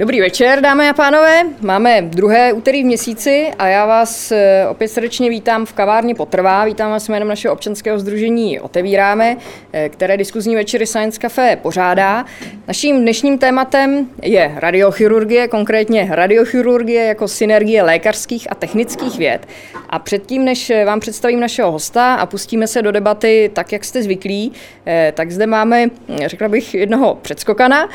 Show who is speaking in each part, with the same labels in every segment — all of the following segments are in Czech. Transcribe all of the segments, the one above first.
Speaker 1: Dobrý večer, dámy a pánové. Máme druhé úterý v měsíci a já vás eh, opět srdečně vítám v kavárně Potrvá. Vítám vás jménem našeho občanského združení Otevíráme, eh, které diskuzní večery Science Café pořádá. Naším dnešním tématem je radiochirurgie, konkrétně radiochirurgie jako synergie lékařských a technických věd. A předtím, než eh, vám představím našeho hosta a pustíme se do debaty tak, jak jste zvyklí, tak zde máme, řekla bych, jednoho předskokana,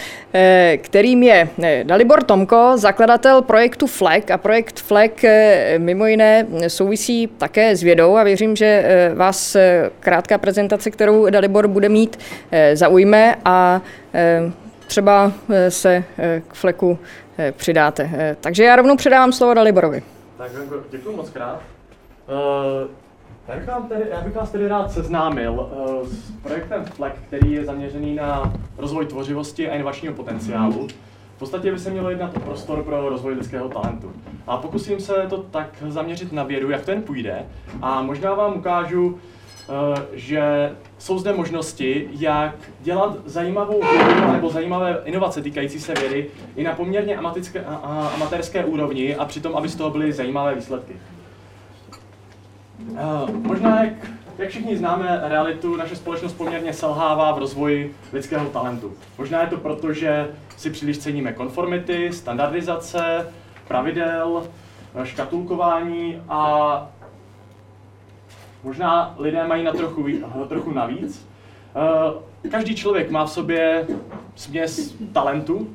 Speaker 1: kterým je Dalibor Tomko, zakladatel projektu FLEG a projekt FLEG eh, mimo jiné souvisí také s vědou a věřím, že eh, vás eh, krátká prezentace, kterou Dalibor bude mít, zaujme a třeba se k FLEGu přidáte. Takže já rovnou předávám slovo Daliborovi.
Speaker 2: Tak děkuji moc krát. Já bych, vám tedy, já bych vás tedy rád seznámil s projektem FLEG, který je zaměřený na rozvoj tvořivosti a inovačního potenciálu. V podstatě by se mělo jednat o prostor pro rozvoj lidského talentu. A pokusím se to tak zaměřit na vědu, jak ten půjde. A možná vám ukážu, eh, že jsou zde možnosti, jak dělat zajímavou vědu nebo zajímavé inovace týkající se vědy i na poměrně amatérské úrovni a přitom, aby z toho byly zajímavé výsledky. Eh, možná, jak, jak všichni známe realitu, naše společnost poměrně selhává v rozvoji lidského talentu. Možná je to proto, že si příliš ceníme konformity, standardizace, pravidel, eh, škatulkování a možná lidé mají na trochu, na trochu navíc. Eh, každý člověk má v sobě směs talentu,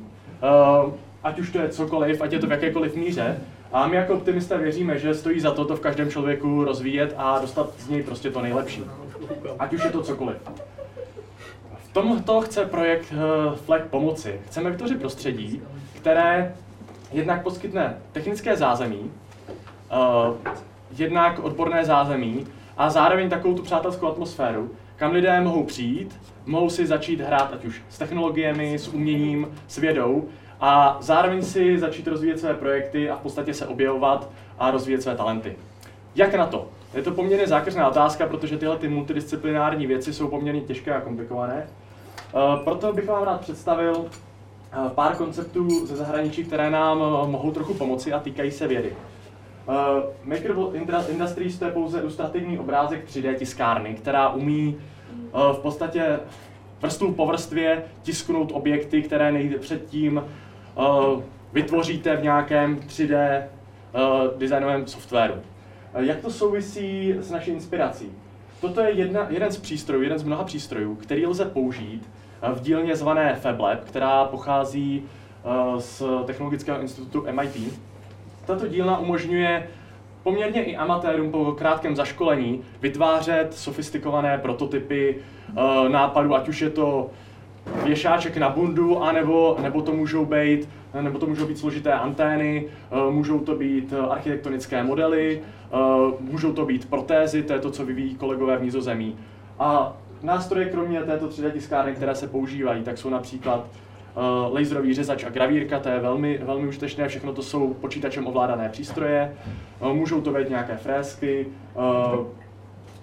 Speaker 2: ať už to je cokoliv, ať je to v jakékoliv míře, a my jako optimisté věříme, že stojí za to to v každém člověku rozvíjet a dostat z něj prostě to nejlepší. Ať už je to cokoliv. V tomto chce projekt uh, FLEG pomoci. Chceme vytvořit prostředí, které jednak poskytne technické zázemí, uh, jednak odborné zázemí a zároveň takovou tu přátelskou atmosféru, kam lidé mohou přijít, mohou si začít hrát ať už s technologiemi, s uměním, s vědou a zároveň si začít rozvíjet své projekty a v podstatě se objevovat a rozvíjet své talenty. Jak na to? Je to poměrně zákeřná otázka, protože tyhle ty multidisciplinární věci jsou poměrně těžké a komplikované. Eh, proto bych vám rád představil eh, pár konceptů ze zahraničí, které nám eh, mohou trochu pomoci a týkají se vědy. Maker Industries to je pouze ilustrativní obrázek 3D tiskárny, která umí v podstatě vrstvu po vrstvě tisknout objekty, které nejde předtím vytvoříte v nějakém 3D uh, designovém softwaru. Jak to souvisí s naší inspirací? Toto je jedna, jeden z přístrojů, jeden z mnoha přístrojů, který lze použít v dílně zvané FabLab, která pochází z Technologického institutu MIT. Tato dílna umožňuje poměrně i amatérům po krátkém zaškolení vytvářet sofistikované prototypy nápadů, ať už je to věšáček na bundu, anebo, nebo to můžou být nebo to můžou být složité antény, eh, můžou to být eh, architektonické modely, eh, můžou to být protézy, to je to, co vyvíjí kolegové v Nizozemí. A nástroje kromě této 3D tiskárny, které se používají, tak jsou například laserový řezač a gravírka, to je velmi, velmi užitečné, všechno to jsou počítačem ovládané přístroje, můžou to být nějaké frézky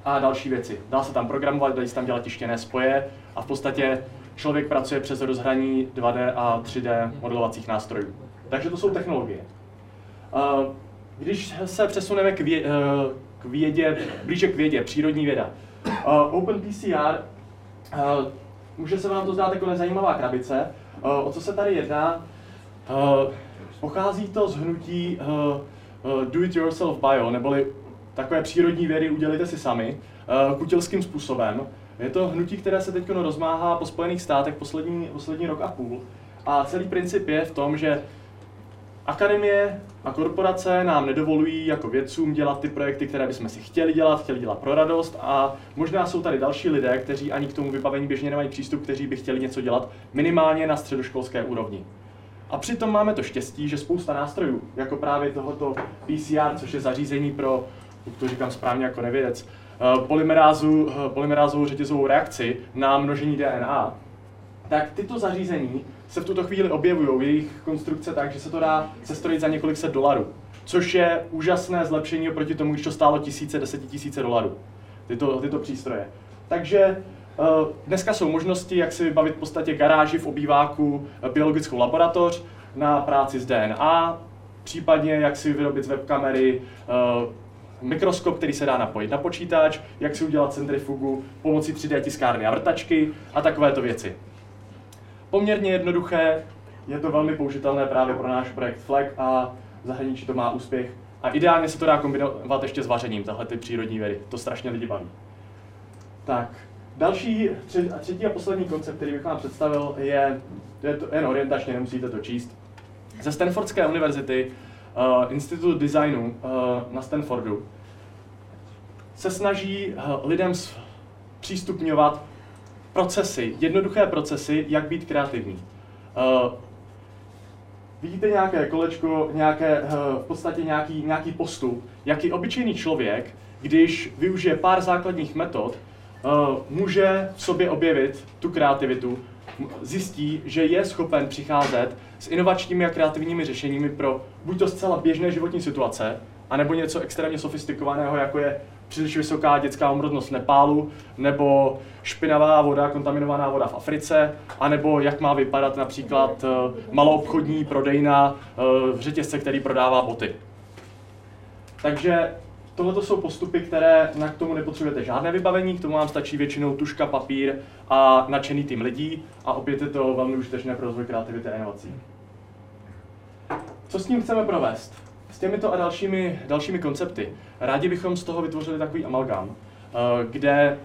Speaker 2: a další věci. Dá se tam programovat, dají se tam dělat tištěné spoje a v podstatě člověk pracuje přes rozhraní 2D a 3D modelovacích nástrojů. Takže to jsou technologie. Když se přesuneme k, vě, k vědě, blíže k vědě, přírodní věda. OpenPCR, může se vám to zdát jako nezajímavá krabice. O co se tady jedná? Pochází to z hnutí do it yourself bio, neboli takové přírodní vědy udělejte si sami, kutilským způsobem. Je to hnutí, které se teď rozmáhá po Spojených státech poslední, poslední rok a půl. A celý princip je v tom, že akademie a korporace nám nedovolují jako vědcům dělat ty projekty, které bychom si chtěli dělat, chtěli dělat pro radost a možná jsou tady další lidé, kteří ani k tomu vybavení běžně nemají přístup, kteří by chtěli něco dělat minimálně na středoškolské úrovni. A přitom máme to štěstí, že spousta nástrojů, jako právě tohoto PCR, což je zařízení pro, to říkám správně jako nevědec, Eh, polymerázu, eh, polymerázovou řetězovou reakci na množení DNA, tak tyto zařízení se v tuto chvíli objevují, jejich konstrukce tak, že se to dá sestrojit za několik set dolarů. Což je úžasné zlepšení oproti tomu, když to stálo tisíce, desetitisíce dolarů, tyto, tyto přístroje. Takže uh, dneska jsou možnosti, jak si vybavit v podstatě garáži v obýváku biologickou laboratoř, na práci s DNA, případně jak si vyrobit z webkamery uh, mikroskop, který se dá napojit na počítač, jak si udělat centrifugu pomocí 3D tiskárny a vrtačky a takovéto věci. Poměrně jednoduché, je to velmi použitelné právě pro náš projekt FLEG a v zahraničí to má úspěch. A ideálně se to dá kombinovat ještě s vařením, tahle ty přírodní vědy. To strašně lidi baví. Tak, další, třetí a poslední koncept, který bych vám představil, je, je to jen orientačně, nemusíte to číst. Ze Stanfordské univerzity uh, Institut designu uh, na Stanfordu se snaží uh, lidem přístupňovat procesy, jednoduché procesy, jak být kreativní. Uh, vidíte nějaké kolečko, nějaké, uh, v podstatě nějaký, nějaký postup, jaký obyčejný člověk, když využije pár základních metod, uh, může v sobě objevit tu kreativitu, zjistí, že je schopen přicházet s inovačními a kreativními řešeními pro buď to zcela běžné životní situace, anebo něco extrémně sofistikovaného, jako je příliš vysoká dětská umrtnost v Nepálu, nebo špinavá voda, kontaminovaná voda v Africe, anebo jak má vypadat například eh, maloobchodní prodejna eh, v řetězce, který prodává boty. Takže tohle jsou postupy, které na k tomu nepotřebujete žádné vybavení, k tomu vám stačí většinou tuška, papír a nadšený tým lidí a opět je to velmi užitečné pro rozvoj kreativity a inovací. Co s tím chceme provést? S těmito a dalšími, dalšími koncepty. Rádi bychom z toho vytvořili takový amalgám, eh, kde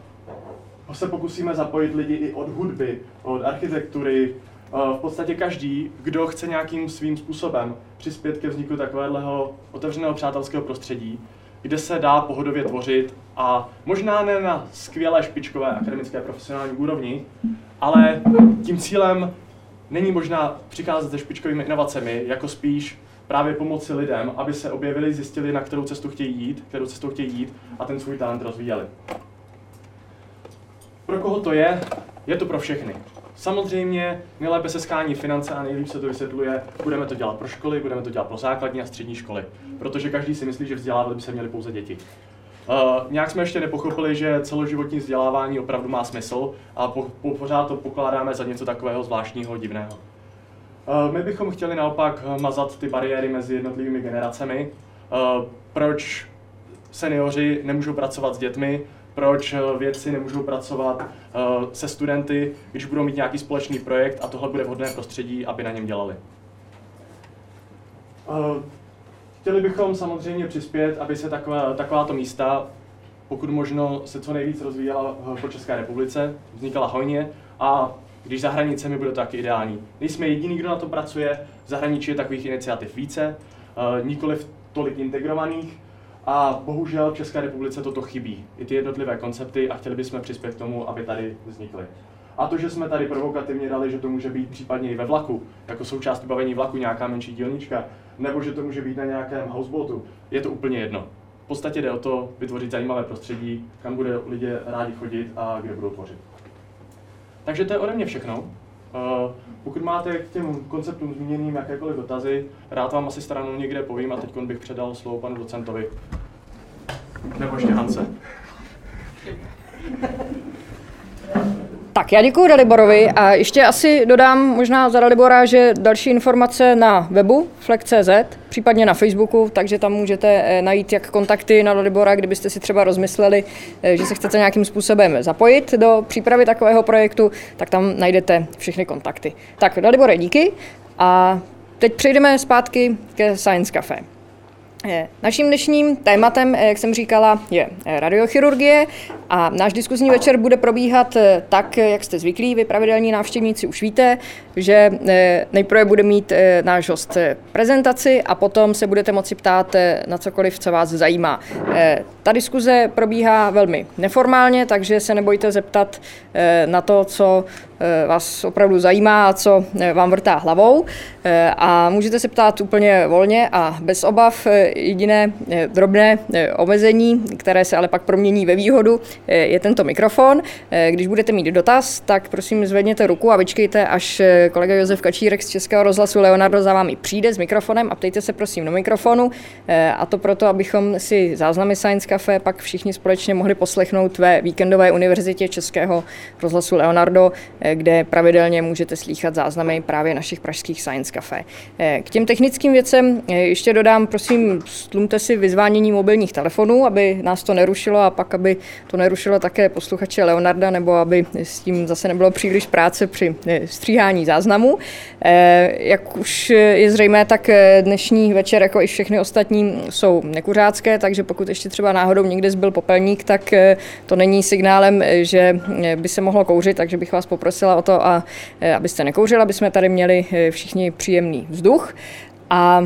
Speaker 2: se pokusíme zapojit lidi i od hudby, od architektury, eh, v podstatě každý, kdo chce nějakým svým způsobem přispět ke vzniku takového otevřeného přátelského prostředí, kde se dá pohodově tvořit a možná ne na skvělé špičkové akademické profesionální úrovni, ale tím cílem není možná přicházet se špičkovými inovacemi, jako spíš právě pomoci lidem, aby se objevili, zjistili, na kterou cestu chtějí jít, kterou cestou chtějí jít a ten svůj talent rozvíjeli. Pro koho to je? Je to pro všechny. Samozřejmě nejlépe se skání finance a nejlíp se to vysvětluje, budeme to dělat pro školy, budeme to dělat pro základní a střední školy, protože každý si myslí, že vzdělávat by se měli pouze děti. Uh, nějak jsme ještě nepochopili, že celoživotní vzdělávání opravdu má smysl a po, po, pořád to pokládáme za něco takového zvláštního, divného. Uh, my bychom chtěli naopak mazat ty bariéry mezi jednotlivými generacemi. Uh, proč seniori nemůžou pracovat s dětmi, proč vědci nemůžou pracovat se studenty, když budou mít nějaký společný projekt a tohle bude vhodné prostředí, aby na něm dělali. Chtěli bychom samozřejmě přispět, aby se taková, takováto místa, pokud možno, se co nejvíc rozvíjela po České republice, vznikala hojně a když za hranicemi bude to taky ideální. Nejsme jediný, kdo na to pracuje, v zahraničí je takových iniciativ více, uh, nikoliv tolik integrovaných, a bohužel v České republice toto chybí, i ty jednotlivé koncepty a chtěli bychom přispět k tomu, aby tady vznikly. A to, že jsme tady provokativně dali, že to může být případně i ve vlaku, jako součást vybavení vlaku nějaká menší dílnička, nebo že to může být na nějakém houseboatu, je to úplně jedno. V podstatě jde o to vytvořit zajímavé prostředí, kam bude lidé rádi chodit a kde budou tvořit. Takže to je ode mě všechno. Uh, pokud máte k těm konceptům zmíněným jakékoliv dotazy, rád vám asi stranou někde povím a teď bych předal slovo panu docentovi. Nebo ještě Hance.
Speaker 1: Tak já děkuji Daliborovi a ještě asi dodám možná za Dalibora, že další informace na webu flex.cz, případně na Facebooku, takže tam můžete eh, najít jak kontakty na Dalibora, kdybyste si třeba rozmysleli, eh, že se chcete nějakým způsobem zapojit do přípravy takového projektu, tak tam najdete všechny kontakty. Tak Dalibore, díky a teď přejdeme zpátky ke Science Cafe. Naším dnešním tématem, jak jsem říkala, je radiochirurgie a náš diskuzní večer bude probíhat tak, jak jste zvyklí, vy pravidelní návštěvníci už víte, že nejprve bude mít náš host prezentaci a potom se budete moci ptát na cokoliv, co vás zajímá. Ta diskuze probíhá velmi neformálně, takže se nebojte zeptat na to, co vás opravdu zajímá a co vám vrtá hlavou. A můžete se ptát úplně volně a bez obav jediné eh, drobné eh, omezení, které se ale pak promění ve výhodu, eh, je tento mikrofon. Když budete mít dotaz, tak prosím zvedněte ruku a vyčkejte, až kolega Josef Kačírek z Českého rozhlasu Leonardo za vámi přijde s mikrofonem a ptejte se prosím do mikrofonu. A to proto, abychom si záznamy Science Cafe pak všichni společně mohli poslechnout ve víkendové univerzitě Českého rozhlasu Leonardo, kde pravidelně můžete slýchat záznamy právě našich pražských Science Café. K těm technickým věcem ještě dodám, prosím, stlumte si vyzvánění mobilních telefonů, aby nás to nerušilo a pak, aby to nerušilo také posluchače Leonarda, nebo aby s tím zase nebylo příliš práce při stříhání záznamu. Jak už je zřejmé, tak dnešní večer, jako i všechny ostatní, jsou nekuřácké, takže pokud ještě třeba náhodou někde zbyl popelník, tak to není signálem, že by se mohlo kouřit, takže bych vás poprosila o to, a, abyste nekouřili, aby jsme tady měli všichni příjemný vzduch. A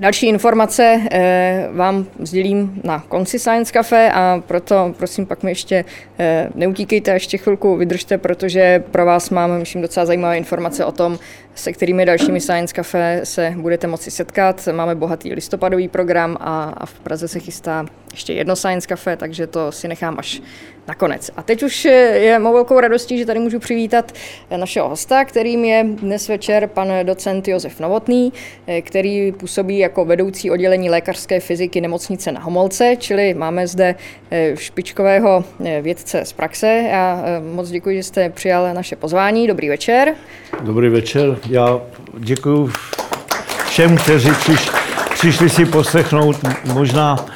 Speaker 1: Další informace eh, vám sdělím na konci Science Cafe a proto prosím pak mi ještě neutíkejte, ještě chvilku vydržte, protože pro vás mám, myslím, docela zajímavé informace o tom, se kterými dalšími Science Cafe se budete moci setkat. Máme bohatý listopadový program a, a v Praze se chystá ještě jedno Science Cafe, takže to si nechám až nakonec. A teď už je mou velkou radostí, že tady můžu přivítat našeho hosta, kterým je dnes večer pan docent Josef Novotný, který působí jako vedoucí oddělení lékařské fyziky nemocnice na Homolce, čili máme zde eh, špičkového eh, vědce z praxe. Já eh, moc děkuji, že jste přijal naše pozvání. Dobrý večer.
Speaker 3: Dobrý večer. Já děkuji všem, kteří přišli si poslechnout. Možná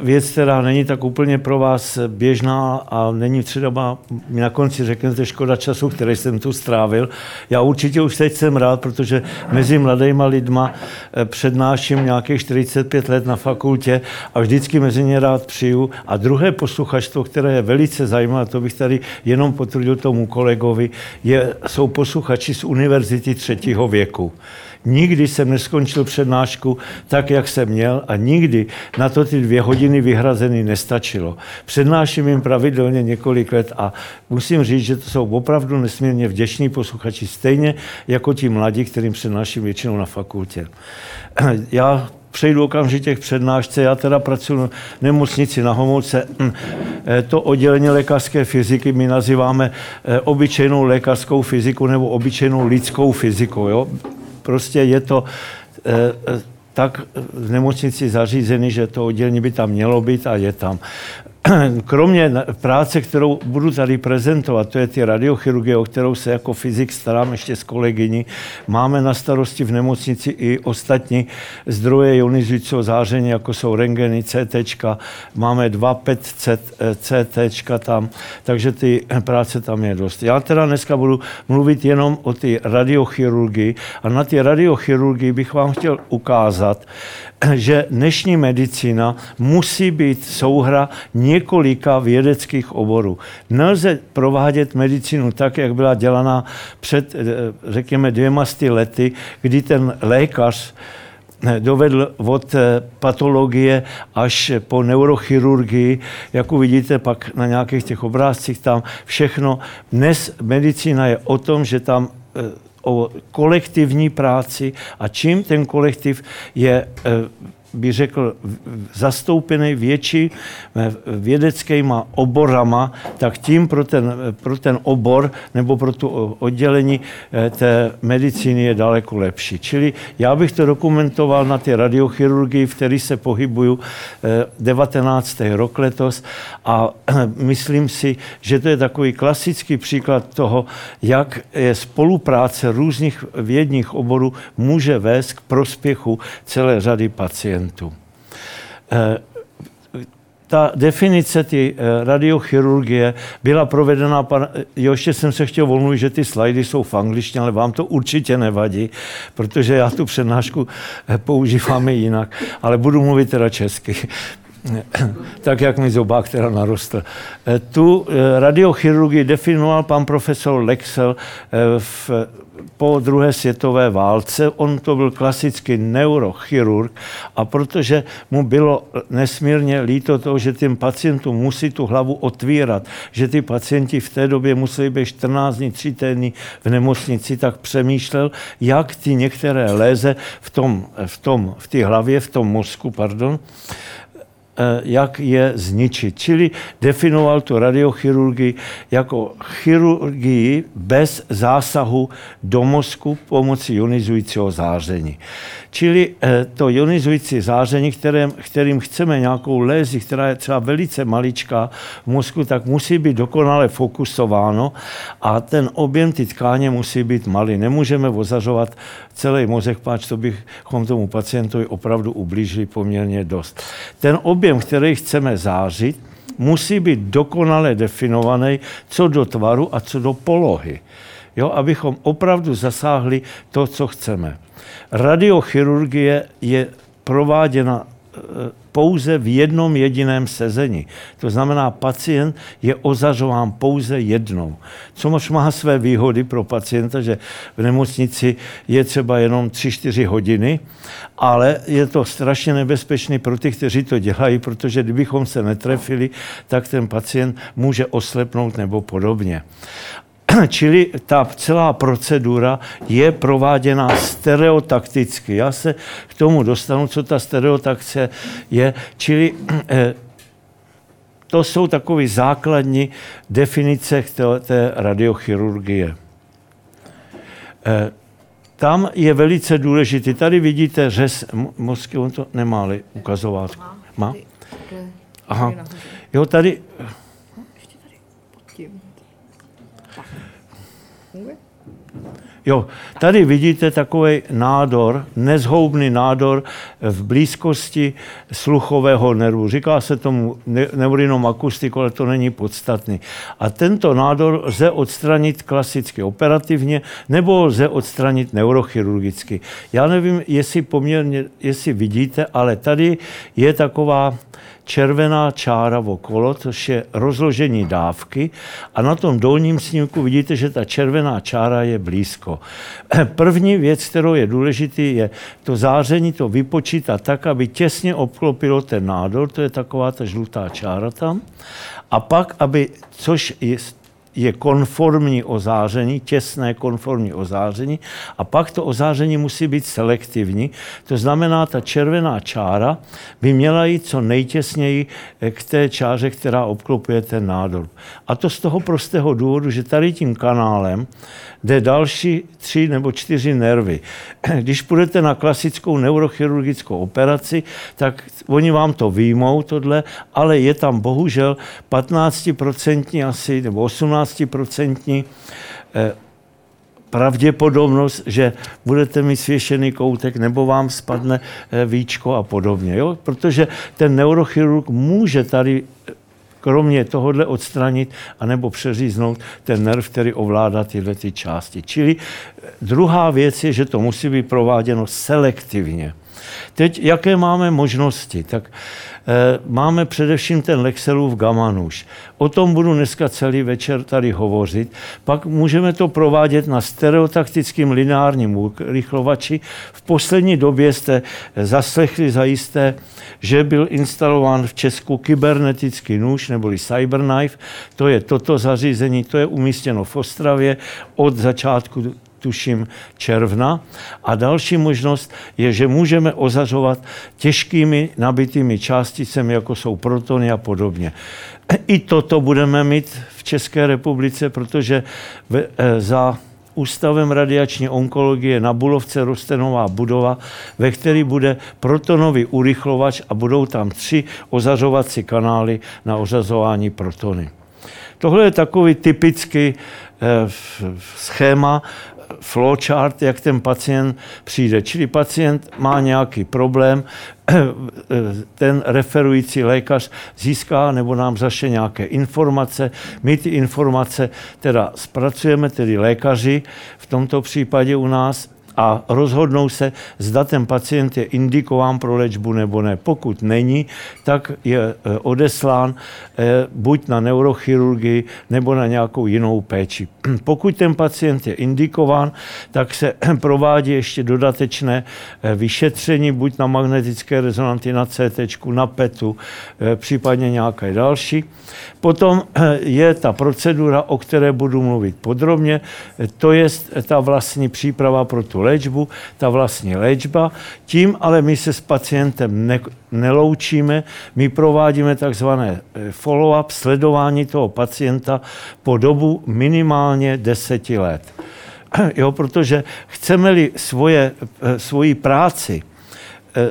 Speaker 3: věc, která není tak úplně pro vás běžná a není třeba, na konci řeknete škoda času, který jsem tu strávil. Já určitě už teď jsem rád, protože mezi mladýma lidma eh, přednáším nějakých 45 let na fakultě a vždycky mezi ně rád přiju. A druhé posluchačstvo, které je velice zajímavé, to bych tady jenom potvrdil tomu kolegovi, je, jsou posluchači z univerzity třetího věku. Nikdy jsem neskončil přednášku tak, jak jsem měl a nikdy na to ty dvě hodiny vyhrazeny nestačilo. Přednáším jim pravidelně několik let a musím říct, že to jsou opravdu nesmírně vděční posluchači, stejně jako ti mladí, kterým přednáším většinou na fakultě. Já přejdu okamžitě k přednášce. Já teda pracuji v nemocnici na Homolce. To oddělení lékařské fyziky my nazýváme eh, obyčejnou lékařskou fyziku nebo obyčejnou lidskou fyziku. Jo? Prostě je to eh, eh, tak v nemocnici zařízený, že to oddělení by tam mělo být a je tam. kromě práce, kterou budu tady prezentovat, to je ty radiochirurgie, o kterou se jako fyzik starám ještě s kolegyní, máme na starosti v nemocnici i ostatní zdroje ionizujícího záření, jako jsou rengeny, CT, máme dva PET CT tam, takže ty práce tam je dost. Já teda dneska budu mluvit jenom o ty radiochirurgii a na ty radiochirurgii bych vám chtěl ukázat, že dnešní medicína musí být souhra několika vědeckých oborů. Nelze provádět medicínu tak, jak byla dělaná před, eh, řekněme, dvěma sty lety, kdy ten lékař eh, dovedl od eh, patologie až po neurochirurgii, jak uvidíte pak na nějakých těch obrázcích tam všechno. Dnes medicína je o tom, že tam o kolektivní práci a čím ten kolektiv je bych řekl, zastoupený větší vědeckýma oborama, tak tím pro ten, pro ten obor nebo pro to oddělení eh, té medicíny je daleko lepší. Čili já bych to dokumentoval na té radiochirurgii, v které se pohybuju 19. Eh, rok letos a myslím si, že to je takový klasický příklad toho, jak je spolupráce různých vědních oborů může vést k prospěchu celé řady pacientů pacientů. Eh, ta definice ty eh, radiochirurgie byla provedena, pan, jo, ještě jsem se chtěl volnit, že ty slajdy jsou v angličtině, ale vám to určitě nevadí, protože já tu přednášku eh, používám jinak, ale budu mluvit teda česky tak jak mi zobák teda narostl. Tu radiochirurgii definoval pan profesor Lexel v po druhé světové válce. On to byl klasický neurochirurg a protože mu bylo nesmírně líto toho, že těm pacientům musí tu hlavu otvírat, že ty pacienti v té době museli být 14 dní, 3 týdny v nemocnici, tak přemýšlel, jak ty některé léze v tom, v tom, v té hlavě, v tom mozku, pardon, jak je zničit. Čili definoval tu radiochirurgii jako chirurgii bez zásahu do mozku pomocí ionizujícího záření. Čili eh, to ionizující záření, kterým, kterým chceme nějakou lézi, která je třeba velice maličká v mozku, tak musí být dokonale fokusováno a ten objem ty tkáně musí být malý. Nemůžeme ozařovat celý mozek, páč to bychom tomu pacientovi opravdu ublížili poměrně dost. Ten objem, který chceme zářit, musí být dokonale definovaný co do tvaru a co do polohy. Jo, abychom opravdu zasáhli to, co chceme. Radiochirurgie je prováděna e, pouze v jednom jediném sezení. To znamená, pacient je ozařován pouze jednou. Což má své výhody pro pacienta, že v nemocnici je třeba jenom 3-4 hodiny, ale je to strašně nebezpečné pro ty, kteří to dělají, protože kdybychom se netrefili, tak ten pacient může oslepnout nebo podobně. Čili ta celá procedura je prováděna stereotakticky. Já se k tomu dostanu, co ta stereotakce je. Čili eh, to jsou takové základní definice té, radiochirurgie. Eh, tam je velice důležitý. Tady vidíte řez mozky, on to nemá ukazovat. Má? Aha. Jo, tady Jo, tady vidíte takový nádor, nezhoubný nádor v blízkosti sluchového nervu. Říká se tomu neurinom akustiku, ale to není podstatný. A tento nádor lze odstranit klasicky operativně, nebo lze odstranit neurochirurgicky. Já nevím, jestli poměrně, jestli vidíte, ale tady je taková červená čára okolo, což je rozložení dávky. A na tom dolním snímku vidíte, že ta červená čára je blízko. První věc, kterou je důležitý, je to záření to vypočítat tak, aby těsně obklopilo ten nádor, to je taková ta žlutá čára tam, a pak, aby, což je je konformní ozáření, těsné konformní ozáření a pak to ozáření musí být selektivní. To znamená, ta červená čára by měla jít co nejtěsněji k té čáře, která obklopuje ten nádor. A to z toho prostého důvodu, že tady tím kanálem jde další tři nebo čtyři nervy. Když půjdete na klasickou neurochirurgickou operaci, tak oni vám to výjmou, tohle, ale je tam bohužel 15% asi, nebo 18% eh, pravděpodobnost, že budete mít svěšený koutek nebo vám spadne eh, víčko a podobně. Jo? Protože ten neurochirurg může tady kromě tohohle odstranit anebo přeříznout ten nerv, který ovládá tyhle ty části. Čili eh, druhá věc je, že to musí být prováděno selektivně. Teď, jaké máme možnosti? Tak máme především ten Lexelův gamanuš. O tom budu dneska celý večer tady hovořit. Pak můžeme to provádět na stereotaktickým lineárním rychlovači. V poslední době jste zaslechli zajisté, že byl instalován v Česku kybernetický nůž neboli Cyberknife. To je toto zařízení, to je umístěno v Ostravě od začátku tuším června. A další možnost je, že můžeme ozařovat těžkými nabitými částicemi, jako jsou protony a podobně. I toto budeme mít v České republice, protože eh, za Ústavem radiační onkologie na Bulovce roste nová budova, ve které bude protonový urychlovač a budou tam tři ozařovací kanály na ořazování protony. Tohle je takový typický eh, schéma flowchart, jak ten pacient přijde. Čili pacient má nějaký problém, ten referující lékař získá nebo nám zaše nějaké informace. My ty informace teda zpracujeme, tedy lékaři v tomto případě u nás, a rozhodnou se, zda ten pacient je indikován pro léčbu nebo ne. Pokud není, tak je e, odeslán e, buď na neurochirurgii nebo na nějakou jinou péči. Pokud ten pacient je indikován, tak se provádí ještě dodatečné e, vyšetření, buď na magnetické rezonanty, na CT, na PETu, případně nějaké další. Potom je ta procedura, o které budu mluvit podrobně, to je ta vlastní příprava pro tu léčbu, ta vlastní léčba. Tím ale my se s pacientem ne, neloučíme, my provádíme takzvané eh, follow-up, sledování toho pacienta po dobu minimálně deseti let. Jo, protože chceme-li svoje, eh, svoji práci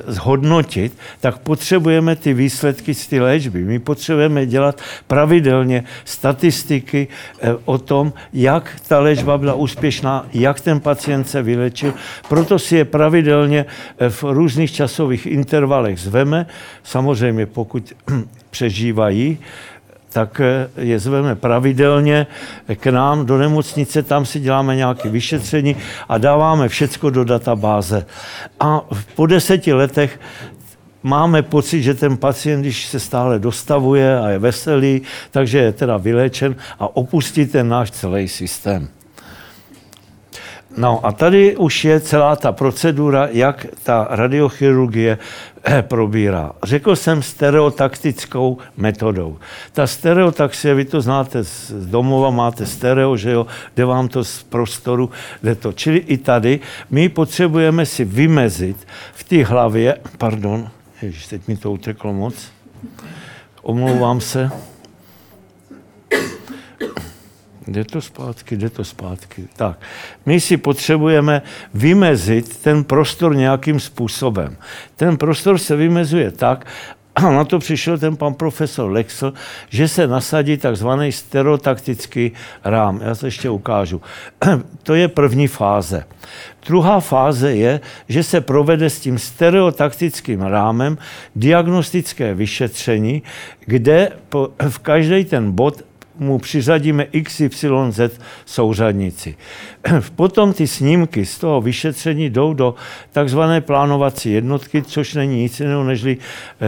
Speaker 3: zhodnotit, tak potřebujeme ty výsledky z ty léčby. My potřebujeme dělat pravidelně statistiky eh, o tom, jak ta léčba byla úspěšná, jak ten pacient se vylečil. Proto si je pravidelně eh, v různých časových intervalech zveme, samozřejmě pokud přežívají, tak eh, je zveme pravidelně k nám do nemocnice, tam si děláme nějaké vyšetření a dáváme všecko do databáze. A po deseti letech máme pocit, že ten pacient, když se stále dostavuje a je veselý, takže je teda vyléčen a opustí ten náš celý systém. No a tady už je celá ta procedura, jak ta radiochirurgie eh, probírá. Řekl jsem stereotaktickou metodou. Ta stereotaxie, vy to znáte z domova, máte stereo, že jo, jde vám to z prostoru, jde to. Čili i tady my potřebujeme si vymezit v té hlavě, pardon, ježiš, teď mi to uteklo moc, omlouvám se, Jde to zpátky, jde to zpátky. Tak, my si potřebujeme vymezit ten prostor nějakým způsobem. Ten prostor se vymezuje tak, a na to přišel ten pan profesor Lexl, že se nasadí takzvaný stereotaktický rám. Já se ještě ukážu. To je první fáze. Druhá fáze je, že se provede s tím stereotaktickým rámem diagnostické vyšetření, kde v každý ten bod mu přiřadíme XYZ souřadnici. Potom ty snímky z toho vyšetření jdou do takzvané plánovací jednotky, což není nic jiného než eh,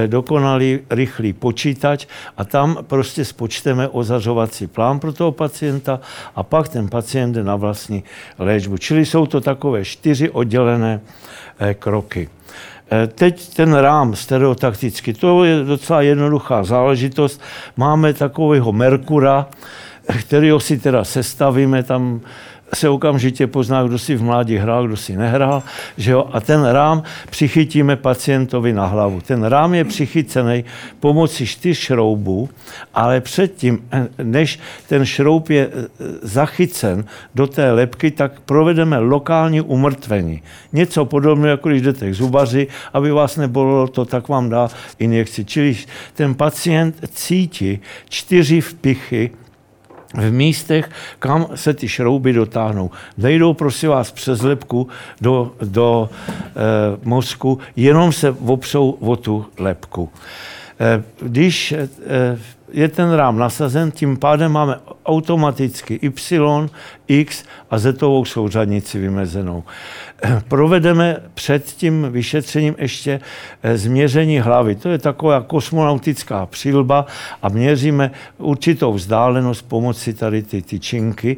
Speaker 3: dokonalý rychlý počítač a tam prostě spočteme ozařovací plán pro toho pacienta a pak ten pacient jde na vlastní léčbu. Čili jsou to takové čtyři oddělené eh, kroky. Eh, teď ten rám stereotakticky, to je docela jednoduchá záležitost. Máme takového Merkura, kterého si teda sestavíme tam se okamžitě pozná, kdo si v mládí hrál, kdo si nehrál, že jo? a ten rám přichytíme pacientovi na hlavu. Ten rám je přichycený pomocí čtyř šroubů, ale předtím, než ten šroub je e, zachycen do té lepky, tak provedeme lokální umrtvení. Něco podobného, jako když jdete k zubaři, aby vás nebolelo to, tak vám dá injekci. Čili ten pacient cítí čtyři vpichy v místech, kam se ty šrouby dotáhnou. Nejdou, prosím vás, přes lepku do, do e, mozku, jenom se opřou o tu lepku. E, když e, je ten rám nasazen, tím pádem máme automaticky Y, X a Z souřadnici vymezenou. Provedeme před tím vyšetřením ještě eh, změření hlavy. To je taková kosmonautická přilba a měříme určitou vzdálenost pomocí tady ty tyčinky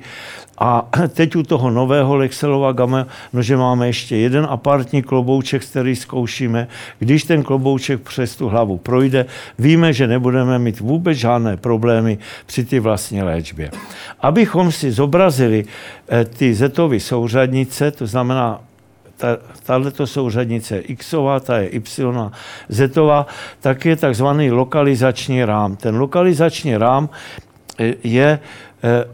Speaker 3: a teď u toho nového Lexelova Gamma, no, že máme ještě jeden apartní klobouček, který zkoušíme. Když ten klobouček přes tu hlavu projde, víme, že nebudeme mít vůbec žádné problémy při ty vlastní léčbě. Abychom si zobrazili eh, ty zetové souřadnice, to znamená tato souřadnice je Xová, ta je Y Zetová, tak je takzvaný lokalizační rám. Ten lokalizační rám eh, je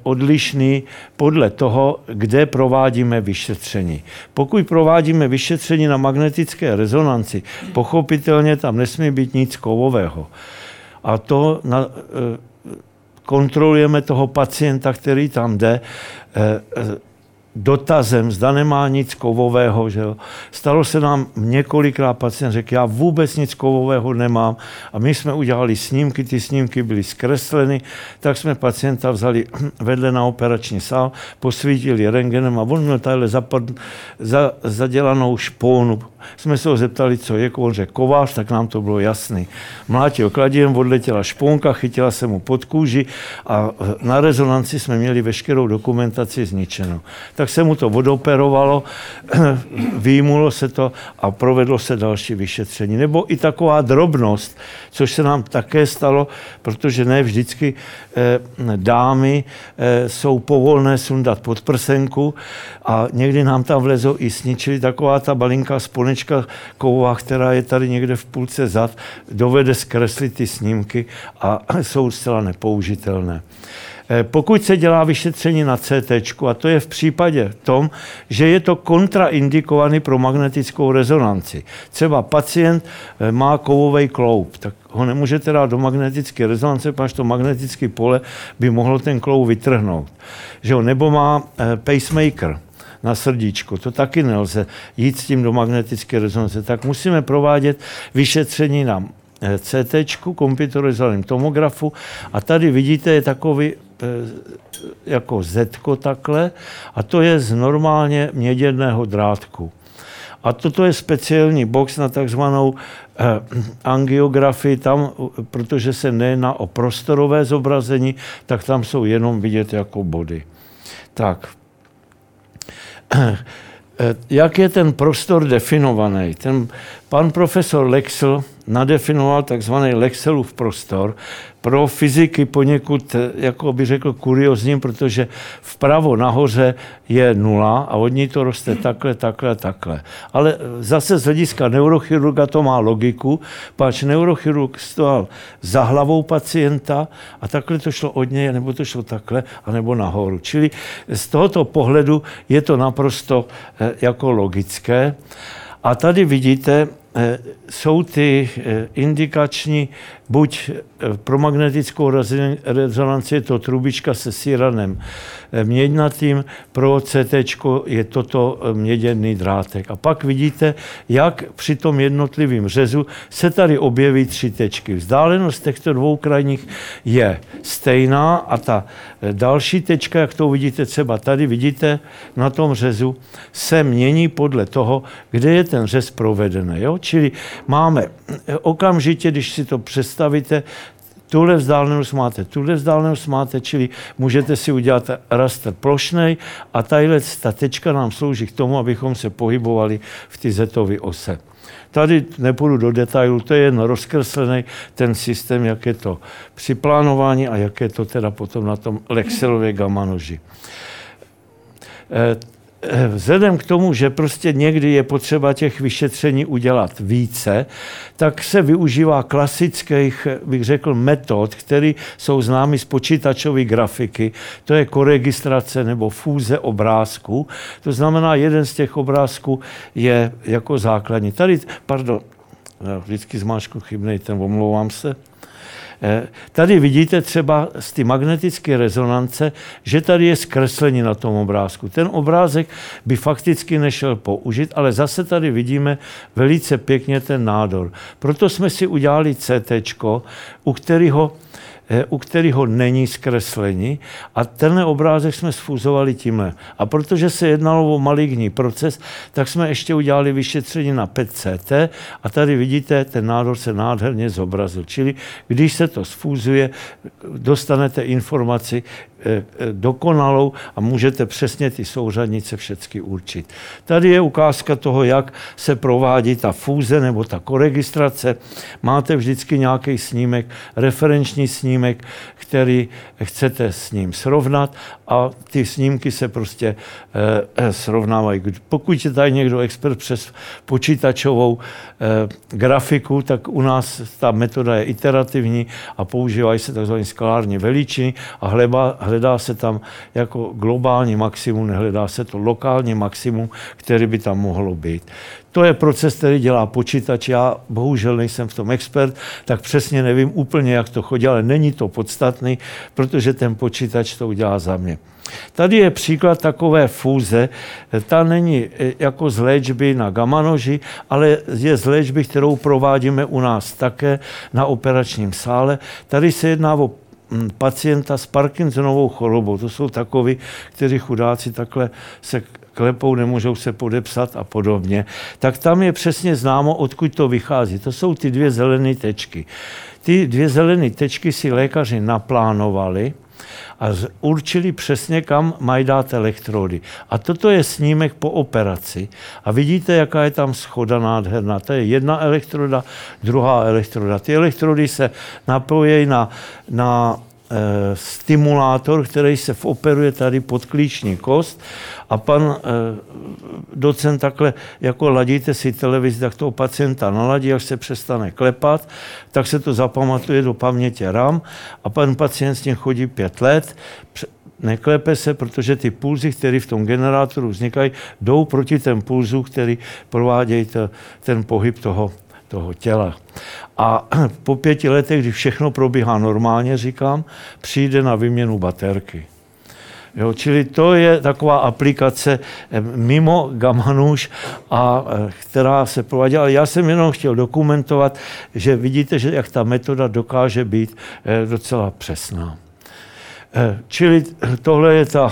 Speaker 3: odlišný podle toho, kde provádíme vyšetření. Pokud provádíme vyšetření na magnetické rezonanci, pochopitelně tam nesmí být nic kovového. A to na, eh, kontrolujeme toho pacienta, který tam jde, eh, dotazem, zda nemá nic kovového. Že jo. Stalo se nám několikrát pacient řekl, já vůbec nic kovového nemám a my jsme udělali snímky, ty snímky byly zkresleny, tak jsme pacienta vzali vedle na operační sál, posvítili rengenem a on měl tadyhle za, zadělanou špónu. Jsme se ho zeptali, co je, on řekl kovář, tak nám to bylo jasný. Mlátil kladiem, odletěla špónka, chytila se mu pod kůži a na rezonanci jsme měli veškerou dokumentaci zničenou. Tak tak se mu to odoperovalo, výjimulo se to a provedlo se další vyšetření. Nebo i taková drobnost, což se nám také stalo, protože ne vždycky eh, dámy eh, jsou povolné sundat podprsenku a někdy nám tam vlezou i sničili taková ta balinka společka kovová, která je tady někde v půlce zad, dovede zkreslit ty snímky a jsou zcela nepoužitelné. Eh, pokud se dělá vyšetření na CT, a to je v případě tom, že je to kontraindikovaný pro magnetickou rezonanci. Třeba pacient eh, má kovový kloup, tak ho nemůžete dát do magnetické rezonance, protože to magnetické pole by mohlo ten kloup vytrhnout. Že jo? Nebo má eh, pacemaker, na srdíčko. To taky nelze jít s tím do magnetické rezonance. Tak musíme provádět vyšetření na CT, komputerizovaném tomografu a tady vidíte je takový jako Z takhle a to je z normálně měděného drátku. A toto je speciální box na takzvanou eh, angiografii, tam, protože se nejedná o prostorové zobrazení, tak tam jsou jenom vidět jako body. Tak. Eh, jak je ten prostor definovaný? Ten pan profesor Lexel nadefinoval takzvaný Lexelův prostor, pro fyziky poněkud, jako by řekl, kuriozním, protože vpravo nahoře je nula a od ní to roste takhle, takhle, takhle. Ale zase z hlediska neurochirurga to má logiku, pač neurochirurg stál za hlavou pacienta a takhle to šlo od něj, nebo to šlo takhle, anebo nahoru. Čili z tohoto pohledu je to naprosto eh, jako logické. A tady vidíte, eh, jsou ty eh, indikační buď eh, pro magnetickou rezonanci je to trubička se síranem eh, měďnatým, pro CT je toto eh, měděný drátek. A pak vidíte, jak při tom jednotlivém řezu se tady objeví tři tečky. Vzdálenost těchto dvou krajních je stejná a ta další tečka, jak to vidíte třeba tady, vidíte na tom řezu, se mění podle toho, kde je ten řez provedený. Jo? Čili máme okamžitě, když si to představíte, tuhle vzdálenost máte, tuhle vzdálenost máte, čili můžete si udělat raster plošnej a ta tečka nám slouží k tomu, abychom se pohybovali v ty zetové ose. Tady nepůjdu do detailu, to je jen rozkreslený ten systém, jak je to při plánování a jak je to teda potom na tom Lexelově gamma noži. Vzhledem k tomu, že prostě někdy je potřeba těch vyšetření udělat více, tak se využívá klasických, bych řekl, metod, které jsou známy z počítačové grafiky. To je koregistrace nebo fúze obrázků. To znamená, jeden z těch obrázků je jako základní. Tady, pardon, vždycky zmáčku chybnej, ten omlouvám se. Eh, tady vidíte třeba z ty magnetické rezonance, že tady je zkreslení na tom obrázku. Ten obrázek by fakticky nešel použít, ale zase tady vidíme velice pěkně ten nádor. Proto jsme si udělali CT, u kterého u kterého není zkreslení a tenhle obrázek jsme sfuzovali tímhle. A protože se jednalo o maligní proces, tak jsme ještě udělali vyšetření na PET-CT a tady vidíte, ten nádor se nádherně zobrazil. Čili když se to sfúzuje, dostanete informaci Eh, eh, dokonalou a můžete přesně ty souřadnice všechny určit. Tady je ukázka toho, jak se provádí ta fúze nebo ta koregistrace. Máte vždycky nějaký snímek, referenční snímek, který chcete s ním srovnat a ty snímky se prostě eh, srovnávají. Pokud je tady někdo expert přes počítačovou grafiku, tak u nás ta metoda je iterativní a používají se tzv. skalární veličiny a hledá, hledá se tam jako globální maximum, nehledá se to lokální maximum, který by tam mohlo být. To je proces, který dělá počítač. Já bohužel nejsem v tom expert, tak přesně nevím úplně, jak to chodí, ale není to podstatný, protože ten počítač to udělá za mě. Tady je příklad takové fúze. Ta není e, jako z léčby na gamanoži, ale je z léčby, kterou provádíme u nás také na operačním sále. Tady se jedná o Mm, pacienta s Parkinsonovou chorobou. To jsou takoví, kteří chudáci takhle se klepou, nemůžou se podepsat a podobně. Tak tam je přesně známo, odkud to vychází. To jsou ty dvě zelené tečky. Ty dvě zelené tečky si lékaři naplánovali a určili přesně, kam mají dát elektrody. A toto je snímek po operaci. A vidíte, jaká je tam schoda nádherná. To je jedna elektroda, druhá elektroda. Ty elektrody se napojí na, na stimulátor, který se operuje tady pod klíční kost. A pan e, docent takhle, jako ladíte si televizi, tak toho pacienta naladí, až se přestane klepat, tak se to zapamatuje do paměti RAM a pan pacient s tím chodí pět let, neklepe se, protože ty pulzy, které v tom generátoru vznikají, jdou proti ten pulzu, který provádějí ten pohyb toho, toho těla. A po pěti letech, kdy všechno probíhá normálně, říkám, přijde na výměnu baterky. Jo, čili to je taková aplikace eh, mimo Gamanuš, a, eh, která se provádí. Ale já jsem jenom chtěl dokumentovat, že vidíte, že jak ta metoda dokáže být eh, docela přesná. Čili tohle je ta,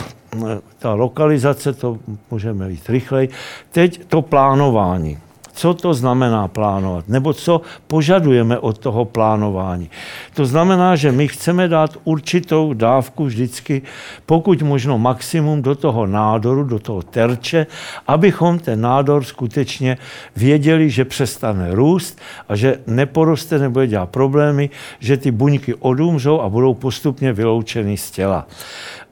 Speaker 3: ta lokalizace, to můžeme jít rychleji. Teď to plánování co to znamená plánovat, nebo co požadujeme od toho plánování. To znamená, že my chceme dát určitou dávku vždycky, pokud možno maximum do toho nádoru, do toho terče, abychom ten nádor skutečně věděli, že přestane růst a že neporoste, nebude dělat problémy, že ty buňky odumřou a budou postupně vyloučeny z těla.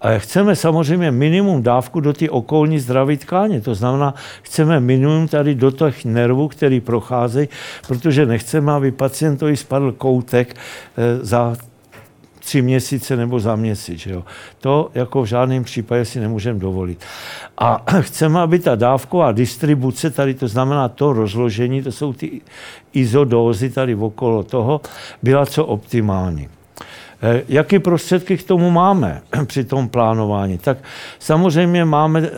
Speaker 3: A chceme samozřejmě minimum dávku do ty okolní zdraví tkáně. To znamená, chceme minimum tady do těch nervů, který procházejí, protože nechceme, aby pacientovi spadl koutek eh, za tři měsíce nebo za měsíc. Jo. To jako v žádném případě si nemůžeme dovolit. A chceme, aby ta dávková distribuce, tady to znamená to rozložení, to jsou ty izodózy tady okolo toho, byla co optimální. Eh, Jaké prostředky k tomu máme při tom plánování? Tak samozřejmě máme, eh,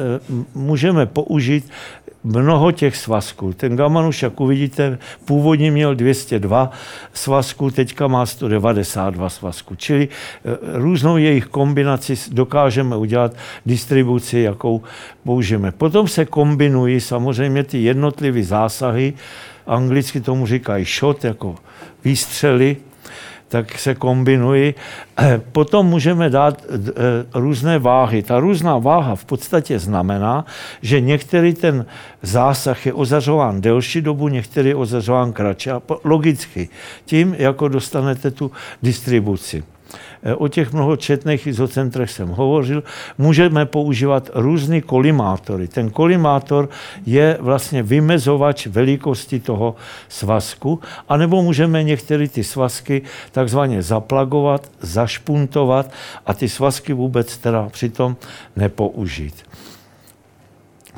Speaker 3: můžeme použít mnoho těch svazků. Ten Gamanuš, jak uvidíte, původně měl 202 svazků, teďka má 192 svazků. Čili eh, různou jejich kombinaci dokážeme udělat distribuci, jakou použijeme. Potom se kombinují samozřejmě ty jednotlivé zásahy, anglicky tomu říkají shot, jako výstřely, tak se kombinují. Potom můžeme dát eh, různé váhy. Ta různá váha v podstatě znamená, že některý ten zásah je ozařován delší dobu, některý je ozařován kratší. A logicky, tím, jako dostanete tu distribuci. Eh, o těch mnohočetných izocentrech jsem hovořil. Můžeme používat různé kolimátory. Ten kolimátor je vlastně vymezovač velikosti toho svazku, anebo můžeme některé ty svazky takzvaně zaplagovat, zašpuntovat a ty svazky vůbec teda přitom nepoužít.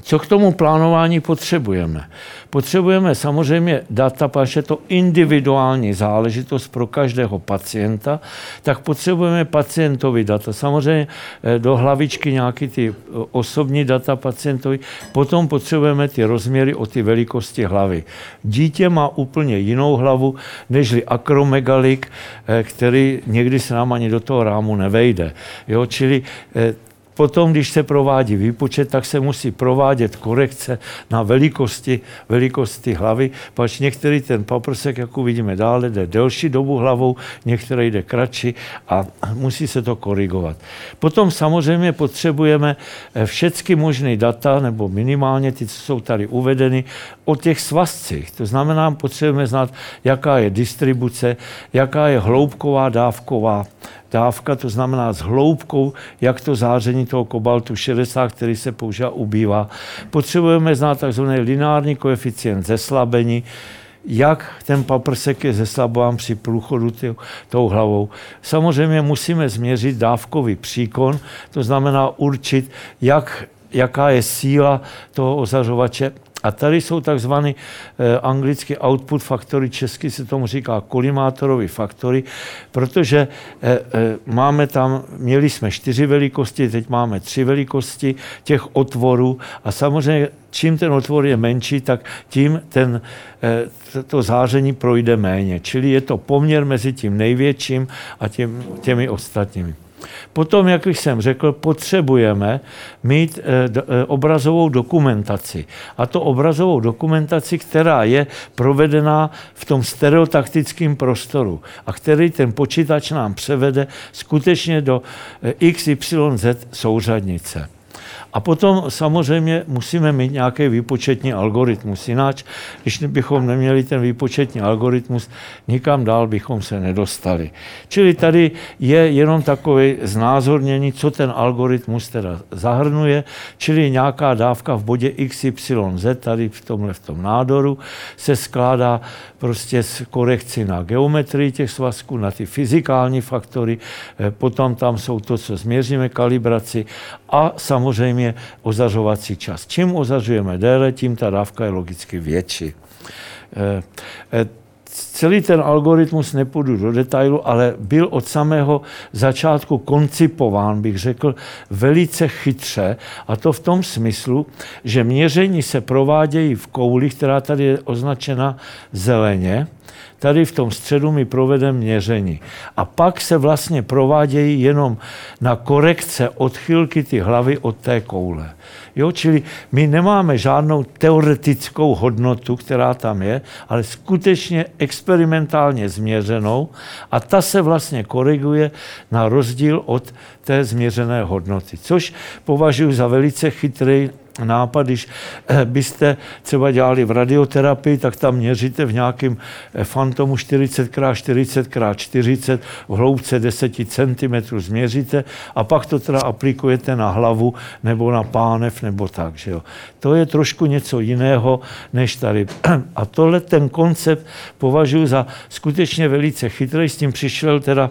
Speaker 3: Co k tomu plánování potřebujeme? Potřebujeme samozřejmě data, protože je to individuální záležitost pro každého pacienta, tak potřebujeme pacientovi data. Samozřejmě eh, do hlavičky nějaký ty eh, osobní data pacientovi, potom potřebujeme ty rozměry o ty velikosti hlavy. Dítě má úplně jinou hlavu, nežli akromegalik, eh, který někdy se nám ani do toho rámu nevejde. Jo, čili Potom, když se provádí výpočet, tak se musí provádět korekce na velikosti, velikosti hlavy, pač některý ten paprsek, jak uvidíme dále, jde delší dobu hlavou, některý jde kratší a musí se to korigovat. Potom samozřejmě potřebujeme eh, všechny možné data, nebo minimálně ty, co jsou tady uvedeny, o těch svazcích. To znamená, potřebujeme znát, jaká je distribuce, jaká je hloubková, dávková dávka, to znamená s hloubkou, jak to záření toho kobaltu 60, který se používá, ubývá. Potřebujeme znát tzv. lineární koeficient zeslabení, jak ten paprsek je zeslabován při průchodu tou hlavou. Samozřejmě musíme změřit dávkový příkon, to znamená určit, jak, jaká je síla toho ozařovače a tady jsou takzvané eh, anglicky output faktory, česky se tomu říká kolimátorové faktory, protože eh, eh, máme tam, měli jsme čtyři velikosti, teď máme tři velikosti těch otvorů a samozřejmě čím ten otvor je menší, tak tím ten, to záření projde méně. Čili je to poměr mezi tím největším a těm, těmi ostatními. Potom, jak jsem řekl, potřebujeme mít obrazovou dokumentaci. A to obrazovou dokumentaci, která je provedená v tom stereotaktickém prostoru a který ten počítač nám převede skutečně do XYZ souřadnice. A potom samozřejmě musíme mít nějaký výpočetní algoritmus. Jinak, když bychom neměli ten výpočetní algoritmus, nikam dál bychom se nedostali. Čili tady je jenom takové znázornění, co ten algoritmus teda zahrnuje, čili nějaká dávka v bodě XYZ, tady v tomhle v tom nádoru, se skládá prostě z korekci na geometrii těch svazků, na ty fyzikální faktory, eh, potom tam jsou to, co změříme, kalibraci a samozřejmě ozařovací čas. Čím ozařujeme déle, tím ta dávka je logicky větší. Celý ten algoritmus nepůjdu do detailu, ale byl od samého začátku koncipován, bych řekl, velice chytře. A to v tom smyslu, že měření se provádějí v kouli, která tady je označena zeleně, tady v tom středu mi provede měření. A pak se vlastně provádějí jenom na korekce odchylky ty hlavy od té koule. Jo, čili my nemáme žádnou teoretickou hodnotu, která tam je, ale skutečně experimentálně změřenou a ta se vlastně koriguje na rozdíl od té změřené hodnoty, což považuji za velice chytrý nápad, když eh, byste třeba dělali v radioterapii, tak tam měříte v nějakém eh, fantomu 40x40x40 v hloubce 10 cm změříte a pak to teda aplikujete na hlavu nebo na pánev nebo tak. Že jo. To je trošku něco jiného než tady. A tohle ten koncept považuji za skutečně velice chytrý. S tím přišel teda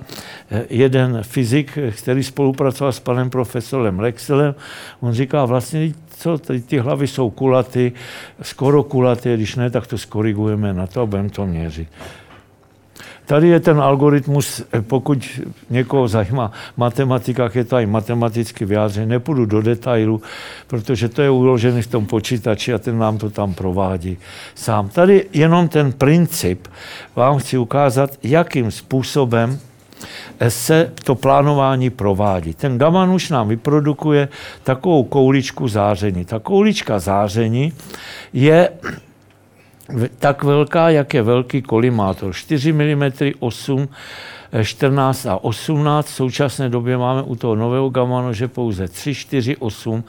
Speaker 3: eh, jeden fyzik, který spolupracoval s panem profesorem Lexelem. On říká, vlastně co, ty, ty hlavy jsou kulaty, skoro kulaté, když ne, tak to skorigujeme na to a budeme to měřit. Tady je ten algoritmus, pokud někoho zajímá matematika, je to i matematicky vyjádřený, nepůjdu do detailu, protože to je uložené v tom počítači a ten nám to tam provádí sám. Tady jenom ten princip vám chci ukázat, jakým způsobem se to plánování provádí. Ten gaman už nám vyprodukuje takovou kouličku záření. Ta koulička záření je tak velká, jak je velký kolimátor. 4 mm 8 14 a 18. V současné době máme u toho nového gamma nože pouze 3, 4, 8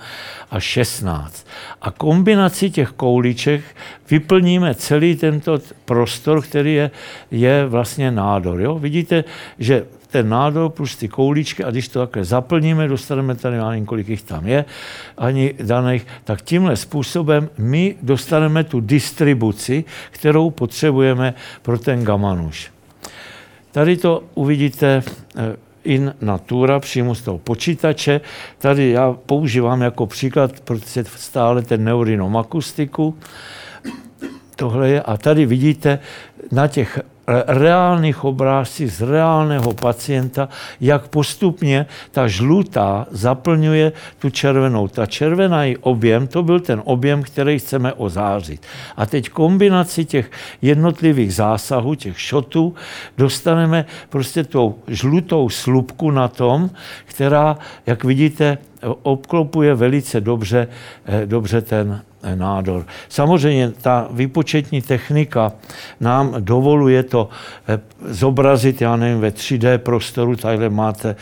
Speaker 3: a 16. A kombinaci těch kouliček vyplníme celý tento prostor, který je, je vlastně nádor. Jo? Vidíte, že ten nádor plus ty kouličky a když to takhle zaplníme, dostaneme tady, nevím, kolik jich tam je, ani daných, tak tímhle způsobem my dostaneme tu distribuci, kterou potřebujeme pro ten gamanuš. Tady to uvidíte eh, in natura, přímo z toho počítače. Tady já používám jako příklad, protože stále ten neurinom akustiku. Tohle je, a tady vidíte na těch reálných obrázcích z reálného pacienta, jak postupně ta žlutá zaplňuje tu červenou. Ta červená objem, to byl ten objem, který chceme ozářit. A teď kombinaci těch jednotlivých zásahů, těch šotů, dostaneme prostě tou žlutou slupku na tom, která, jak vidíte, obklopuje velice dobře, eh, dobře ten nádor. Samozřejmě ta výpočetní technika nám dovoluje to eh, zobrazit, já nevím, ve 3D prostoru, takhle máte,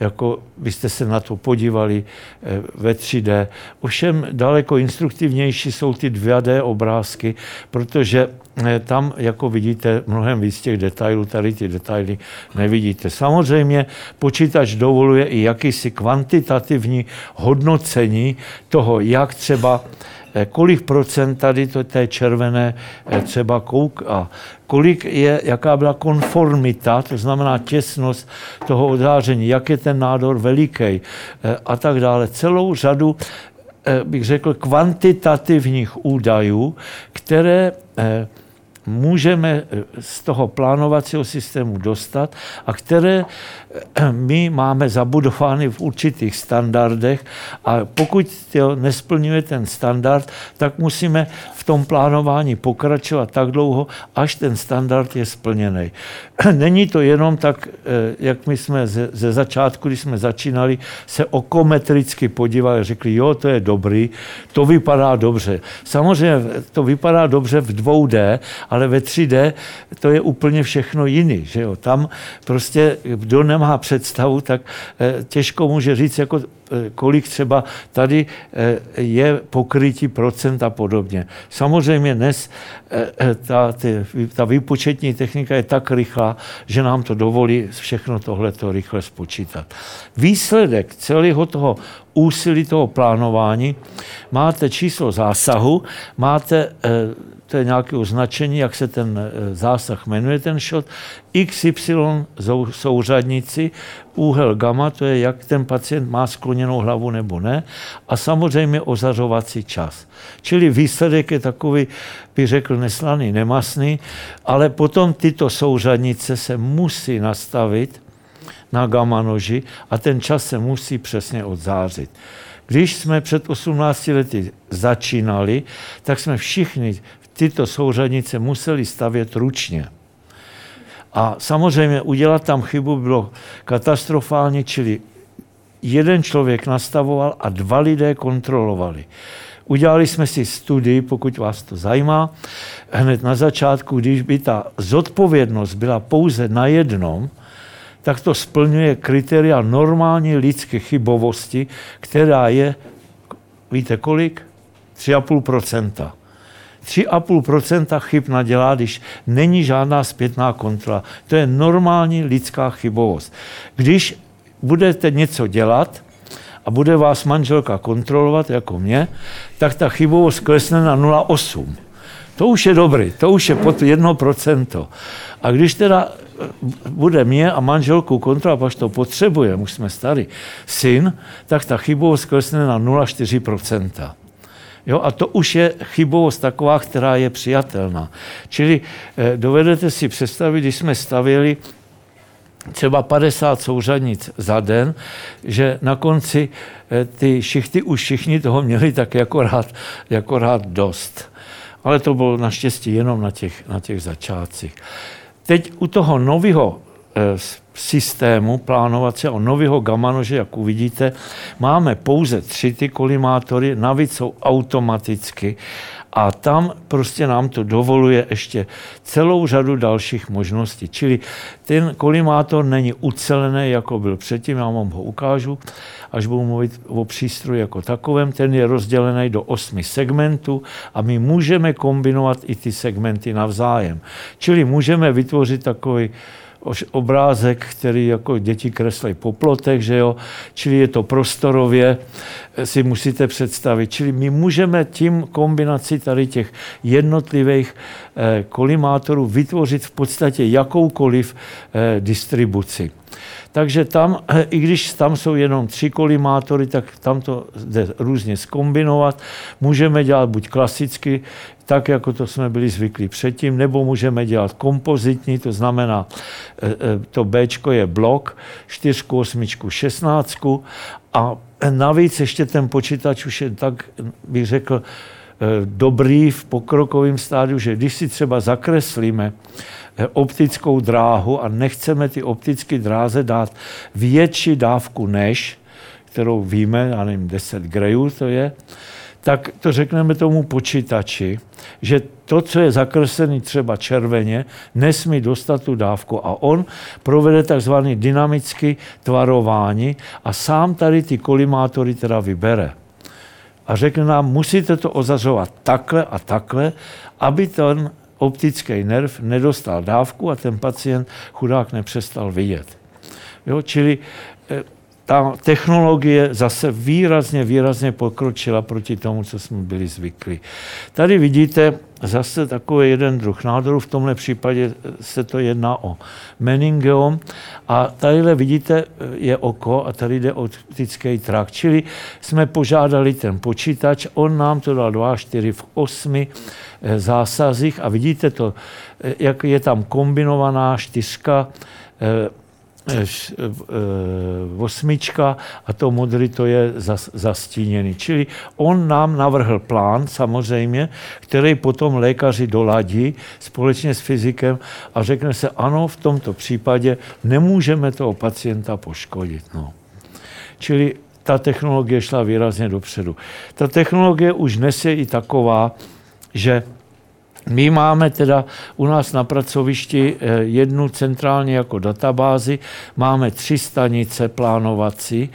Speaker 3: jako byste se na to podívali eh, ve 3D. Ovšem daleko instruktivnější jsou ty 2D obrázky, protože eh, tam, jako vidíte, mnohem víc těch detailů, tady ty detaily nevidíte. Samozřejmě počítač dovoluje i jakýsi kvantitativní hodnocení toho, jak třeba kolik procent tady to té červené eh, třeba kouk a kolik je, jaká byla konformita, to znamená těsnost toho odáření, jak je ten nádor veliký eh, a tak dále. Celou řadu bych řekl, kvantitativních údajů, které můžeme z toho plánovacího systému dostat a které my máme zabudovány v určitých standardech a pokud to nesplňuje ten standard, tak musíme v tom plánování pokračovat tak dlouho, až ten standard je splněný. Není to jenom tak, eh, jak my jsme ze, ze začátku, když jsme začínali, se okometricky podívali a řekli, jo, to je dobrý, to vypadá dobře. Samozřejmě to vypadá dobře v 2D, ale ve 3D to je úplně všechno jiný. Že jo? Tam prostě, kdo nemá představu, tak eh, těžko může říct, jako Eh, kolik třeba tady eh, je pokrytí procent a podobně. Samozřejmě dnes ta, ta výpočetní technika je tak rychlá, že nám to dovolí všechno tohleto rychle spočítat. Výsledek celého toho úsilí toho plánování máte číslo zásahu, máte to je nějaké označení, jak se ten e, zásah jmenuje, ten shot, XY souřadnici, úhel gamma, to je, jak ten pacient má skloněnou hlavu nebo ne, a samozřejmě ozařovací čas. Čili výsledek je takový, bych řekl, neslaný, nemasný, ale potom tyto souřadnice se musí nastavit na gamma noži a ten čas se musí přesně odzářit. Když jsme před 18 lety začínali, tak jsme všichni tyto souřadnice museli stavět ručně. A samozřejmě udělat tam chybu bylo katastrofálně, čili jeden člověk nastavoval a dva lidé kontrolovali. Udělali jsme si studii, pokud vás to zajímá, hned na začátku, když by ta zodpovědnost byla pouze na jednom, tak to splňuje kritéria normální lidské chybovosti, která je, víte kolik? 3,5 3,5% chyb nadělá, když není žádná zpětná kontrola. To je normální lidská chybovost. Když budete něco dělat a bude vás manželka kontrolovat, jako mě, tak ta chybovost klesne na 0,8. To už je dobrý, to už je pod 1%. A když teda eh, bude mě a manželku kontrolovat, až to potřebuje, už jsme starý syn, tak ta chybovost klesne na 0,4%. Jo, a to už je chybovost taková, která je přijatelná. Čili eh, dovedete si představit, když jsme stavěli třeba 50 souřadnic za den, že na konci eh, ty šichty už všichni toho měli tak jako rád, jako rád dost. Ale to bylo naštěstí jenom na těch, na těch začátcích. Teď u toho nového Eh, systému plánovacího nového gamanože, jak uvidíte, máme pouze tři ty kolimátory, navíc jsou automaticky a tam prostě nám to dovoluje ještě celou řadu dalších možností. Čili ten kolimátor není ucelený, jako byl předtím, já vám ho ukážu, až budu mluvit o přístroji jako takovém. Ten je rozdělený do osmi segmentů a my můžeme kombinovat i ty segmenty navzájem. Čili můžeme vytvořit takový obrázek, který jako děti kreslí po plotech, že jo? čili je to prostorově, eh, si musíte představit. Čili my můžeme tím kombinací tady těch jednotlivých eh, kolimátorů vytvořit v podstatě jakoukoliv eh, distribuci. Takže tam, i když tam jsou jenom tři kolimátory, tak tam to jde různě zkombinovat. Můžeme dělat buď klasicky, tak jako to jsme byli zvyklí předtím, nebo můžeme dělat kompozitní, to znamená, e, e, to B je blok, 4, 8, 16 a navíc ještě ten počítač už je tak, bych řekl, dobrý v pokrokovém stádiu, že když si třeba zakreslíme optickou dráhu a nechceme ty optické dráze dát větší dávku než, kterou víme, já nevím, 10 grejů to je, tak to řekneme tomu počítači, že to, co je zakreslené třeba červeně, nesmí dostat tu dávku a on provede takzvaný dynamický tvarování a sám tady ty kolimátory teda vybere. A řekne nám, musíte to ozařovat takhle a takhle, aby ten optický nerv nedostal dávku a ten pacient chudák nepřestal vidět. Jo, čili eh, ta technologie zase výrazně, výrazně pokročila proti tomu, co jsme byli zvyklí. Tady vidíte zase takový jeden druh nádoru, v tomhle případě se to jedná o meningeom a tady vidíte je oko a tady jde optický trakt, čili jsme požádali ten počítač, on nám to dal 2, 4 v 8 eh, zásazích a vidíte to, eh, jak je tam kombinovaná čtyřka eh, Eh, eh, osmička a to modrý to je zastíněný. Čili on nám navrhl plán samozřejmě, který potom lékaři doladí společně s fyzikem a řekne se, ano, v tomto případě nemůžeme toho pacienta poškodit. No. Čili ta technologie šla výrazně dopředu. Ta technologie už dnes je i taková, že my máme teda u nás na pracovišti eh, jednu centrálně jako databázi, máme tři stanice plánovací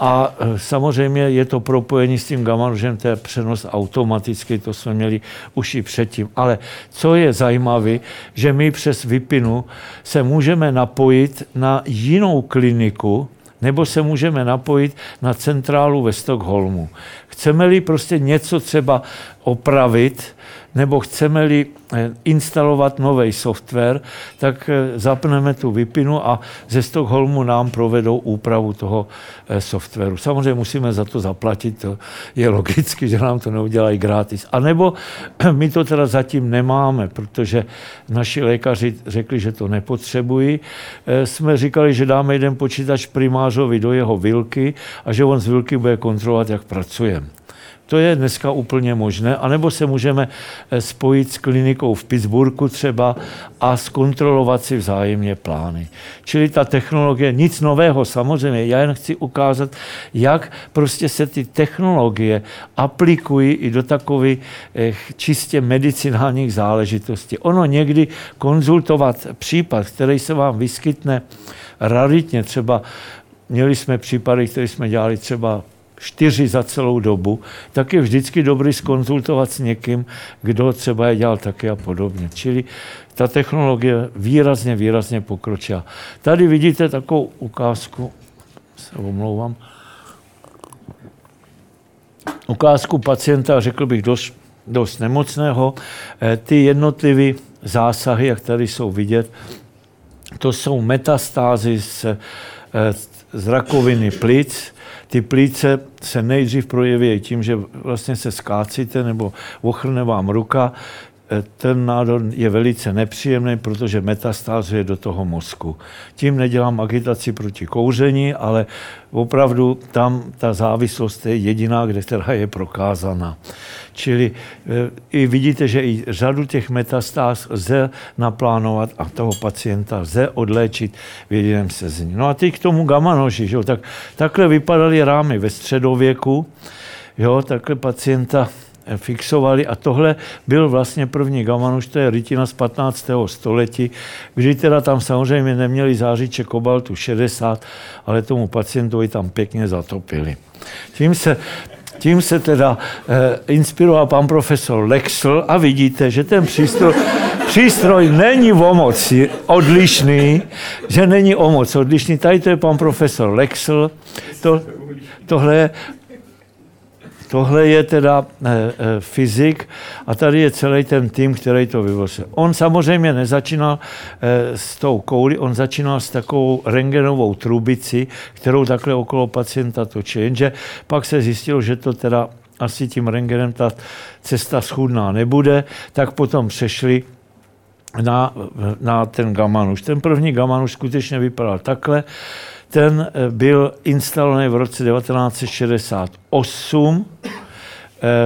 Speaker 3: a eh, samozřejmě je to propojení s tím gamanužem, to je přenos automaticky, to jsme měli už i předtím. Ale co je zajímavé, že my přes Vypinu se můžeme napojit na jinou kliniku, nebo se můžeme napojit na centrálu ve Stockholmu. Chceme-li prostě něco třeba opravit, nebo chceme-li eh, instalovat nový software, tak eh, zapneme tu vypinu a ze Stockholmu nám provedou úpravu toho eh, softwaru. Samozřejmě musíme za to zaplatit, to je logicky, že nám to neudělají gratis. A nebo my to teda zatím nemáme, protože naši lékaři řekli, že to nepotřebují. Jsme říkali, že dáme jeden počítač primářovi do jeho vilky a že on z vilky bude kontrolovat, jak pracujeme. To je dneska úplně možné. A nebo se můžeme eh, spojit s klinikou v Pittsburghu třeba a zkontrolovat si vzájemně plány. Čili ta technologie, nic nového samozřejmě, já jen chci ukázat, jak prostě se ty technologie aplikují i do takových eh, čistě medicinálních záležitostí. Ono někdy konzultovat případ, který se vám vyskytne raritně, třeba měli jsme případy, které jsme dělali třeba čtyři za celou dobu, tak je vždycky dobrý skonzultovat s někým, kdo třeba je dělal taky a podobně. Čili ta technologie výrazně, výrazně pokročila. Tady vidíte takovou ukázku, se omlouvám, ukázku pacienta, řekl bych, dost, dost nemocného. Eh, ty jednotlivé zásahy, jak tady jsou vidět, to jsou metastázy z, eh, z rakoviny plic, ty plíce se nejdřív projeví tím, že vlastně se skácíte nebo ochrne vám ruka, ten nádor je velice nepříjemný, protože metastázuje do toho mozku. Tím nedělám agitaci proti kouření, ale opravdu tam ta závislost je jediná, kde která je prokázaná. Čili e, i vidíte, že i řadu těch metastáz lze naplánovat a toho pacienta lze odléčit v jediném sezení. No a teď k tomu gamma noži, že jo? Tak, takhle vypadaly rámy ve středověku, jo? takhle pacienta fixovali a tohle byl vlastně první gamanuš, to je rytina z 15. století, kdy teda tam samozřejmě neměli zářiče kobaltu 60, ale tomu pacientovi tam pěkně zatopili. Tím se, tím se teda eh, inspiroval pan profesor Lexl a vidíte, že ten přístroj, přístroj není o moc odlišný, že není o moc odlišný. Tady to je pan profesor Lexl, to, tohle je Tohle je teda e, e, fyzik a tady je celý ten tým, který to vyvozil. On samozřejmě nezačínal e, s tou kouli, on začínal s takovou rengenovou trubici, kterou takhle okolo pacienta točí. Jenže pak se zjistilo, že to teda asi tím rengenem ta cesta schudná nebude, tak potom přešli na, na ten gamanuš. Ten první gamanuš skutečně vypadal takhle. Ten eh, byl instalovaný v roce 1968 eh,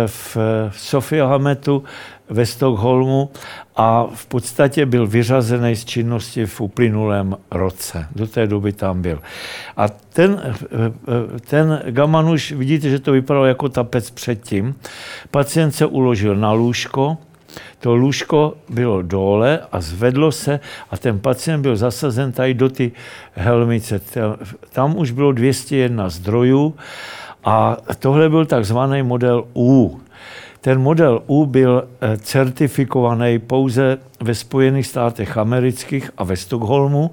Speaker 3: v Sofiahametu ve Stockholmu a v podstatě byl vyřazený z činnosti v uplynulém roce. Do té doby tam byl. A ten, eh, ten gamanuš, vidíte, že to vypadalo jako tapec předtím. Pacient se uložil na lůžko, to lůžko bylo dole a zvedlo se a ten pacient byl zasazen tady do ty helmice. Tam už bylo 201 zdrojů a tohle byl takzvaný model U. Ten model U byl eh, certifikovaný pouze ve Spojených státech amerických a ve Stockholmu.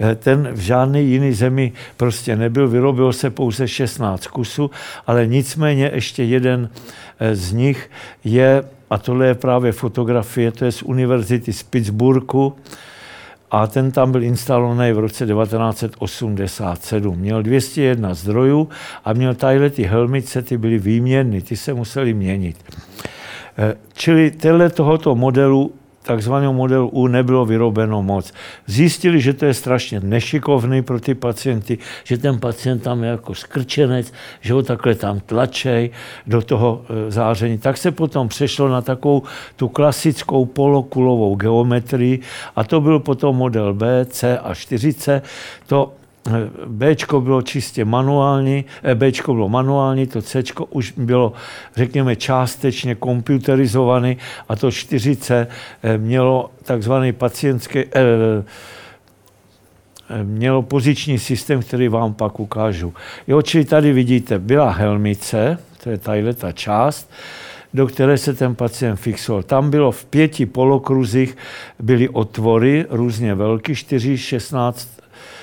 Speaker 3: Eh, ten v žádné jiné zemi prostě nebyl, vyrobilo se pouze 16 kusů, ale nicméně ještě jeden eh, z nich je, a tohle je právě fotografie, to je z univerzity z Pittsburghu, a ten tam byl instalovaný v roce 1987. Měl 201 zdrojů a měl tadyhle ty helmice, ty byly výměnny, ty se museli měnit. Eh, čili tenhle tohoto modelu takzvaného modelu U nebylo vyrobeno moc. Zjistili, že to je strašně nešikovný pro ty pacienty, že ten pacient tam je jako skrčenec, že ho takhle tam tlačej do toho e, záření. Tak se potom přešlo na takovou tu klasickou polokulovou geometrii a to byl potom model B, C a 4C. To B bylo čistě manuální, eh, B bylo manuální, to C už bylo, řekněme, částečně komputerizované a to 4C eh, mělo takzvaný pacientský, eh, mělo poziční systém, který vám pak ukážu. Jo, čili tady vidíte, byla helmice, to je tadyhle ta část, do které se ten pacient fixoval. Tam bylo v pěti polokruzích byly otvory, různě velké, 4, 16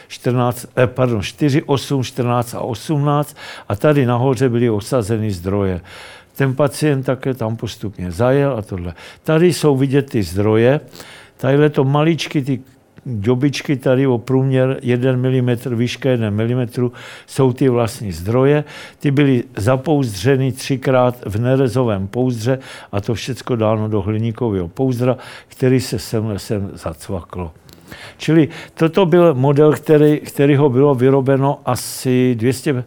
Speaker 3: 14, eh, pardon, 4, 8, 14 a 18 a tady nahoře byly osazeny zdroje. Ten pacient také tam postupně zajel a tohle. Tady jsou vidět ty zdroje, tadyhle to maličky, ty dobičky tady o průměr 1 mm, výška 1 mm, jsou ty vlastní zdroje. Ty byly zapouzdřeny třikrát v nerezovém pouzdře a to všechno dáno do hliníkového pouzdra, který se sem lesem zacvaklo. Čili toto byl model, který, kterýho bylo vyrobeno asi 200,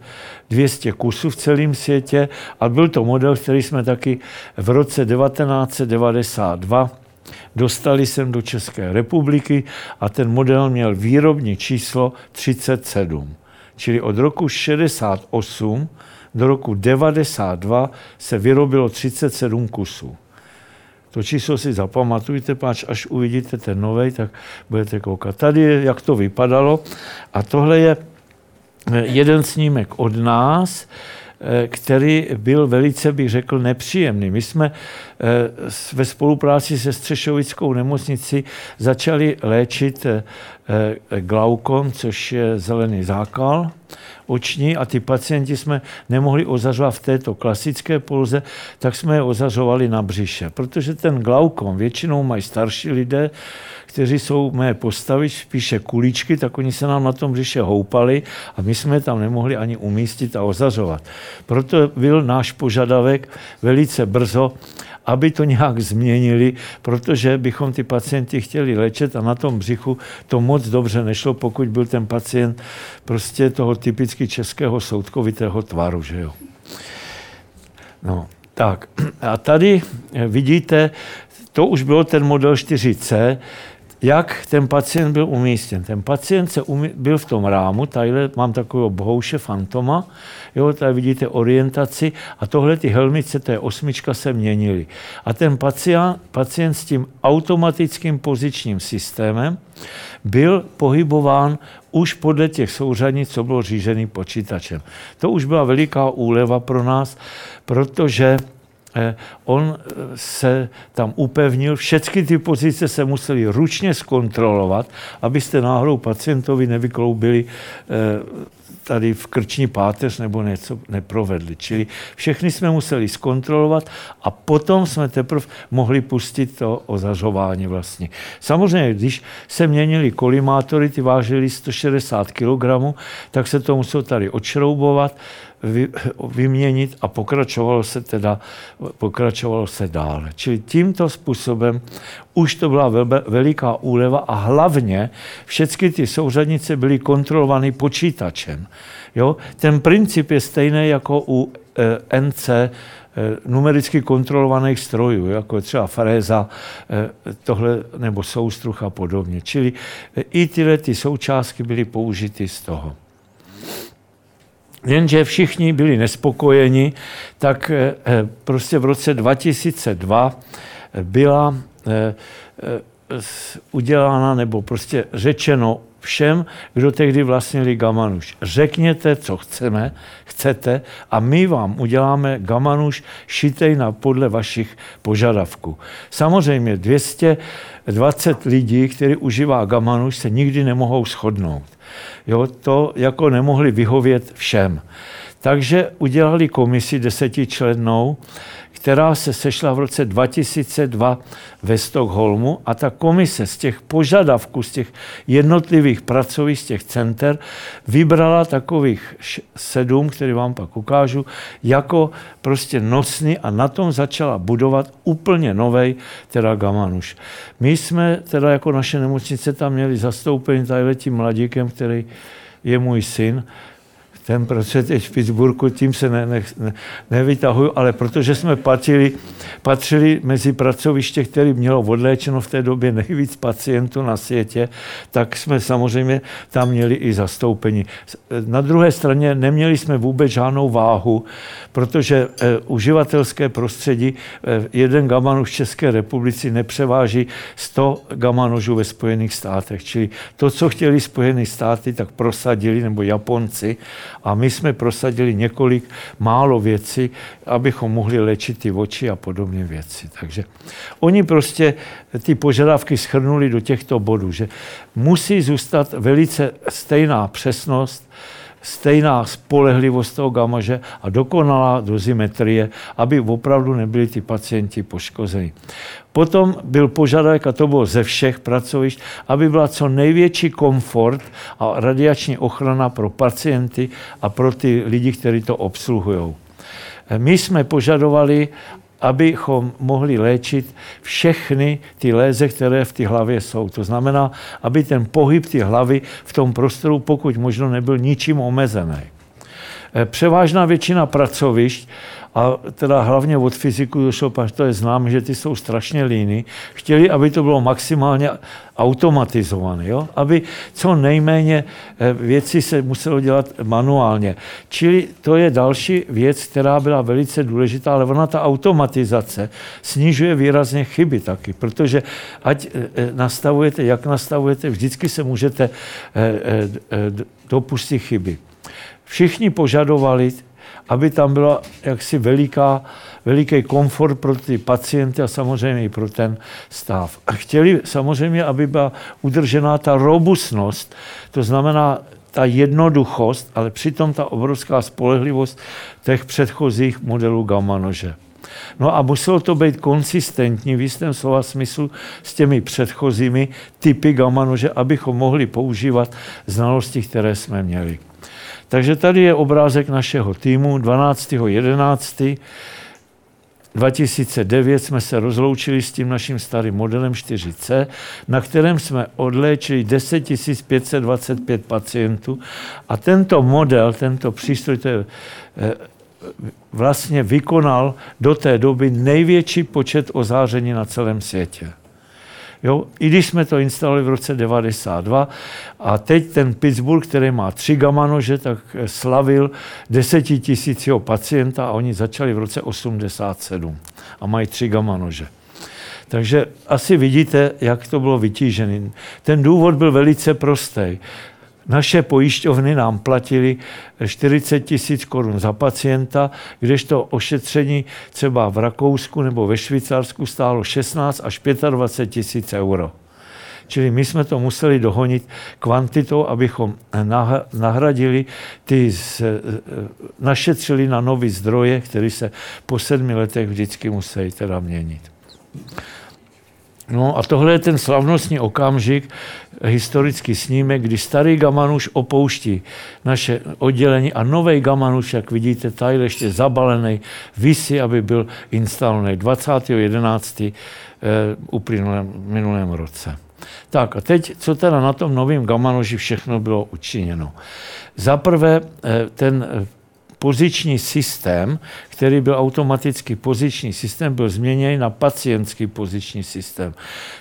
Speaker 3: 200 kusů v celém světě a byl to model, který jsme taky v roce 1992 dostali sem do České republiky a ten model měl výrobní číslo 37. Čili od roku 68 do roku 92 se vyrobilo 37 kusů. To číslo si zapamatujte, páč až uvidíte ten nový, tak budete koukat. Tady je, jak to vypadalo. A tohle je eh, jeden snímek od nás, který byl velice, bych řekl, nepříjemný. My jsme eh, ve spolupráci se Střešovickou nemocnici začali léčit glaukon, což je zelený zákal oční a ty pacienti jsme nemohli ozařovat v této klasické poloze, tak jsme je ozařovali na břiše. Protože ten glaukom většinou mají starší lidé, kteří jsou mé postavy, spíše kuličky, tak oni se nám na tom břiše houpali a my jsme tam nemohli ani umístit a ozařovat. Proto byl náš požadavek velice brzo, aby to nějak změnili, protože bychom ty pacienty chtěli léčit a na tom břichu to moc dobře nešlo, pokud byl ten pacient prostě toho typicky českého soudkovitého tvaru, že jo. No, tak. A tady vidíte, to už bylo ten model 4C, jak ten pacient byl umístěn. Ten pacient se umí, byl v tom rámu, tady mám takového bohouše fantoma, jo, tady vidíte orientaci a tohle ty helmice, to je osmička, se měnily. A ten pacient, pacient s tím automatickým pozičním systémem byl pohybován už podle těch souřadnic, co bylo řízený počítačem. To už byla veliká úleva pro nás, protože on eh, se tam upevnil, všechny ty pozice se museli ručně zkontrolovat, abyste náhodou pacientovi nevykloubili eh, tady v krční páteř nebo něco neprovedli. Čili všechny jsme museli zkontrolovat a potom jsme teprve mohli pustit to ozařování vlastně. Samozřejmě, když se měnili kolimátory, ty vážily 160 kg, tak se to muselo tady odšroubovat, vy, vyměnit a pokračovalo se teda, pokračovalo se dále. Čili tímto způsobem už to byla veliká úleva a hlavně všechny ty souřadnice byly kontrolovány počítačem. Jo? Ten princip je stejný jako u e, NC, e, numericky kontrolovaných strojů, jako třeba fréza, e, tohle, nebo soustruh a podobně. Čili i tyhle ty součástky byly použity z toho. Jenže všichni byli nespokojeni, tak eh, eh, prostě v roce 2002 byla eh, udělána nebo prostě řečeno všem, kdo tehdy vlastnili Gamanuš. Řekněte, co chceme, chcete a my vám uděláme Gamanuš šitej na podle vašich požadavků. Samozřejmě 220 lidí, kteří užívá Gamanuš, se nikdy nemohou shodnout. Jo, to jako nemohli vyhovět všem. Takže udělali komisi desetičlennou, která se sešla v roce 2002 ve Stockholmu a ta komise z těch požadavků, z těch jednotlivých pracovišť, z těch center, vybrala takových sedm, který vám pak ukážu, jako prostě nosný a na tom začala budovat úplně novej teda Gamanuš. My jsme teda jako naše nemocnice tam měli zastoupení tady tím mladíkem, který je můj syn, ten teď v Pittsburghu, tím se ne, ne, ne, nevytahuju, ale protože jsme patřili, patřili mezi pracoviště, který mělo odléčeno v té době nejvíc pacientů na světě, tak jsme samozřejmě tam měli i zastoupení. Na druhé straně neměli jsme vůbec žádnou váhu, protože eh, uživatelské prostředí, eh, jeden gamanož v České republice nepřeváží 100 gamanožů ve Spojených státech. Čili to, co chtěli Spojené státy, tak prosadili, nebo Japonci, a my jsme prosadili několik málo věcí, abychom mohli léčit ty oči a podobné věci. Takže oni prostě ty požadavky schrnuli do těchto bodů, že musí zůstat velice stejná přesnost, stejná spolehlivost toho gamaže a dokonalá dozimetrie, aby opravdu nebyli ty pacienti poškozeni. Potom byl požadavek, a to bylo ze všech pracovišť, aby byla co největší komfort a radiační ochrana pro pacienty a pro ty lidi, kteří to obsluhují. My jsme požadovali, abychom mohli léčit všechny ty léze, které v té hlavě jsou. To znamená, aby ten pohyb té hlavy v tom prostoru pokud možno nebyl ničím omezený. Převážná většina pracovišť a teda hlavně od fyziku došlo, až to je znám, že ty jsou strašně líny, chtěli, aby to bylo maximálně automatizované, jo? aby co nejméně eh, věci se muselo dělat manuálně. Čili to je další věc, která byla velice důležitá, ale ona ta automatizace snižuje výrazně chyby taky, protože ať eh, eh, nastavujete, jak nastavujete, vždycky se můžete dopustit chyby. Všichni požadovali aby tam byla jaksi veliká, veliký komfort pro ty pacienty a samozřejmě i pro ten stav. A chtěli samozřejmě, aby byla udržená ta robustnost, to znamená ta jednoduchost, ale přitom ta obrovská spolehlivost těch předchozích modelů gamma nože. No a muselo to být konsistentní v jistém slova smyslu s těmi předchozími typy gamma nože, abychom mohli používat znalosti, které jsme měli. Takže tady je obrázek našeho týmu 12.11. 2009 jsme se rozloučili s tím naším starým modelem 4C, na kterém jsme odléčili 10 525 pacientů a tento model, tento přístroj, to je, eh, vlastně vykonal do té doby největší počet ozáření na celém světě. Jo? I když jsme to instalovali v roce 92 a teď ten Pittsburgh, který má tři gamma nože, tak slavil desetitisícího pacienta a oni začali v roce 87 a mají tři gamma nože. Takže asi vidíte, jak to bylo vytížené. Ten důvod byl velice prostý. Naše pojišťovny nám platili 40 tisíc korun za pacienta, kdežto ošetření třeba v Rakousku nebo ve Švýcarsku stálo 16 až 25 tisíc euro. Čili my jsme to museli dohonit kvantitou, abychom nahradili ty, z, našetřili na nové zdroje, které se po sedmi letech vždycky musí teda měnit. No a tohle je ten slavnostní okamžik, historický snímek, kdy starý Gamanuš opouští naše oddělení a nový Gamanuš, jak vidíte, tady ještě zabalený, vysí, aby byl instalovaný 20.11. Eh, uplynulém minulém roce. Tak a teď, co teda na tom novém Gamanoži všechno bylo učiněno. Za prvé, eh, ten eh, poziční systém, který byl automatický poziční systém, byl změněn na pacientský poziční systém.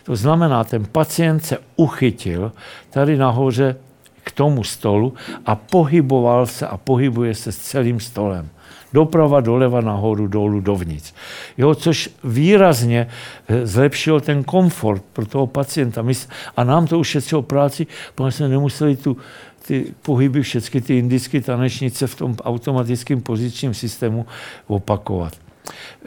Speaker 3: To znamená, ten pacient se uchytil tady nahoře k tomu stolu a pohyboval se a pohybuje se s celým stolem. Doprava, doleva, nahoru, dolů, dovnitř. Jo, což výrazně eh, zlepšilo ten komfort pro toho pacienta. A nám to ušetřilo práci, protože jsme nemuseli tu ty pohyby, všechny ty indické tanečnice v tom automatickém pozičním systému opakovat.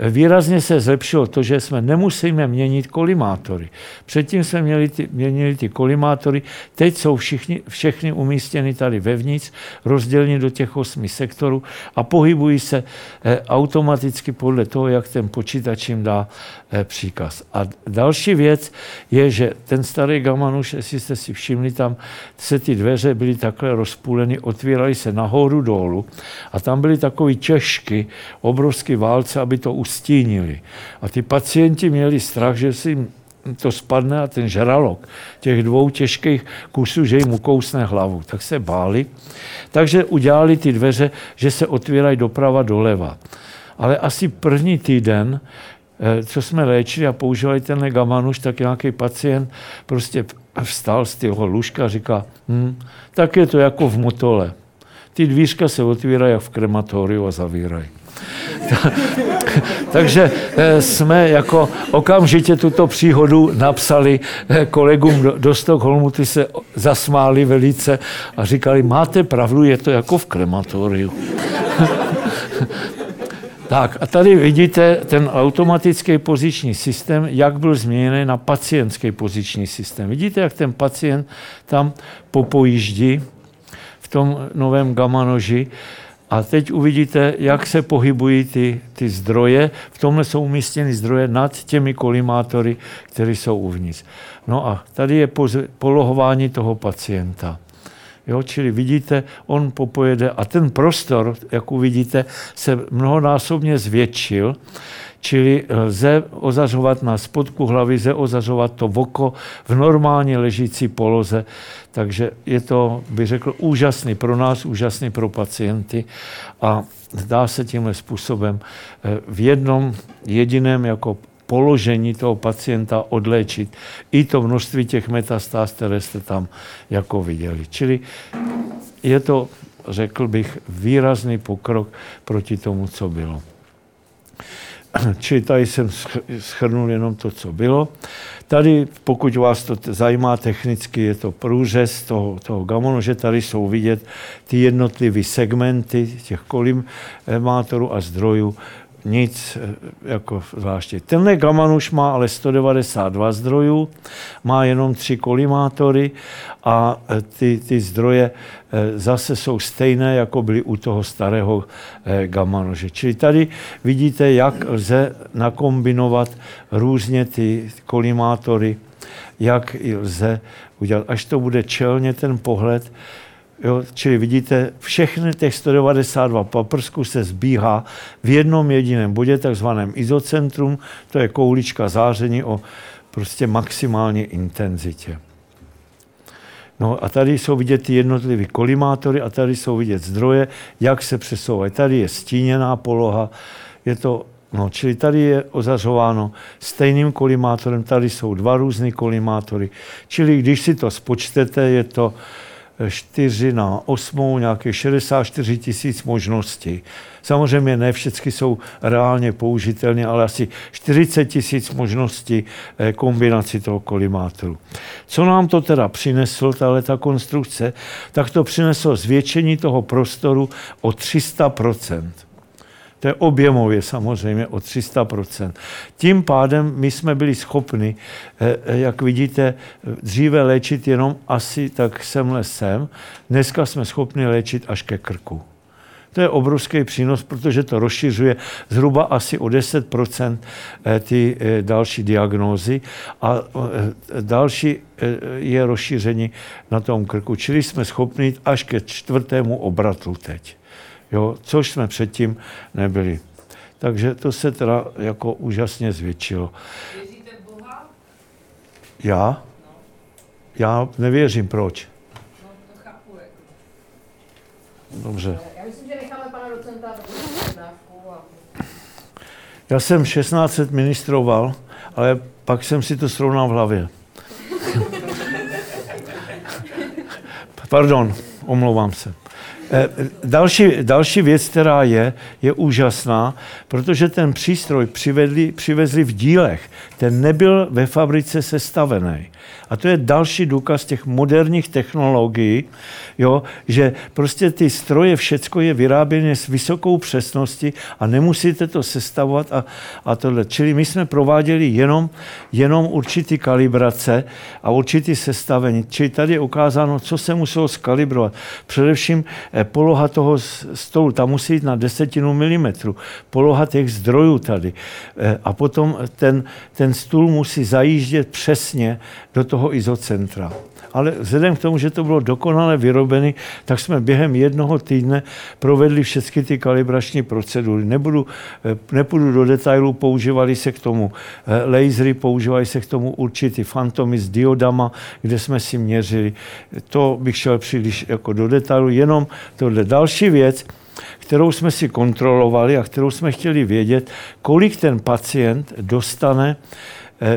Speaker 3: Výrazně se zlepšilo to, že jsme nemusíme měnit kolimátory. Předtím jsme měli ty, měnili ty kolimátory, teď jsou všichni, všechny umístěny tady vevnitř, rozděleni do těch osmi sektorů a pohybují se eh, automaticky podle toho, jak ten počítač jim dá eh, příkaz. A další věc je, že ten starý Gamanuš, jestli jste si všimli, tam se ty dveře byly takhle rozpůleny, otvíraly se nahoru dolů a tam byly takové češky, obrovské válce, aby to ustínili. A ty pacienti měli strach, že si to spadne a ten žralok těch dvou těžkých kusů, že jim ukousne hlavu. Tak se báli. Takže udělali ty dveře, že se otvírají doprava doleva. Ale asi první týden, eh, co jsme léčili a používali ten gamanuš, tak nějaký pacient prostě vstal z toho lůžka a říká, hm, tak je to jako v motole. Ty dvířka se otvírají jak v krematoriu a zavírají. Takže eh, jsme jako okamžitě tuto příhodu napsali eh, kolegům do, Stockholmu, ty se zasmáli velice a říkali, máte pravdu, je to jako v krematoriu. Tak a tady vidíte ten automatický poziční systém, jak byl změněný na pacientský poziční systém. Vidíte, jak ten pacient tam popojíždí v tom novém gamma noži a teď uvidíte, jak se pohybují ty, ty zdroje. V tomhle jsou umístěny zdroje nad těmi kolimátory, které jsou uvnitř. No a tady je polohování toho pacienta. Jo, čili vidíte, on popojede a ten prostor, jak uvidíte, se mnohonásobně zvětšil. Čili lze ozařovat na spodku hlavy, lze ozařovat to oko v normálně ležící poloze. Takže je to, bych řekl, úžasný pro nás, úžasný pro pacienty a dá se tímhle způsobem eh, v jednom jediném jako položení toho pacienta odléčit i to množství těch metastáz, které jste tam jako viděli. Čili je to, řekl bych, výrazný pokrok proti tomu, co bylo. Čili tady jsem schrnul jenom to, co bylo. Tady, pokud vás to zajímá technicky, je to průřez toho, toho gamonu, že tady jsou vidět ty jednotlivé segmenty těch kolimátorů a zdrojů nic eh, jako zvláště. Tenhle Gaman už má ale 192 zdrojů, má jenom tři kolimátory a eh, ty, ty zdroje eh, zase jsou stejné, jako byly u toho starého Gamanože. Čili tady vidíte, jak lze nakombinovat různě ty kolimátory, jak lze udělat, až to bude čelně ten pohled, Jo, čili vidíte, všechny těch 192 paprsků se zbíhá v jednom jediném bodě, takzvaném izocentrum, to je koulička záření o prostě maximální intenzitě. No a tady jsou vidět ty jednotlivé kolimátory a tady jsou vidět zdroje, jak se přesouvají. Tady je stíněná poloha, je to, no, čili tady je ozařováno stejným kolimátorem, tady jsou dva různé kolimátory. Čili když si to spočtete, je to 4 na 8, nějaké 64 tisíc možností. Samozřejmě ne všechny jsou reálně použitelné, ale asi 40 tisíc možností eh, kombinací toho kolimátoru. Co nám to teda přineslo, tahle ta konstrukce, tak to přineslo zvětšení toho prostoru o 300 to je objemově samozřejmě o 300% Tím pádem my jsme byli schopni, eh, eh, jak vidíte, dříve léčit jenom asi tak semhle sem. Dneska jsme schopni léčit až ke krku. To je obrovský přínos, protože to rozšiřuje zhruba asi o 10 eh, ty další diagnózy a další je rozšíření na tom krku. Čili jsme schopni až ke čtvrtému obratu teď jo, což jsme předtím nebyli. Takže to se teda jako úžasně zvětšilo.
Speaker 4: Věříte v Boha?
Speaker 3: Já? No. Já nevěřím, proč?
Speaker 4: No, to chápu. Jako.
Speaker 3: Dobře.
Speaker 1: Já myslím, že necháme pana docenta a...
Speaker 3: Já jsem 16 let ministroval, ale pak jsem si to srovnal v hlavě. Pardon, omlouvám se. Eh, další, další věc, která je, je úžasná, protože ten přístroj přivedli, přivezli v dílech. Ten nebyl ve fabrice sestavený. A to je další důkaz těch moderních technologií, jo, že prostě ty stroje, všecko je vyráběné s vysokou přesností a nemusíte to sestavovat a, a tohle. Čili my jsme prováděli jenom, jenom určitý kalibrace a určitý sestavení. Čili tady je ukázáno, co se muselo skalibrovat. Především eh, poloha toho stolu, tam musí jít na desetinu milimetru. Poloha těch zdrojů tady. Eh, a potom ten, ten stůl musí zajíždět přesně do toho izocentra. Ale vzhledem k tomu, že to bylo dokonale vyrobené, tak jsme během jednoho týdne provedli všechny ty kalibrační procedury. Nebudu, eh, nepůjdu do detailů, používali se k tomu eh, lasery, používali se k tomu určitý fantomy s diodama, kde jsme si měřili. To bych šel příliš jako do detailu, jenom tohle další věc, kterou jsme si kontrolovali a kterou jsme chtěli vědět, kolik ten pacient dostane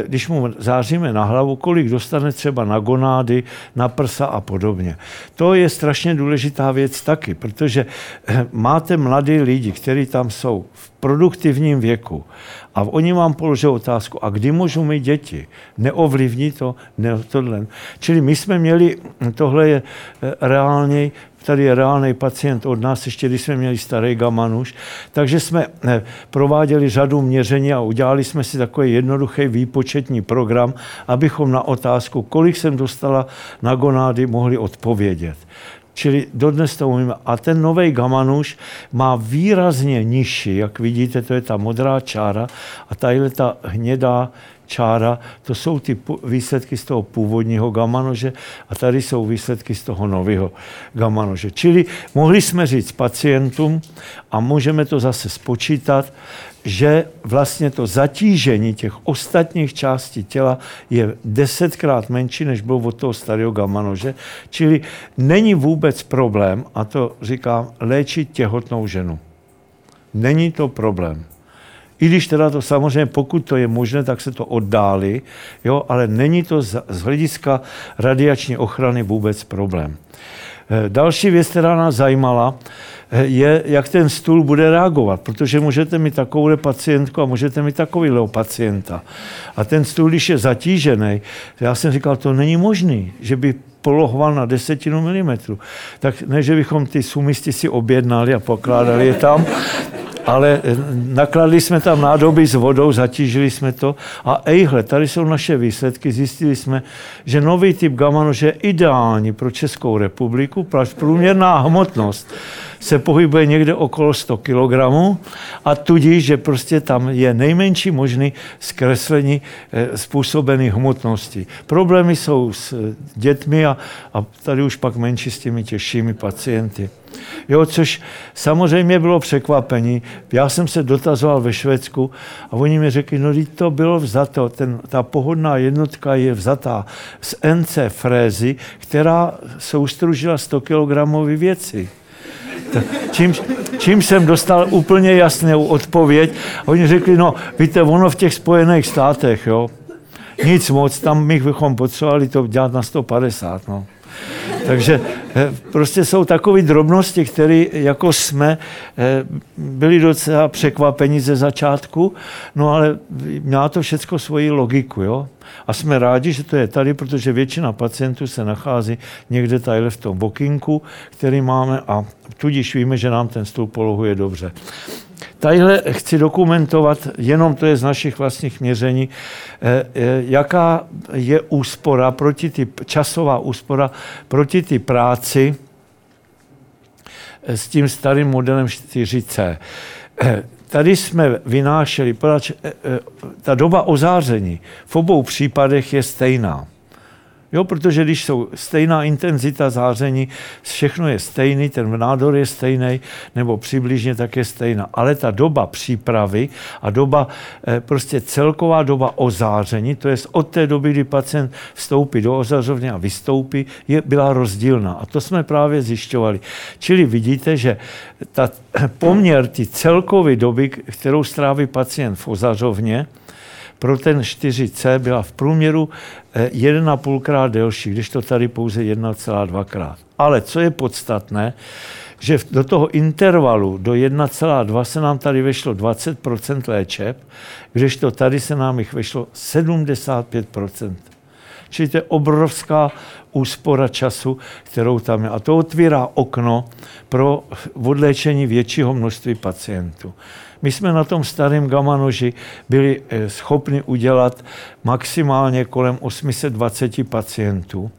Speaker 3: když mu záříme na hlavu, kolik dostane třeba na gonády, na prsa a podobně. To je strašně důležitá věc taky, protože eh, máte mladí lidi, kteří tam jsou v produktivním věku a oni vám položí otázku, a kdy můžu mít děti? Neovlivní to? Ne, tohle. Čili my jsme měli, tohle je eh, reálně tady je reálný pacient od nás, ještě když jsme měli starý gamanuš, takže jsme eh, prováděli řadu měření a udělali jsme si takový jednoduchý výpočetní program, abychom na otázku, kolik jsem dostala na gonády, mohli odpovědět. Čili dodnes to umíme. A ten nový gamanuš má výrazně nižší, jak vidíte, to je ta modrá čára a tadyhle ta hnědá čára, to jsou ty výsledky z toho původního gamanože a tady jsou výsledky z toho nového gamanože. Čili mohli jsme říct pacientům a můžeme to zase spočítat, že vlastně to zatížení těch ostatních částí těla je desetkrát menší, než bylo od toho starého gamanože. Čili není vůbec problém, a to říkám, léčit těhotnou ženu. Není to problém. I když teda to samozřejmě, pokud to je možné, tak se to oddálí, jo, ale není to z, hlediska radiační ochrany vůbec problém. Eh, další věc, která nás zajímala, je, jak ten stůl bude reagovat, protože můžete mít takovou pacientku a můžete mít takovýhle pacienta. A ten stůl, když je zatížený, já jsem říkal, to není možný, že by polohoval na desetinu milimetru. Tak ne, že bychom ty sumisty si objednali a pokládali je tam, ale eh, nakladli jsme tam nádoby s vodou, zatížili jsme to a ejhle, tady jsou naše výsledky. Zjistili jsme, že nový typ gamma je ideální pro Českou republiku, průměrná hmotnost se pohybuje někde okolo 100 kg a tudíž, že prostě tam je nejmenší možný zkreslení eh, způsobený hmotnosti. Problémy jsou s eh, dětmi a, a tady už pak menší s těmi těžšími pacienty. Jo, což samozřejmě bylo překvapení. Já jsem se dotazoval ve Švédsku a oni mi řekli, no to bylo vzato, ten, ta pohodná jednotka je vzatá z NC frézy, která soustružila 100 kg věci. Čím, čím jsem dostal úplně jasnou odpověď. Oni řekli, no víte, ono v těch Spojených státech, jo, nic moc, tam bychom potřebovali to dělat na 150, no. Takže eh, prostě jsou takové drobnosti, které jako jsme eh, byli docela překvapeni ze začátku, no ale má to všechno svoji logiku, jo. A jsme rádi, že to je tady, protože většina pacientů se nachází někde tady v tom bokinku, který máme a tudíž víme, že nám ten stůl polohuje dobře. Tadyhle chci dokumentovat, jenom to je z našich vlastních měření, eh, eh, jaká je úspora proti ty, časová úspora proti ty práci eh, s tím starým modelem 4C. Tady jsme vynášeli, ta doba ozáření v obou případech je stejná. Jo, protože když jsou stejná intenzita záření, všechno je stejný, ten nádor je stejný, nebo přibližně tak je stejná. Ale ta doba přípravy a doba, eh, prostě celková doba ozáření, to je od té doby, kdy pacient vstoupí do ozařovny a vystoupí, je, byla rozdílná. A to jsme právě zjišťovali. Čili vidíte, že ta poměr ty celkové doby, kterou stráví pacient v ozařovně, pro ten 4C byla v průměru 1,5 krát delší, když to tady pouze 1,2 krát. Ale co je podstatné, že do toho intervalu do 1,2 se nám tady vešlo 20 léčeb, kdežto tady se nám jich vešlo 75 Čili to je obrovská úspora času, kterou tam je. A to otvírá okno pro odléčení většího množství pacientů. My jsme na tom starém gamma noži byli eh, schopni udělat maximálně kolem 820 pacientů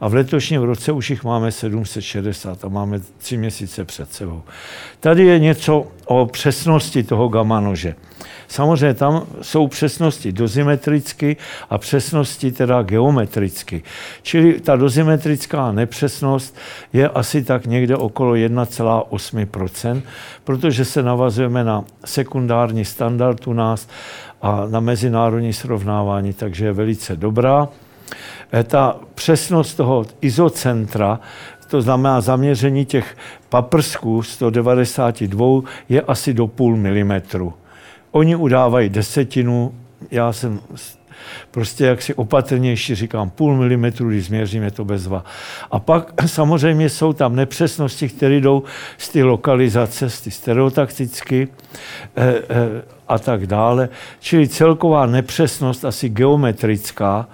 Speaker 3: a v letošním roce už jich máme 760 a máme tři měsíce před sebou. Tady je něco o přesnosti toho gamma nože. Samozřejmě tam jsou přesnosti dozimetricky a přesnosti teda geometricky. Čili ta dozimetrická nepřesnost je asi tak někde okolo 1,8%, protože se navazujeme na sekundární standard u nás a na mezinárodní srovnávání, takže je velice dobrá. Eh, ta přesnost toho izocentra, to znamená zaměření těch paprsků 192, je asi do půl milimetru. Oni udávají desetinu, já jsem prostě jaksi opatrnější, říkám půl milimetru, když změřím, je to bezva. A pak samozřejmě jsou tam nepřesnosti, které jdou z ty lokalizace, z ty stereotakticky eh, eh, a tak dále. Čili celková nepřesnost, asi geometrická,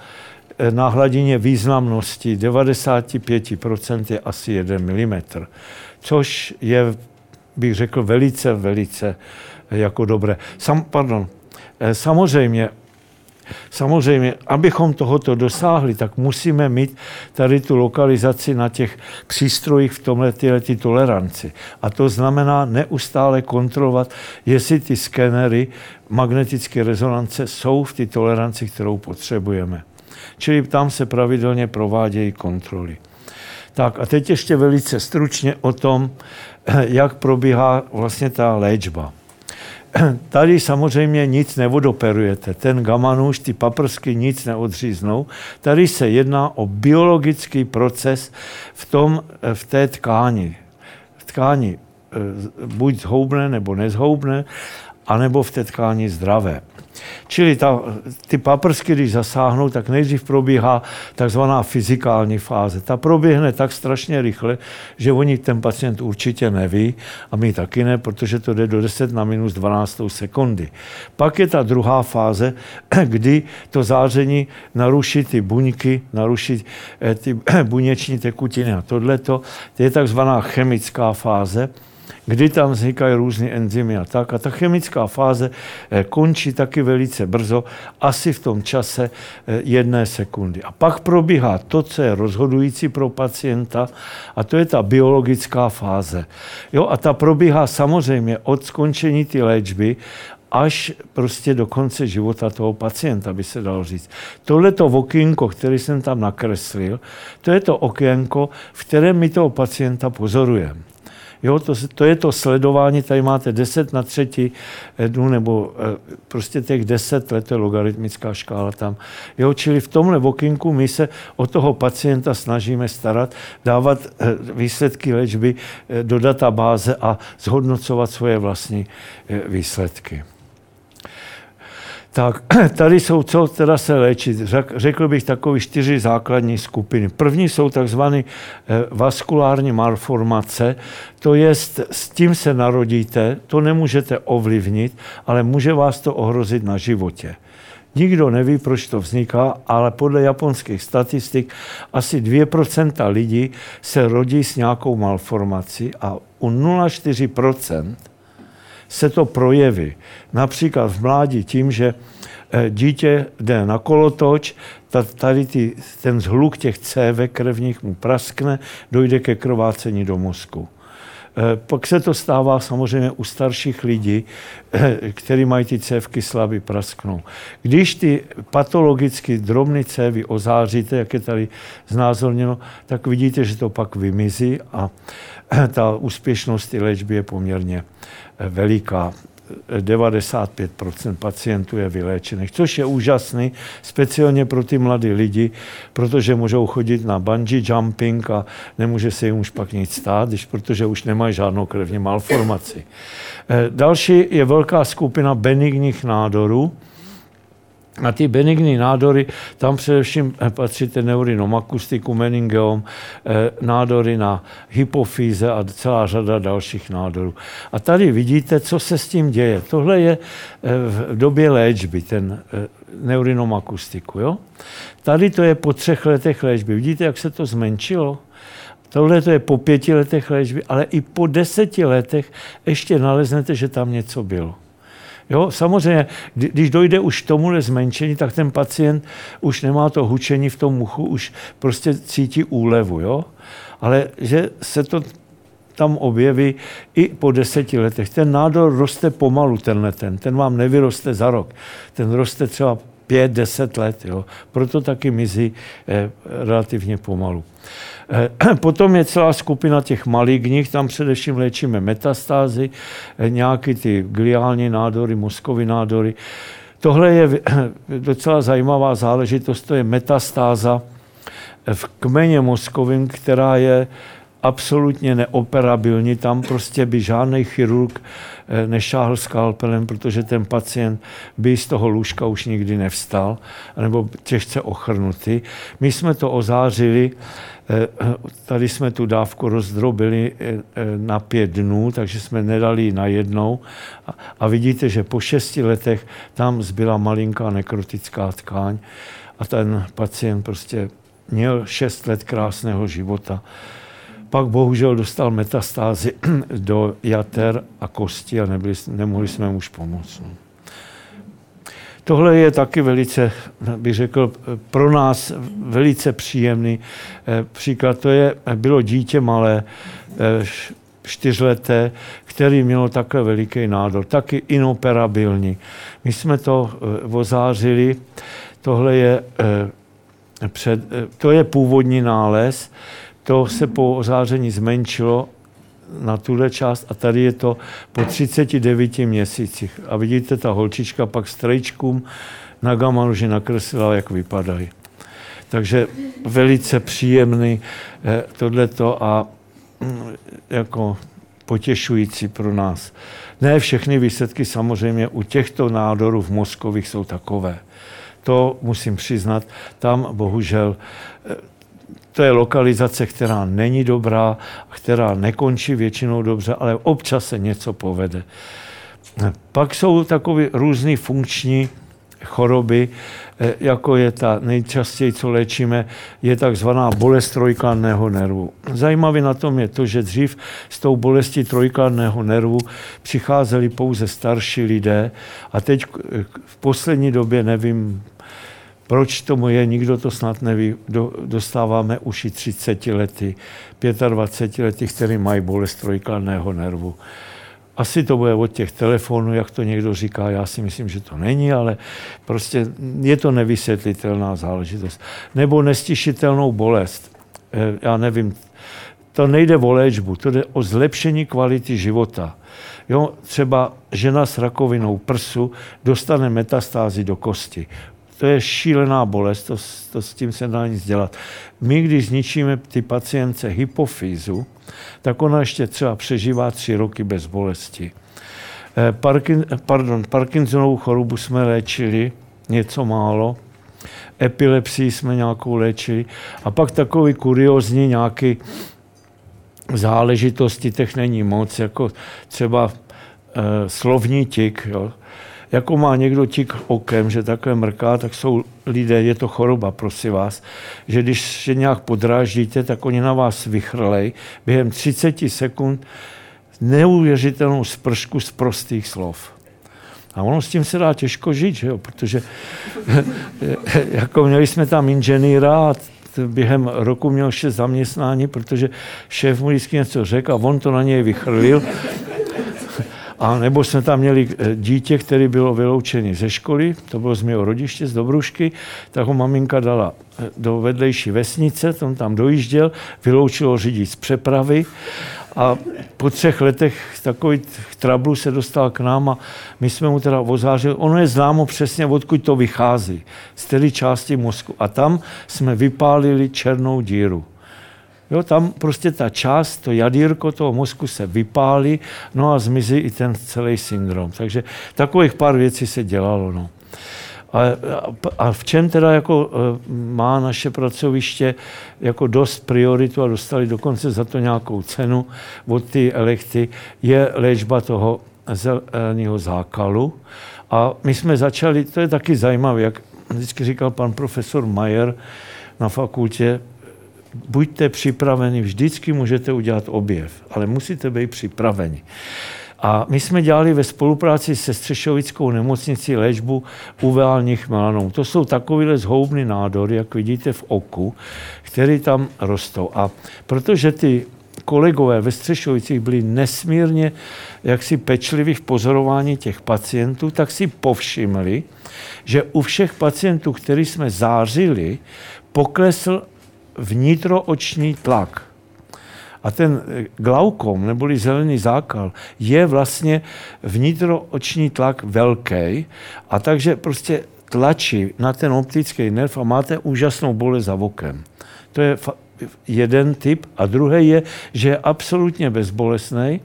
Speaker 3: na hladině významnosti 95% je asi 1 mm, což je, bych řekl, velice, velice eh, jako dobré. Sam, pardon, eh, samozřejmě, Samozřejmě, abychom tohoto dosáhli, tak musíme mít tady tu lokalizaci na těch přístrojích v tomhle ty toleranci. A to znamená neustále kontrolovat, jestli ty skenery magnetické rezonance jsou v té toleranci, kterou potřebujeme. Čili tam se pravidelně provádějí kontroly. Tak a teď ještě velice stručně o tom, jak probíhá vlastně ta léčba. Tady samozřejmě nic nevodoperujete. Ten gamanuš, ty paprsky nic neodříznou. Tady se jedná o biologický proces v, tom, v té tkáni. V tkáni eh, buď zhoubné nebo nezhoubné, anebo v té tkáni zdravé. Čili ta, ty paprsky, když zasáhnou, tak nejdřív probíhá takzvaná fyzikální fáze. Ta proběhne tak strašně rychle, že oni ten pacient určitě neví a my taky ne, protože to jde do 10 na minus 12 sekundy. Pak je ta druhá fáze, kdy to záření naruší ty buňky, naruší eh, ty buněční tekutiny a tohleto. To je takzvaná chemická fáze, kdy tam vznikají různé enzymy a tak. A ta chemická fáze eh, končí taky velice brzo, asi v tom čase eh, jedné sekundy. A pak probíhá to, co je rozhodující pro pacienta, a to je ta biologická fáze. Jo, a ta probíhá samozřejmě od skončení ty léčby až prostě do konce života toho pacienta, by se dalo říct. Tohleto okénko, který jsem tam nakreslil, to je to okénko, v kterém my toho pacienta pozorujeme. Jo, to, to je to sledování, tady máte 10 na třetí dnu, nebo eh, prostě těch 10 let, to je logaritmická škála tam. Jo, čili v tomhle okinku my se o toho pacienta snažíme starat, dávat eh, výsledky léčby eh, do databáze a zhodnocovat svoje vlastní výsledky. Tak tady jsou, co teda se léčit. Řekl bych takové čtyři základní skupiny. První jsou takzvané eh, vaskulární malformace, to je, s tím se narodíte, to nemůžete ovlivnit, ale může vás to ohrozit na životě. Nikdo neví, proč to vzniká, ale podle japonských statistik asi 2% lidí se rodí s nějakou malformací a u 0,4% se to projeví. Například v mládí tím, že eh, dítě jde na kolotoč, tady ty, ten zhluk těch cévek krevních mu praskne, dojde ke krvácení do mozku. Eh, pak se to stává samozřejmě u starších lidí, eh, kteří mají ty cévky slabý prasknou. Když ty patologicky drobné cévy ozáříte, jak je tady znázorněno, tak vidíte, že to pak vymizí a ta úspěšnost té léčby je poměrně veliká. 95% pacientů je vyléčených, což je úžasný, speciálně pro ty mladé lidi, protože můžou chodit na bungee jumping a nemůže se jim už pak nic stát, když, protože už nemají žádnou krevní malformaci. Eh, další je velká skupina benigních nádorů, A ty benigní nádory, tam především eh, patří ten neurinom akustiku, meningeom, eh, nádory na hypofýze a celá řada dalších nádorů. A tady vidíte, co se s tím děje. Tohle je eh, v době léčby, ten neurinom akustiku. Jo? Tady to je po třech letech léčby. Vidíte, jak se to zmenšilo? Tohle to je po pěti letech léčby, ale i po deseti letech ještě naleznete, že tam něco bylo. Jo, samozřejmě, když dojde už k tomuhle zmenšení, tak ten pacient už nemá to hučení v tom muchu, už prostě cítí úlevu. Jo? Ale že se to tam objeví i po deseti letech. Ten nádor roste pomalu, tenhle ten. Ten vám nevyroste za rok. Ten roste třeba pět, deset let. Jo? Proto taky mizí eh, relativně pomalu. Eh, potom je celá skupina těch maligních, tam především léčíme metastázy, eh, nějaké ty gliální nádory, mozkové nádory. Tohle je docela zajímavá záležitost, to je metastáza v kmeně mozkovým, která je absolutně neoperabilní. Tam prostě by žádný chirurg eh, nešáhl skalpelem, protože ten pacient by z toho lůžka už nikdy nevstal, nebo těžce ochrnutý. My jsme to ozářili, eh, tady jsme tu dávku rozdrobili eh, na pět dnů, takže jsme nedali na jednou. A vidíte, že po šesti letech tam zbyla malinká nekrotická tkáň a ten pacient prostě měl šest let krásného života pak bohužel dostal metastázy do jater a kosti a nebyli, nemohli jsme mu už pomoct. No. Tohle je taky velice, bych řekl, pro nás velice příjemný eh, příklad. To je, bylo dítě malé, eh, čtyřleté, který mělo takhle veliký nádor, taky inoperabilní. My jsme to eh, ozářili, tohle je, před, to je původní nález, to se po ozáření zmenšilo na tuhle část a tady je to po 39 měsících. A vidíte, ta holčička pak s trejčkům na gamanu, že nakreslila, jak vypadají. Takže velice příjemný eh, tohleto a mm, jako potěšující pro nás. Ne všechny výsledky samozřejmě u těchto nádorů v mozkových jsou takové. To musím přiznat, tam bohužel to je lokalizace, která není dobrá, která nekončí většinou dobře, ale občas se něco povede. Pak jsou takové různé funkční choroby, eh, jako je ta nejčastěji, co léčíme, je takzvaná bolest trojkladného nervu. Zajímavé na tom je to, že dřív s tou bolestí trojkladného nervu přicházeli pouze starší lidé a teď v poslední době, nevím, proč tomu je, nikdo to snad neví, do, dostáváme už i 30 lety, 25 lety, který mají bolest trojkladného nervu. Asi to bude od těch telefonů, jak to někdo říká, já si myslím, že to není, ale prostě je to nevysvětlitelná záležitost. Nebo nestišitelnou bolest. Eh, já nevím, to nejde o léčbu, to jde o zlepšení kvality života. Jo, třeba žena s rakovinou prsu dostane metastázy do kosti to je šílená bolest, to, to s tím se dá nic dělat. My, když zničíme ty pacience hypofýzu, tak ona ještě třeba přežívá tři roky bez bolesti. Eh, Parkin, pardon, Parkinsonovou chorobu jsme léčili něco málo, epilepsii jsme nějakou léčili a pak takový kuriozní nějaký záležitosti, těch není moc, jako třeba e, slovní tik, jo jako má někdo tik okem, že takhle mrká, tak jsou lidé, je to choroba, prosím vás, že když se nějak podráždíte, tak oni na vás vychrlej během 30 sekund neuvěřitelnou spršku z prostých slov. A ono s tím se dá těžko žít, že jo? protože jako měli jsme tam inženýra a během roku měl šest zaměstnání, protože šéf mu vždycky něco řekl a on to na něj vychrlil a nebo jsme tam měli eh, dítě, který bylo vyloučený ze školy, to bylo z mého rodiště, z Dobrušky, tak ho maminka dala eh, do vedlejší vesnice, tam tam dojížděl, vyloučilo řidič z přepravy a po třech letech takový trablu se dostal k nám a my jsme mu teda ozářili. Ono je známo přesně, odkud to vychází, z té části mozku. A tam jsme vypálili černou díru. Jo, tam prostě ta část, to jadírko toho mozku se vypálí, no a zmizí i ten celý syndrom. Takže takových pár věcí se dělalo. No. A, a v čem teda jako eh, má naše pracoviště jako dost prioritu a dostali dokonce za to nějakou cenu od ty elekty, je léčba toho zeleného zákalu. A my jsme začali, to je taky zajímavé, jak vždycky říkal pan profesor Majer na fakultě, buďte připraveni, vždycky můžete udělat objev, ale musíte být připraveni. A my jsme dělali ve spolupráci se Střešovickou nemocnicí léčbu uveálních melanom. To jsou takovéhle zhoubné nádory, jak vidíte v oku, které tam rostou. A protože ty kolegové ve Střešovicích byli nesmírně jaksi pečliví v pozorování těch pacientů, tak si povšimli, že u všech pacientů, který jsme zářili, poklesl vnitrooční tlak. A ten eh, glaukom, neboli zelený zákal, je vlastně vnitrooční tlak velký a takže prostě tlačí na ten optický nerv a máte úžasnou bolest za okem. To je jeden typ. A druhý je, že je absolutně bezbolesný,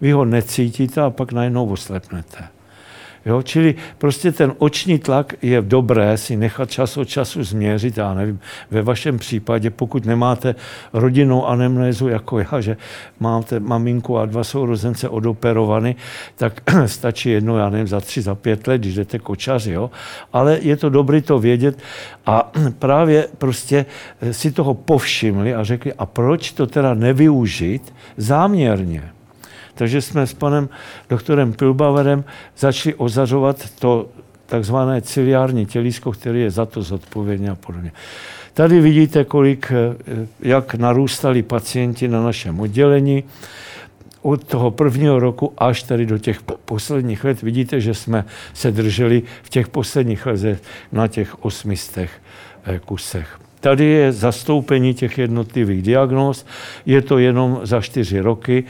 Speaker 3: vy ho necítíte a pak najednou oslepnete. Jo? Čili prostě ten oční tlak je dobré si nechat čas od času změřit, já nevím, ve vašem případě, pokud nemáte rodinnou anemnézu jako já, že máte maminku a dva sourozence odoperovaný, tak stačí jedno, já nevím, za tři, za pět let, když jdete kočaři, jo? ale je to dobré to vědět a právě prostě si toho povšimli a řekli, a proč to teda nevyužít záměrně? Takže jsme s panem doktorem Pilbaverem začali ozařovat to takzvané ciliární tělísko, které je za to zodpovědné a podobně. Tady vidíte, kolik, eh, jak narůstali pacienti na našem oddělení. Od toho prvního roku až tady do těch posledních let vidíte, že jsme se drželi v těch posledních letech na těch osmistech eh, kusech. Tady je zastoupení těch jednotlivých diagnóz, je to jenom za čtyři roky.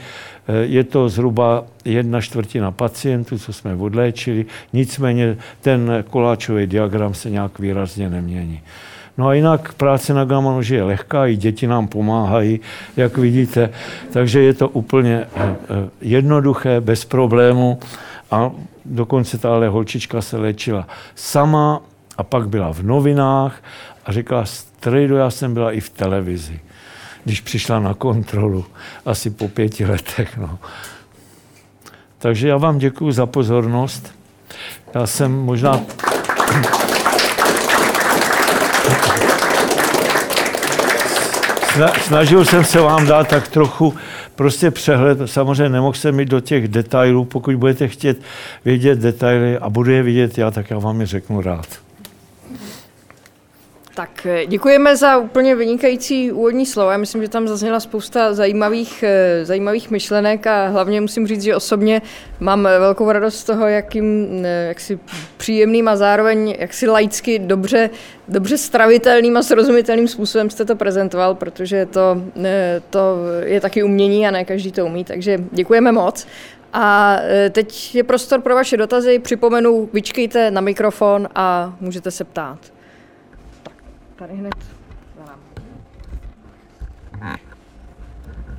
Speaker 3: Eh, je to zhruba jedna čtvrtina pacientů, co jsme odléčili, nicméně ten koláčový diagram se nějak výrazně nemění. No a jinak práce na gamma noži je lehká, i děti nám pomáhají, jak vidíte, takže je to úplně eh, eh, jednoduché, bez problému a dokonce tahle holčička se léčila sama a pak byla v novinách a říkala, strejdo, já jsem byla i v televizi když přišla na kontrolu, asi po pěti letech. No. Takže já vám děkuji za pozornost. Já jsem možná... Snažil jsem se vám dát tak trochu prostě přehled. Samozřejmě nemohl jsem jít do těch detailů. Pokud budete chtět vědět detaily a budu je vidět já, tak já vám je řeknu rád.
Speaker 1: Tak eh, děkujeme za úplně vynikající úvodní slovo. Já myslím, že tam zazněla spousta zajímavých, eh, zajímavých myšlenek a hlavně musím říct, že osobně mám velkou radost z toho, jakým eh, jaksi příjemným a zároveň jaksi laicky dobře, dobře stravitelným a srozumitelným způsobem jste to prezentoval, protože to, to je taky umění a ne každý to umí, takže děkujeme moc. A teď je prostor pro vaše dotazy. Připomenu, vyčkejte na mikrofon a můžete se ptát tady hned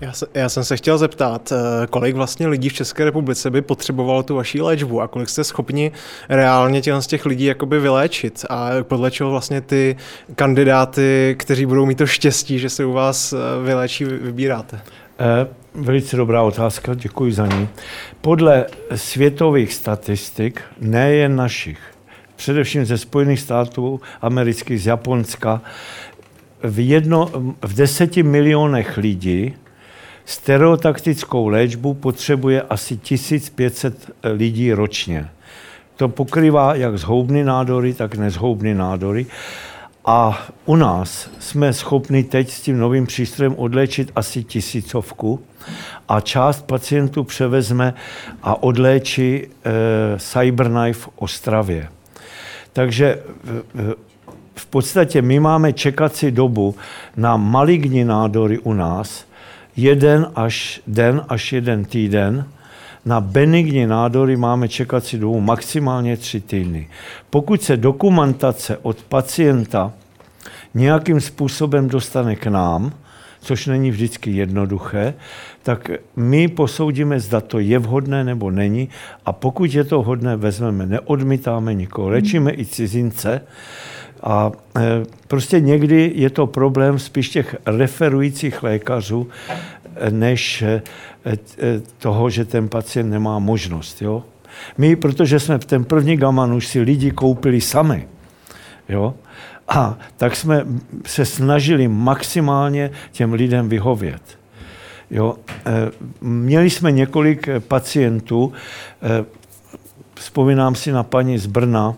Speaker 5: Já, se, já jsem se chtěl zeptat, eh, kolik vlastně lidí v České republice by potřebovalo tu vaší léčbu a kolik jste schopni reálně těch z těch lidí jakoby vyléčit a podle čeho vlastně ty kandidáty, kteří budou mít to štěstí, že se u vás eh, vyléčí, vybíráte?
Speaker 3: Eh, velice dobrá otázka, děkuji za ní. Podle světových statistik, nejen našich, především ze Spojených států amerických, z Japonska, v, jedno, v deseti milionech lidí stereotaktickou léčbu potřebuje asi 1500 lidí ročně. To pokrývá jak zhoubné nádory, tak nezhoubné nádory. A u nás jsme schopni teď s tím novým přístrojem odléčit asi tisícovku a část pacientů převezme a odléčí e, Cyberknife Ostravě. Takže v podstatě my máme čekací dobu na maligní nádory u nás jeden až den až jeden týden. Na benigní nádory máme čekací dobu maximálně tři týdny. Pokud se dokumentace od pacienta nějakým způsobem dostane k nám, což není vždycky jednoduché, tak my posoudíme, zda to je vhodné nebo není a pokud je to vhodné, vezmeme, neodmítáme nikoho, léčíme i cizince, a e, prostě někdy je to problém spíš těch referujících lékařů, e, než e, toho, že ten pacient nemá možnost. Jo? My, protože jsme v ten první gaman už si lidi koupili sami, jo? A tak jsme se snažili maximálně těm lidem vyhovět. Jo? Měli jsme několik pacientů, vzpomínám si na paní z Brna,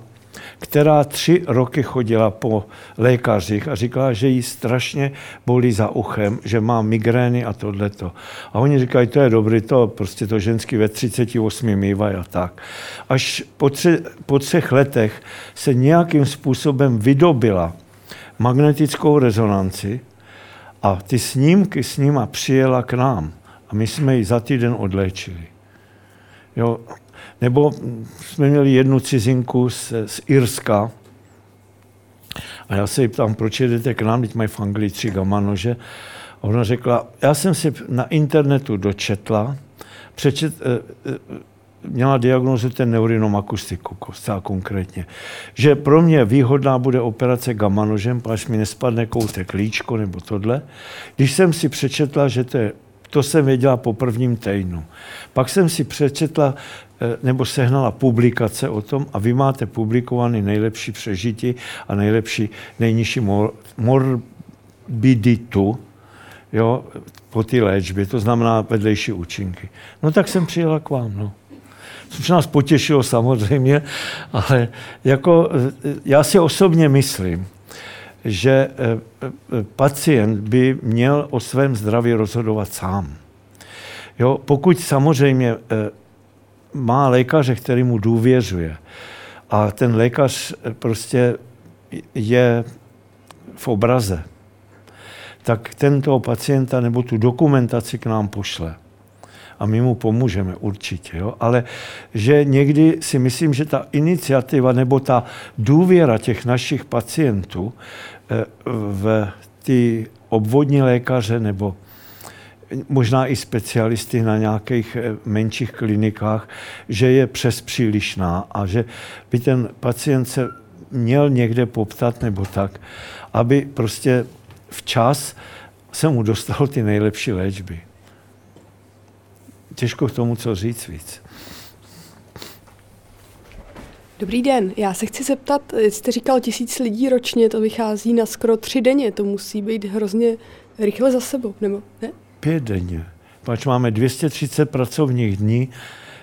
Speaker 3: která tři roky chodila po lékařích a říkala, že jí strašně bolí za uchem, že má migrény a tohleto. A oni říkají, to je dobrý, to prostě to ženský ve 38 mývají a tak. Až po, tři, po třech letech se nějakým způsobem vydobila magnetickou rezonanci a ty snímky s nima přijela k nám. A my jsme ji za týden odléčili. Jo, nebo jsme měli jednu cizinku z, z Irska a já se jí ptám, proč jedete k nám, teď mají v Anglii tři gamanože. A ona řekla, já jsem si na internetu dočetla, přečet, eh, eh, měla diagnózu ten neurinom akustiku, zcela konkrétně, že pro mě výhodná bude operace gamanožem, až mi nespadne koutek líčko nebo tohle. Když jsem si přečetla, že to je to jsem věděla po prvním týdnu. Pak jsem si přečetla nebo sehnala publikace o tom a vy máte publikovaný nejlepší přežití a nejlepší, nejnižší mor, morbiditu jo, po té léčbě, to znamená vedlejší účinky. No tak jsem přijela k vám, no. Což nás potěšilo samozřejmě, ale jako eh, já si osobně myslím, že eh, pacient by měl o svém zdraví rozhodovat sám. Jo, pokud samozřejmě má lékaře, který mu důvěřuje. A ten lékař prostě je v obraze. Tak tento pacienta nebo tu dokumentaci k nám pošle. A my mu pomůžeme určitě. Jo? Ale že někdy si myslím, že ta iniciativa nebo ta důvěra těch našich pacientů eh, v ty obvodní lékaře nebo možná i specialisty na nějakých eh, menších klinikách, že je přes přílišná a že by ten pacient se měl někde poptat nebo tak, aby prostě včas se mu dostal ty nejlepší léčby. Těžko k tomu, co říct víc.
Speaker 6: Dobrý den, já se chci zeptat, jste říkal tisíc lidí ročně, to vychází na skoro tři denně, to musí být hrozně rychle za sebou, nebo ne?
Speaker 3: Pět denně. Pač máme 230 pracovních dní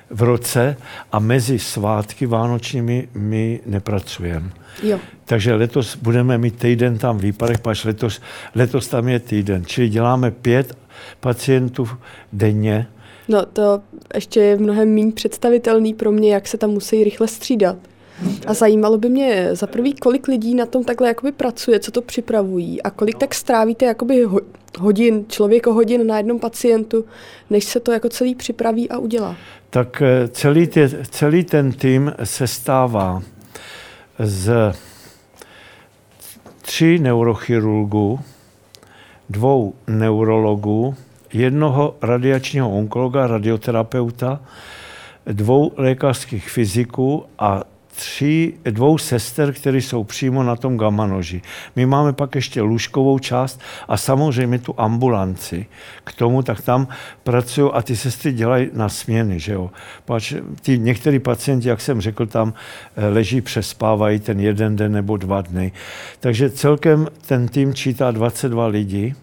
Speaker 3: v roce a mezi svátky vánočními my nepracujeme.
Speaker 6: Jo.
Speaker 3: Takže letos budeme mít týden tam výpadek, pač letos, letos tam je týden. Čili děláme pět pacientů denně.
Speaker 6: No to ještě je mnohem méně představitelný pro mě, jak se tam musí rychle střídat. A zajímalo by mě za prvý, kolik lidí na tom takhle jakoby pracuje, co to připravují a kolik tak strávíte jakoby hodin, člověko hodin na jednom pacientu, než se to jako celý připraví a udělá.
Speaker 3: Tak eh, celý, tě, celý ten tým se stává z tří neurochirurgů, dvou neurologů, jednoho radiačního onkologa, radioterapeuta, dvou lékařských fyziků a tří, dvou sester, které jsou přímo na tom gamma noži. My máme pak ještě lůžkovou část a samozřejmě tu ambulanci k tomu, tak tam pracují a ty sestry dělají na směny, že jo. Pač ty některý pacienti, jak jsem řekl, tam eh, leží, přespávají ten jeden den nebo dva dny. Takže celkem ten tým čítá 22 lidí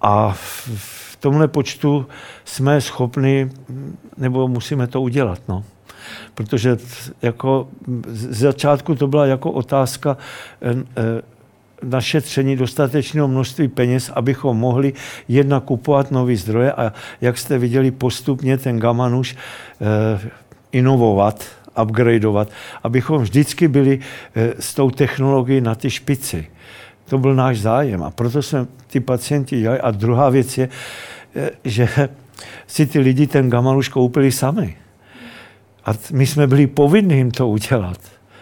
Speaker 3: a v tomhle počtu jsme schopni, nebo musíme to udělat, no protože jako z začátku to byla jako otázka eh, eh, našetření dostatečného množství peněz, abychom mohli jedna kupovat nové zdroje a jak jste viděli postupně ten Gamanuš eh, inovovat, upgradeovat, abychom vždycky byli s tou technologií na ty špici. To byl náš zájem a proto jsme ty pacienti dělali. A druhá věc je, že si ty lidi ten Gamanuš koupili sami. A my jsme byli povinni jim to udělat.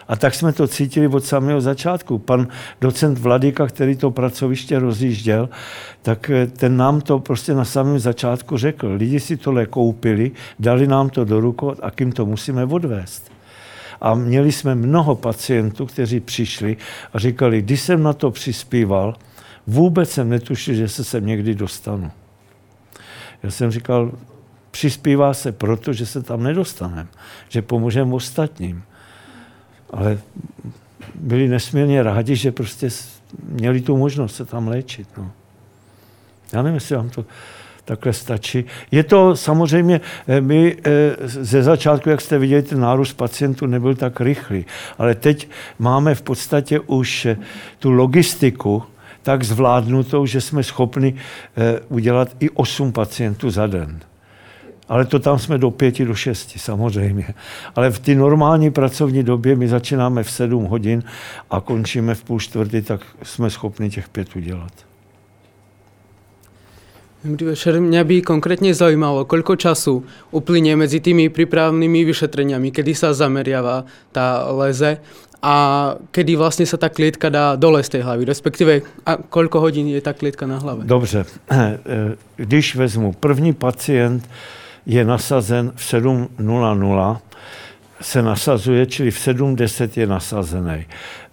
Speaker 3: A tak jsme to cítili od samého začátku. Pan docent Vladika, který to pracoviště rozjížděl, tak eh, ten nám to prostě na samém začátku řekl. Lidi si tohle koupili, dali nám to do rukou a kým to musíme odvést. A měli jsme mnoho pacientů, kteří přišli a říkali, když jsem na to přispíval, vůbec jsem netušil, že se sem někdy dostanu. Já jsem říkal, přispívá se proto, že se tam nedostaneme, že pomůžeme ostatním. Ale byli nesmírně rádi, že prostě měli tu možnost se tam léčit. No. Já nevím, jestli vám to takhle stačí. Je to samozřejmě, eh, my eh, ze začátku, jak jste viděli, ten nárůst pacientů nebyl tak rychlý, ale teď máme v podstatě už eh, tu logistiku tak zvládnutou, že jsme schopni udělat i 8 pacientů za den. Ale to tam jsme do pěti, do šesti, samozřejmě. Ale v té normální pracovní době my začínáme v sedm hodin a končíme v půl čtvrty, tak jsme schopni těch pět udělat.
Speaker 7: Dobrý večer. Mňa by konkrétne zaujímalo, koľko času uplynie medzi tými prípravnými vyšetreniami, kedy sa zameriava tá leze a kedy vlastně sa ta klietka dá dole z té hlavy, respektive a koľko hodin je ta klietka na hlave?
Speaker 3: Dobře. Když vezmu první pacient, je nasazen v 7.00, se nasazuje, čili v 7.10 je nasazený.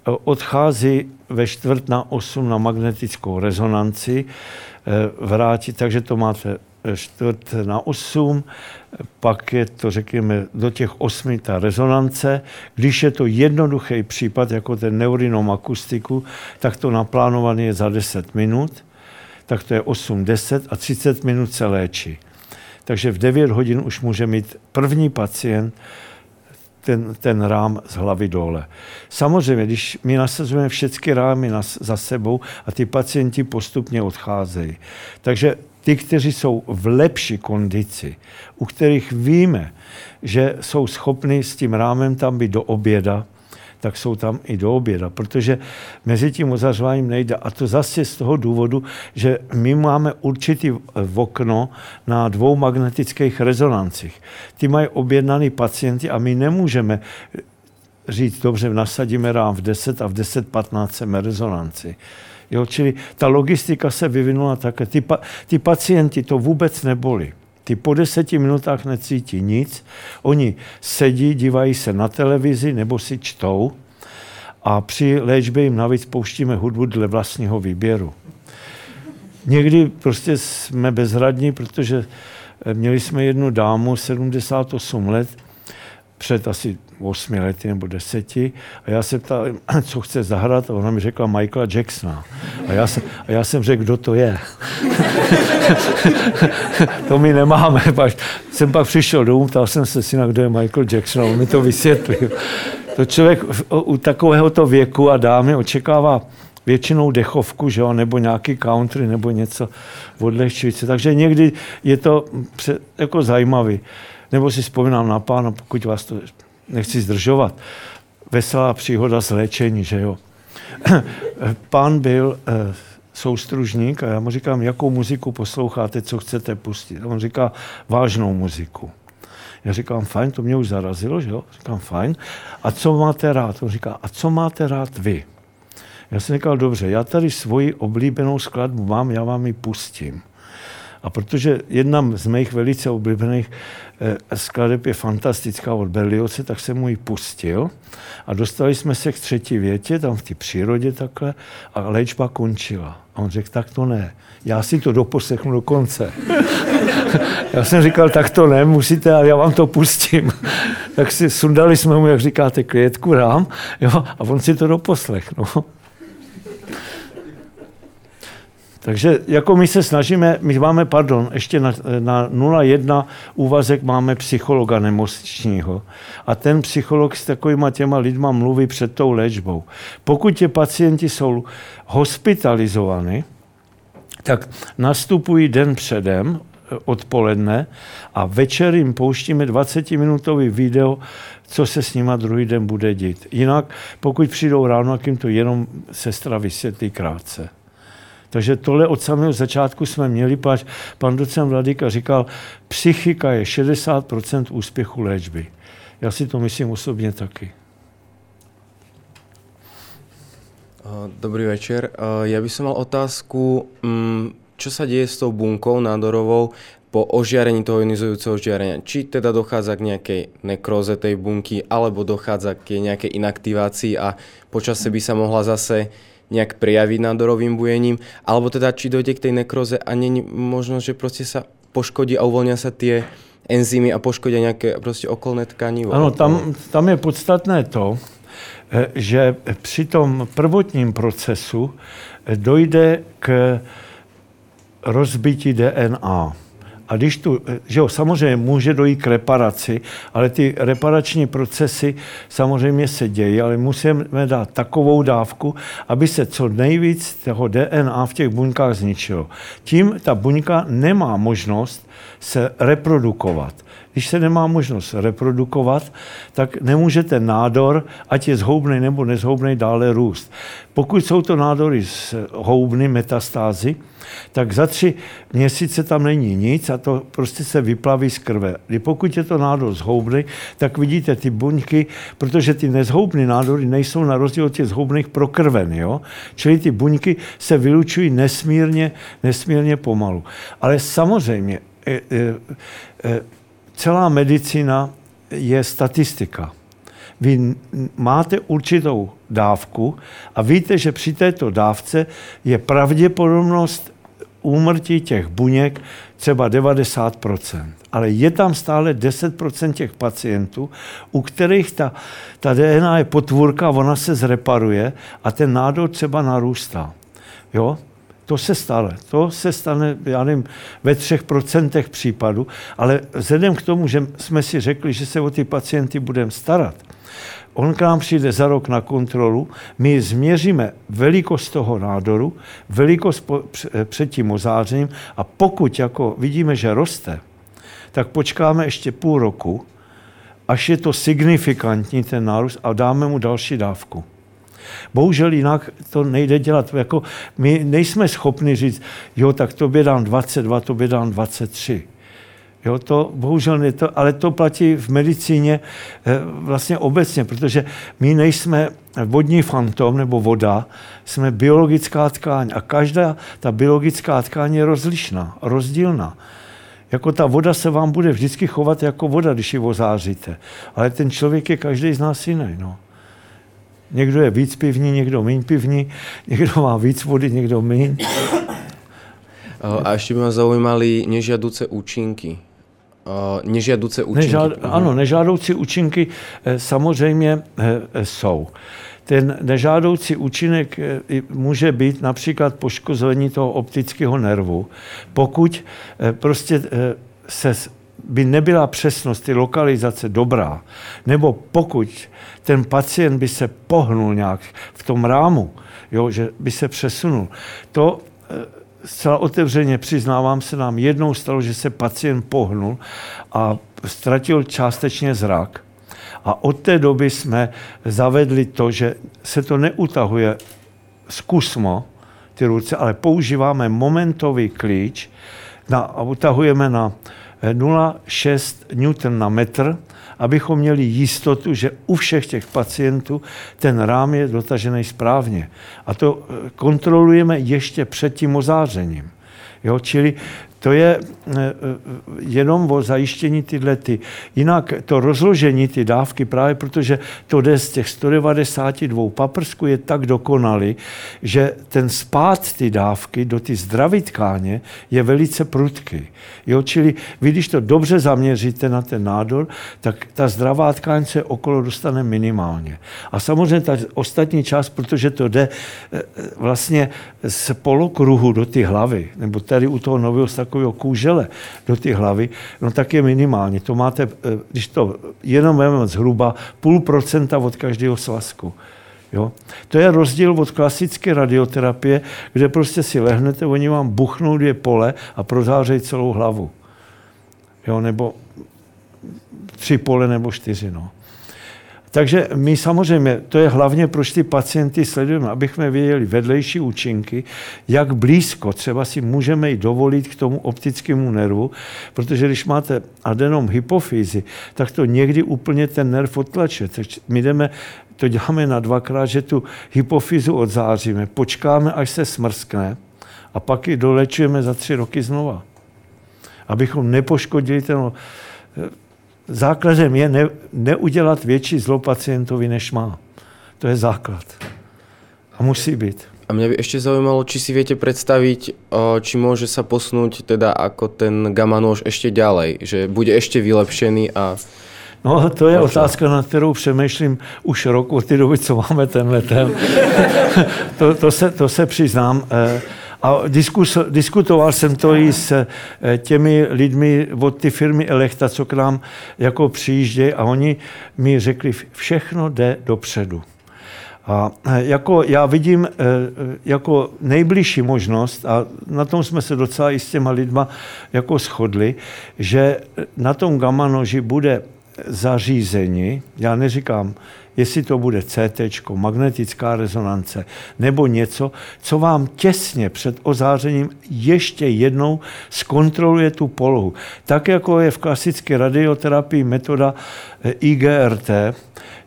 Speaker 3: Odchází ve čtvrt na 8 na magnetickou rezonanci, Eh, vrátit, takže to máte čtvrt na 8, pak je to, řekněme, do těch osmi ta rezonance. Když je to jednoduchý případ, jako ten neurinom akustiku, tak to naplánované je za 10 minut, tak to je 8, 10 a 30 minut se léčí. Takže v 9 hodin už může mít první pacient ten, ten rám z hlavy dole. Samozřejmě, když my nasazujeme všechny rámy nas, za sebou a ty pacienti postupně odcházejí. Takže ty, kteří jsou v lepší kondici, u kterých víme, že jsou schopni s tím rámem tam být do oběda, tak jsou tam i do oběda, protože mezi tím ozařováním nejde. A to zase z toho důvodu, že my máme určitý okno na dvou magnetických rezonancích. Ty mají objednaný pacienti a my nemůžeme říct, dobře, nasadíme rám v 10 a v 10.15 chceme rezonanci. Jo, čili ta logistika se vyvinula také. Ty, pa, ty pacienti to vůbec neboli. Ty po deseti minutách necítí nic, oni sedí, dívají se na televizi nebo si čtou a při léčbě jim navíc pouštíme hudbu dle vlastního výběru. Někdy prostě jsme bezradní, protože měli jsme jednu dámu, 78 let, před asi 8 lety nebo 10 a já se ptal, co chce zahrát a ona mi řekla Michaela Jacksona. A já jsem, a já jsem řekl, kdo to je. to my nemáme. Pak jsem pak přišel domů, ptal jsem se syna, kdo je Michael Jackson a on mi to vysvětlil. To člověk u takovéhoto věku a dámy očekává většinou dechovku, že jo, nebo nějaký country, nebo něco odlehčující. Takže někdy je to jako zajímavý. Nebo si vzpomínám na pána, pokud vás to nechci zdržovat, veselá příhoda z léčení, že jo. Pán byl eh, soustružník a já mu říkám, jakou muziku posloucháte, co chcete pustit. On říká, vážnou muziku. Já říkám, fajn, to mě už zarazilo, že jo? Říkám, fajn. A co máte rád? On říká, a co máte rád vy? Já jsem říkal, dobře, já tady svoji oblíbenou skladbu mám, já vám ji pustím. A protože jedna z mých velice oblíbených eh, skladeb je fantastická od Berlioce, tak jsem mu ji pustil a dostali jsme se k třetí větě, tam v té přírodě takhle, a léčba končila. A on řekl, tak to ne, já si to doposlechnu do konce. já jsem říkal, tak to ne, musíte, ale já vám to pustím. tak si sundali jsme mu, jak říkáte, klietku rám, jo, a on si to doposlechnul. Takže jako my se snažíme, my máme, pardon, ještě na, na 0,1 úvazek máme psychologa nemocničního. A ten psycholog s takovýma těma lidma mluví před tou léčbou. Pokud ti pacienti jsou hospitalizovaní, tak nastupují den předem, eh, odpoledne a večer jim pouštíme 20-minutový video, co se s nima druhý den bude dít. Jinak, pokud přijdou ráno, tak jim to jenom sestra vysvětlí krátce. Takže tohle od samého začátku jsme měli, pač pan docent Vladika říkal, psychika je 60% úspěchu léčby. Já si to myslím osobně taky.
Speaker 8: Dobrý večer. Ja by som mal otázku, mm, čo sa deje s tou bunkou nádorovou po ožiarení toho ionizujúceho žiarenia. Či teda dochádza k nejakej nekróze tej bunky, alebo dochádza k nejakej inaktivácii a počase by sa mohla zase nejak prejaviť nádorovým bujením, alebo teda či dojde k tej nekróze a není možno, že proste sa poškodí a uvoľnia sa tie enzymy a poškodí nejaké proste okolné tkanivo.
Speaker 3: Ano, tam, tam je podstatné to, Eh, že při tom prvotním procesu eh, dojde k rozbití DNA. A když tu, že jo, samozřejmě může dojít k reparaci, ale ty reparační procesy samozřejmě se dějí, ale musíme dát takovou dávku, aby se co nejvíc toho DNA v těch buňkách zničilo. Tím ta buňka nemá možnost se reprodukovat. Když se nemá možnost reprodukovat, tak nemůže ten nádor, ať je zhoubný nebo nezhoubný, dále růst. Pokud jsou to nádory z houbny, metastázy, tak za tři měsíce tam není nic a to prostě se vyplaví z krve. I pokud je to nádor zhoubný, tak vidíte ty buňky, protože ty nezhoubné nádory nejsou na rozdíl od těch zhoubných prokrveny. Jo? Čili ty buňky se vylučují nesmírně, nesmírně pomalu. Ale samozřejmě, e, e, e, celá medicína je statistika. Vy máte určitou dávku a víte, že při této dávce je pravděpodobnost úmrtí těch buněk třeba 90%. Ale je tam stále 10% těch pacientů, u kterých ta, ta DNA je potvůrka, ona se zreparuje a ten nádor třeba narůstá. Jo? To se stane. To se stane, já nevím, ve třech procentech případů, ale vzhledem k tomu, že jsme si řekli, že se o ty pacienty budeme starat, on k nám přijde za rok na kontrolu, my změříme velikost toho nádoru, velikost před tím ozářením a pokud jako vidíme, že roste, tak počkáme ještě půl roku, až je to signifikantní ten nárůst a dáme mu další dávku. Bohužel jinak to nejde dělat. Jako my nejsme schopni říct, jo, tak tobě dám 22, tobě dám 23. Jo, to bohužel ne to, ale to platí v medicíně eh, vlastně obecně, protože my nejsme vodní fantom nebo voda, jsme biologická tkáň a každá ta biologická tkáň je rozlišná, rozdílná. Jako ta voda se vám bude vždycky chovat jako voda, když ji ozáříte. Ale ten člověk je každý z nás jiný. No. Někdo je víc pivní, někdo méně pivní, někdo má víc vody, někdo méně.
Speaker 8: A ještě by mě zaujímali nežiaduce účinky. Nežiaduce účinky.
Speaker 3: Nežád, ano, nežádoucí účinky eh, samozřejmě eh, jsou. Ten nežádoucí účinek eh, může být například poškození toho optického nervu, pokud prostě se by nebyla přesnost ty lokalizace dobrá, nebo pokud ten pacient by se pohnul nějak v tom rámu, jo, že by se přesunul, to eh, zcela otevřeně přiznávám se nám jednou stalo, že se pacient pohnul a ztratil částečně zrak. A od té doby jsme zavedli to, že se to neutahuje zkusmo, ty ruce, ale používáme momentový klíč na, a utahujeme na 0,6 Newton na metr, abychom měli jistotu, že u všech těch pacientů ten rám je dotažený správně. A to eh, kontrolujeme ještě před tím ozářením. Jo, čili to je eh, eh, jenom o zajištění tyhle ty. Jinak to rozložení ty dávky, právě protože to jde z těch 192 paprsků, je tak dokonalý, že ten spát ty dávky do ty zdraví tkáně je velice prudký. Jo, čili vy, když to dobře zaměříte na ten nádor, tak ta zdravá tkáň se okolo dostane minimálně. A samozřejmě ta ostatní část, protože to jde eh, vlastně z polokruhu do ty hlavy, nebo tady u toho nového takového kůžele do ty hlavy, no tak je minimálně. To máte, eh, když to jenom vezmeme zhruba půl procenta od každého svazku. Jo? To je rozdíl od klasické radioterapie, kde prostě si lehnete, oni vám buchnou dvě pole a prozářejí celou hlavu. Jo? Nebo tři pole nebo čtyři. No. Takže my samozřejmě, to je hlavně, proč ty pacienty sledujeme, abychom věděli vedlejší účinky, jak blízko třeba si můžeme i dovolit k tomu optickému nervu, protože když máte adenom hypofýzy, tak to někdy úplně ten nerv otlače. Takže my jdeme to děláme na dvakrát, že tu hypofyzu odzáříme, počkáme, až se smrskne a pak ji dolečujeme za tři roky znova. Abychom nepoškodili ten... Základem je ne, neudělat větší zlo pacientovi, než má. To je základ. A musí být.
Speaker 8: A mňa by ešte zaujímalo, či si viete predstaviť, či môže sa posnúť teda ako ten gamma nôž ešte ďalej, že bude ešte vylepšený a
Speaker 3: No, to je otázka, na kterou přemýšlím už rok od té doby, co máme tenhle ten. to, to, se, to se přiznám. Eh, a diskus, diskutoval jsem to i s eh, těmi lidmi od ty firmy Elekta, co k nám jako přijíždějí a oni mi řekli, všechno jde dopředu. A eh, jako já vidím jako nejbližší možnost, a na tom jsme se docela i s těma lidma jako shodli, že na tom gamma noži bude zařízení, já neříkám, jestli to bude CT, magnetická rezonance nebo něco, co vám těsně před ozářením ještě jednou zkontroluje tu polohu. Tak jako je v klasické radioterapii metoda eh, IGRT,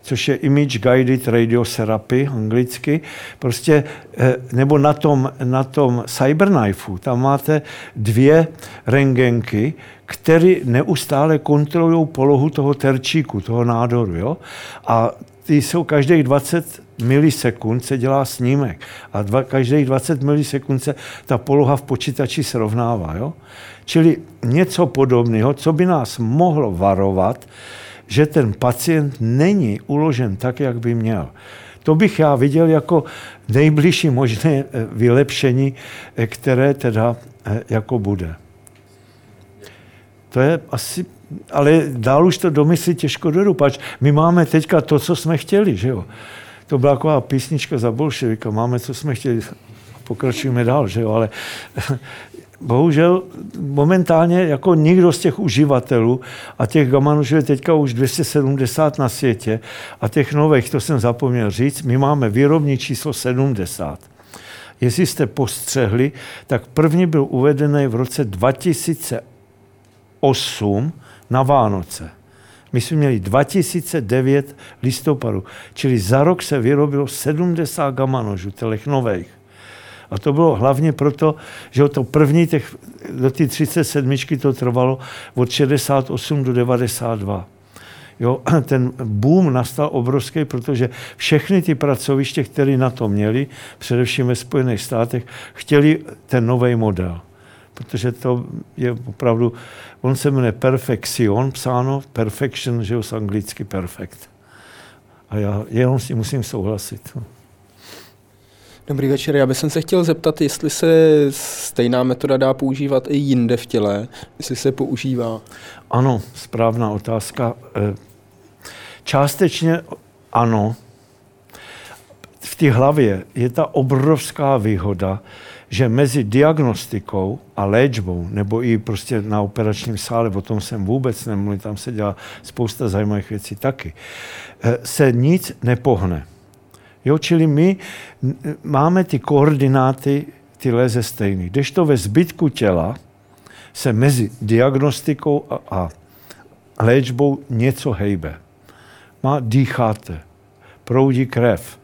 Speaker 3: což je Image Guided Radiotherapy anglicky, prostě, eh, nebo na tom, na tom Cyberknifeu, tam máte dvě rengenky, které neustále kontrolují polohu toho terčíku, toho nádoru. Jo? A ty jsou každých 20 milisekund se dělá snímek a dva, každých 20 milisekund se ta poloha v počítači srovnává. Jo? Čili něco podobného, co by nás mohlo varovat, že ten pacient není uložen tak, jak by měl. To bych já viděl jako nejbližší možné eh, vylepšení, eh, které teda eh, jako bude. To je asi, ale dál už to domyslit těžko dodu, pač my máme teďka to, co jsme chtěli, že jo. To byla taková písnička za bolševika, máme, co jsme chtěli, pokračujeme dál, že jo, ale bohužel momentálně jako nikdo z těch uživatelů a těch gamanožů je teďka už 270 na světě a těch nových, to jsem zapomněl říct, my máme výrobní číslo 70. Jestli jste postřehli, tak první byl uvedený v roce 2008 na Vánoce. My jsme měli 2009 listopadu, čili za rok se vyrobilo 70 gamanožů, těch nových. A to bylo hlavně proto, že to první, těch, do té 37 to trvalo od 68 do 92. Jo, ten boom nastal obrovský, protože všechny ty pracoviště, které na to měli, především ve Spojených státech, chtěli ten nový model. Protože to je opravdu, on se jmenuje Perfection, psáno Perfection, že jo, z anglicky perfect. A já jenom s tím musím souhlasit.
Speaker 9: Dobrý večer, já bych se chtěl zeptat, jestli se stejná metoda dá používat i jinde v těle, jestli se používá.
Speaker 3: Ano, správná otázka. Eh, částečně ano. V té hlavě je ta obrovská výhoda, že mezi diagnostikou a léčbou, nebo i prostě na operačním sále, o tom jsem vůbec nemluvil, tam se dělá spousta zajímavých věcí taky, eh, se nic nepohne. Jo, čili my máme ty koordináty, ty léze stejný. to ve zbytku těla se mezi diagnostikou a, a léčbou něco hejbe. Má, dýcháte, proudí krev,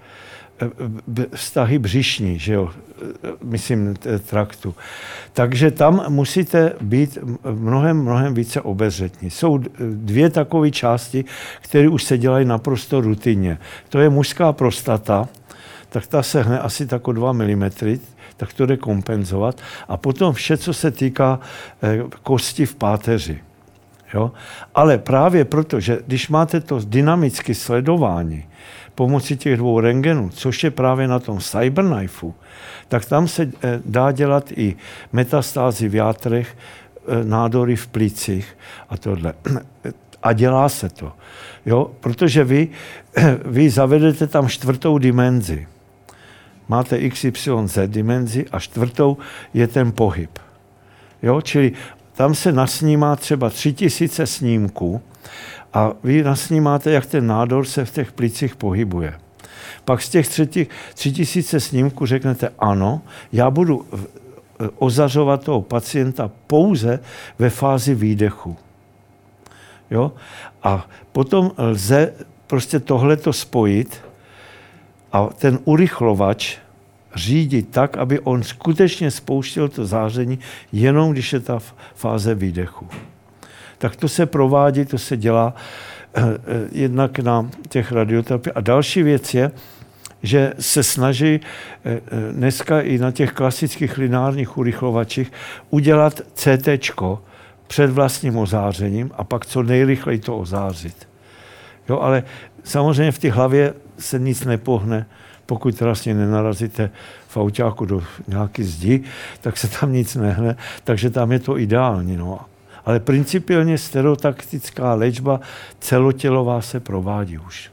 Speaker 3: vztahy břišní, že jo, myslím traktu. Takže tam musíte být mnohem, mnohem více obezřetní. Jsou dvě takové části, které už se dělají naprosto rutinně. To je mužská prostata, tak ta se hne asi tako 2 mm, tak to jde kompenzovat. A potom vše, co se týká eh, kosti v páteři. Jo? Ale právě proto, že když máte to dynamické sledování pomocí těch dvou rengenů, což je právě na tom Cyberknifeu, tak tam se eh, dá dělat i metastázy v játrech, eh, nádory v plících a tohle. A dělá se to. Jo? Protože vy, vy zavedete tam čtvrtou dimenzi máte XYZ dimenzi a čtvrtou je ten pohyb. Jo? Čili tam se nasnímá třeba tři tisíce snímků a vy nasnímáte, jak ten nádor se v těch plicích pohybuje. Pak z těch tři, tři tisíce snímků řeknete ano, já budu ozařovat toho pacienta pouze ve fázi výdechu. Jo? A potom lze prostě tohleto spojit a ten urychlovač řídit tak, aby on skutečně spouštěl to záření jenom, když je ta fáze výdechu. Tak to se provádí, to se dělá eh, eh, jednak na těch radioterapiích. A další věc je, že se snaží eh, dneska i na těch klasických lineárních urychlovačích udělat CT před vlastním ozářením a pak co nejrychleji to ozářit. Jo, ale samozřejmě v té hlavě se nic nepohne, pokud vlastně nenarazíte v autáku do nějaké zdi, tak se tam nic nehne, takže tam je to ideální. No. Ale principiálně stereotaktická léčba celotělová se provádí už.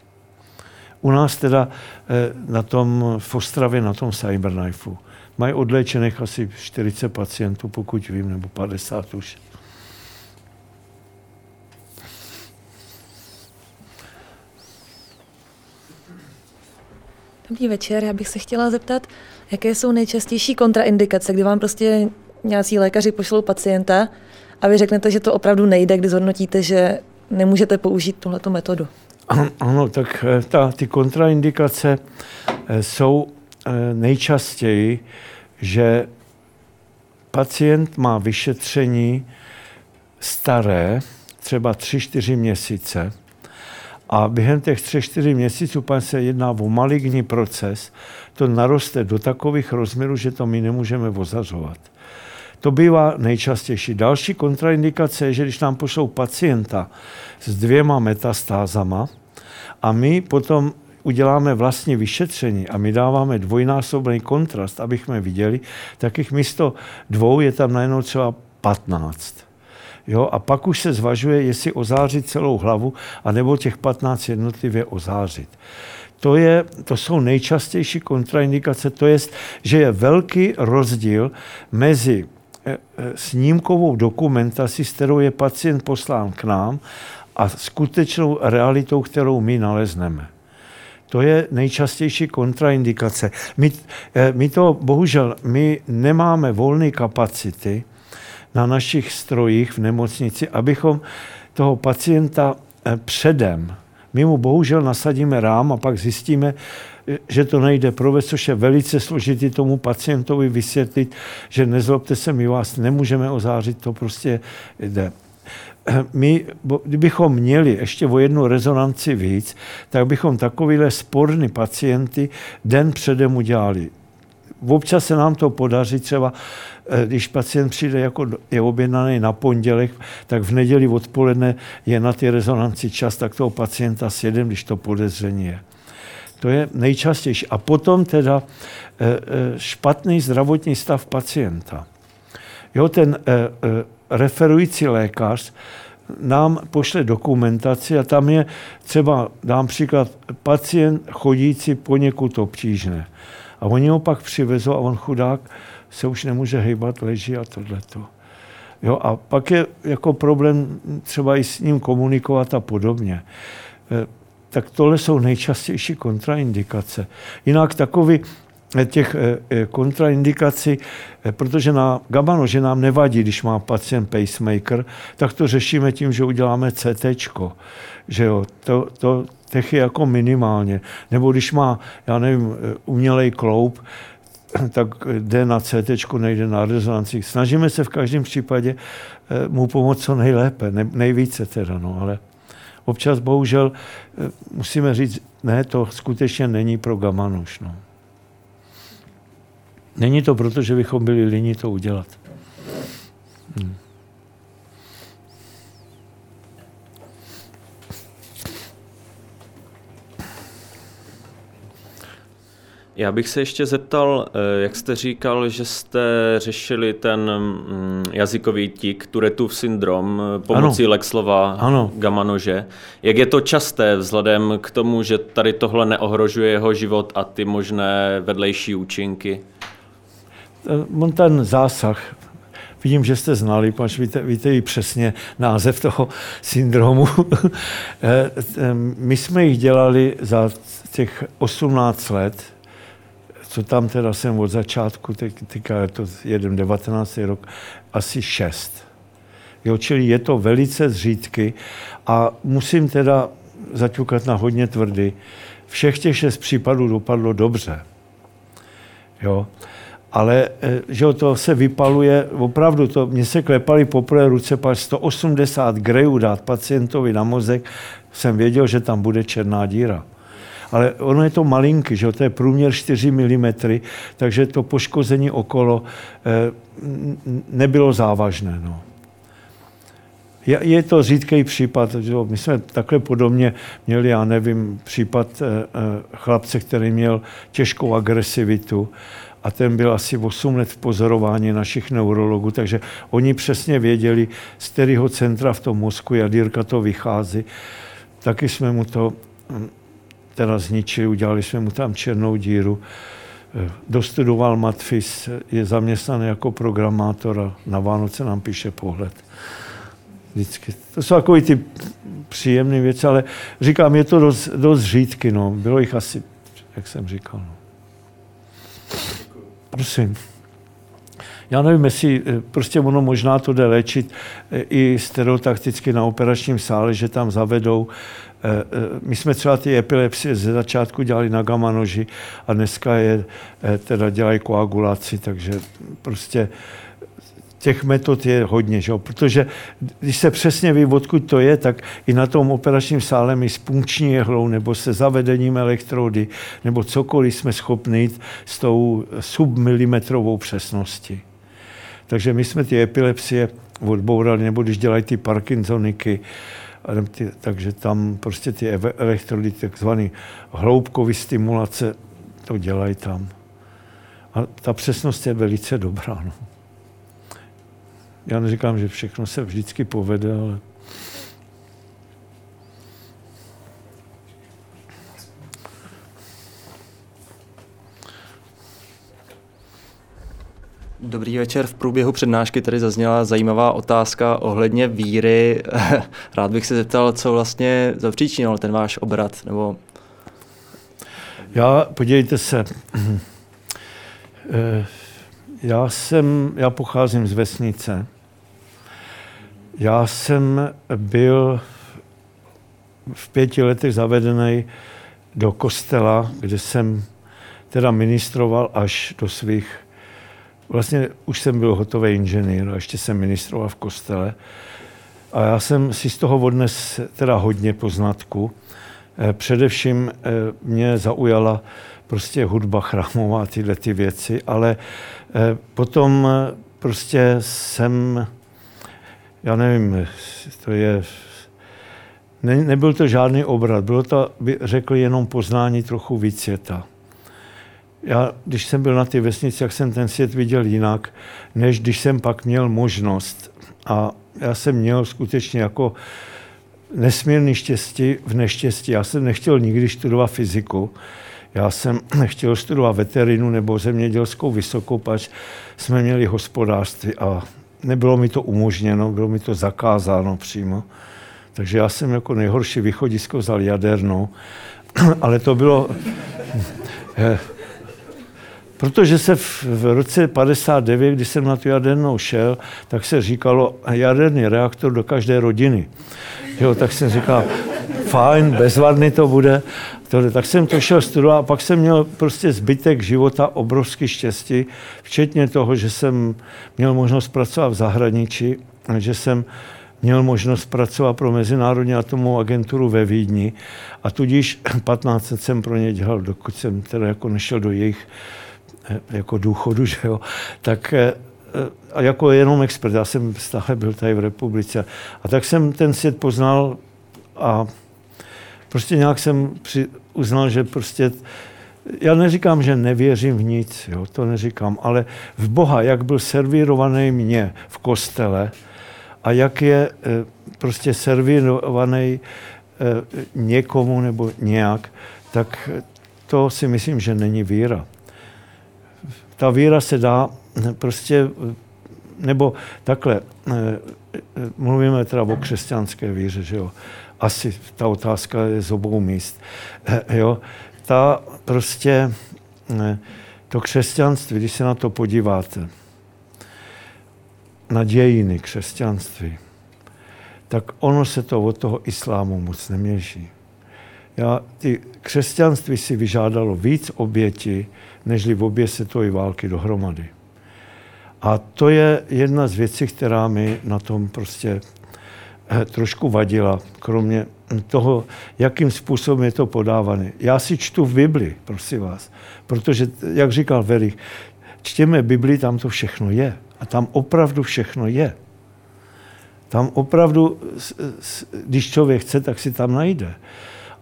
Speaker 3: U nás teda eh, na tom v Ostravě, na tom Cyberknifeu, mají odléčených asi 40 pacientů, pokud vím, nebo 50 už.
Speaker 10: Dobrý večer, já bych se chtěla zeptat, jaké jsou nejčastější kontraindikace, kdy vám prostě nějací lékaři pošlou pacienta a vy řeknete, že to opravdu nejde, kdy zhodnotíte, že nemůžete použít tuhleto metodu.
Speaker 3: Ano, tak eh, ta, ty kontraindikace eh, jsou eh, nejčastěji, že pacient má vyšetření staré, třeba 3-4 měsíce, a během těch 3-4 měsíců, pan se jedná o maligní proces, to naroste do takových rozměrů, že to my nemůžeme ozařovat. To bývá nejčastější. Další kontraindikace je, že když nám pošlou pacienta s dvěma metastázama a my potom uděláme vlastní vyšetření a my dáváme dvojnásobný kontrast, abychom viděli, tak jich místo dvou je tam najednou třeba 15. Jo, a pak už se zvažuje, jestli ozářit celou hlavu, anebo těch 15 jednotlivě ozářit. To, je, to jsou nejčastější kontraindikace, to je, že je velký rozdíl mezi snímkovou dokumentací, s kterou je pacient poslán k nám, a skutečnou realitou, kterou my nalezneme. To je nejčastější kontraindikace. My, eh, my to, bohužel, my nemáme volné kapacity, na našich strojích v nemocnici, abychom toho pacienta eh, předem, my mu bohužel nasadíme rám a pak zjistíme, eh, že to nejde provést, což je velice složitý tomu pacientovi vysvětlit, že nezlobte se, my vás nemůžeme ozářit, to prostě jde. My, kdybychom měli ještě o jednu rezonanci víc, tak bychom takovýhle sporný pacienty den předem udělali. Občas se nám to podaří, třeba eh, když pacient přijde, jako je objednaný na pondělek, tak v neděli odpoledne je na ty rezonanci čas, tak toho pacienta sjedem, když to podezření je. To je nejčastější. A potom teda eh, eh, špatný zdravotní stav pacienta. Jo, ten referující lékař nám pošle dokumentaci a tam je třeba, dám příklad, pacient chodící poněkud obtížné. A oni ho pak přivezou a on chudák se už nemůže hýbat, leží a tohleto. Jo, a pak je jako problém třeba i s ním komunikovat a podobně. Tak tohle jsou nejčastější kontraindikace. Jinak takový e, těch e, kontraindikací, protože na gabanože nám nevadí, když má pacient pacemaker, tak to řešíme tím, že uděláme CT. Že jo, to, to, těch je jako minimálně. Nebo když má, já nevím, umělej kloup, tak jde na CT, nejde na rezonanci. Snažíme se v každém případě eh, mu pomoct co nejlépe, ne, nejvíce teda, no, ale občas bohužel eh, musíme říct, ne, to skutečně není pro Gamanuš. No. Není to proto, že bychom byli líní to udělat.
Speaker 11: Já bych se ještě zeptal, eh, jak jste říkal, že jste řešili ten mm, jazykový tik, Turetův syndrom, eh, pomocí ano. Lexlova ano. gamanože. Jak je to časté vzhledem k tomu, že tady tohle neohrožuje jeho život a ty možné vedlejší účinky?
Speaker 3: Eh, on ten zásah vidím, že jste znali, pač víte, víte i přesně název toho syndromu. Eh, my jsme jich dělali za těch 18 let, co tam teda jsem od začátku, teďka je to jeden 19. rok, asi 6. Jo, čili je to velice zřídky a musím teda zaťukat na hodně tvrdý. Všech těch šest případů dopadlo dobře. Jo. Ale eh, že to se vypaluje, opravdu to, mě se klepali poprvé ruce, pak 180 grejů dát pacientovi na mozek, jsem věděl, že tam bude černá díra. Ale ono je to malinký, že to je průměr 4 mm, takže to poškození okolo eh, nebylo závažné. No. Je, to řídký případ, že my jsme takhle podobně měli, já nevím, případ eh, chlapce, který měl těžkou agresivitu a ten byl asi 8 let v pozorování našich neurologů, takže oni přesně věděli, z kterého centra v tom mozku jadírka to vychází. Taky jsme mu to hm, teda zničili, udělali jsme mu tam černou díru. Eh, dostudoval Matfis, je zaměstnaný jako programátor a na Vánoce nám píše pohled. Vždycky. To jsou takové ty příjemné věci, ale říkám, je to dost, dost řídky. No. Bylo jich asi, jak jsem říkal. No. Prosím. Já nevím, jestli eh, prostě ono možná to jde léčit eh, i stereotakticky na operačním sále, že tam zavedou. Eh, my jsme třeba ty epilepsie ze začátku dělali na gamma noži a dneska je teda dělají koagulaci, takže prostě těch metod je hodně, že? protože když se přesně ví, odkud to je, tak i na tom operačním sále my s punkční jehlou nebo se zavedením elektrody nebo cokoliv jsme schopni jít s tou submilimetrovou přesností. Takže my jsme ty epilepsie odbourali, nebo když dělají ty Parkinsoniky, takže tam prostě ty elektrody, takzvané hloubkové stimulace, to dělají tam. A ta přesnost je velice dobrá. No. Já neříkám, že všechno se vždycky povede, ale
Speaker 12: Dobrý večer. V průběhu přednášky tady zazněla zajímavá otázka ohledně víry. Rád bych se zeptal, co vlastně zapříčinil ten váš obrat, nebo...
Speaker 3: Já, podívejte se, eh, já jsem, já pocházím z vesnice, já jsem byl v pěti letech zavedený do kostela, kde jsem teda ministroval až do svých, vlastně už jsem byl hotový inženýr a ještě jsem ministroval v kostele. A já jsem si z toho odnes teda hodně poznatku. Eh, především eh, mě zaujala prostě hudba chrámová, tyhle ty věci, ale eh, potom prostě jsem já nevím, to je, ne, nebyl to žádný obrat, bylo to, by řekl, jenom poznání trochu víc světa. Já, když jsem byl na ty vesnici, jak jsem ten svět viděl jinak, než když jsem pak měl možnost. A já jsem měl skutečně jako nesmírný štěstí v neštěstí. Já jsem nechtěl nikdy studovat fyziku. Já jsem chtěl studovat veterinu nebo zemědělskou vysokou, pač jsme měli hospodářství a nebylo mi to umožněno, bylo mi to zakázáno přímo. Takže já jsem jako nejhorší východisko vzal jadernou, ale to bylo... Protože se v, v roce 59, kdy jsem na tu jadernou šel, tak se říkalo jaderný reaktor do každé rodiny. Jo, tak jsem říkal, fajn, bezvadný to bude. To, tak jsem to šel studovat a pak jsem měl prostě zbytek života obrovský štěstí, včetně toho, že jsem měl možnost pracovat v zahraničí, že jsem měl možnost pracovat pro Mezinárodní atomovou agenturu ve Vídni a tudíž 15 let jsem pro ně dělal, dokud jsem teda jako nešel do jejich jako důchodu, že jo, tak eh, a jako jenom expert, já jsem stále byl tady v republice. A tak jsem ten svět poznal a prostě nějak jsem při, uznal, že prostě já neříkám, že nevěřím v nic, jo, to neříkám, ale v Boha, jak byl servírovaný mě v kostele a jak je eh, prostě servírovaný eh, někomu nebo nějak, tak to si myslím, že není víra. Ta víra se dá prostě nebo takhle, mluvíme teda o křesťanské víře, že jo. Asi ta otázka je z obou míst. Jo, ta prostě, to křesťanství, když se na to podíváte, na dějiny křesťanství, tak ono se to od toho islámu moc neměří. Já, ty křesťanství si vyžádalo víc oběti, nežli v obě světové války dohromady. A to je jedna z věcí, která mi na tom prostě eh, trošku vadila, kromě toho, jakým způsobem je to podávané. Já si čtu v Bibli, prosím vás, protože, jak říkal Verich, čtěme Bibli, tam to všechno je. A tam opravdu všechno je. Tam opravdu, když člověk chce, tak si tam najde.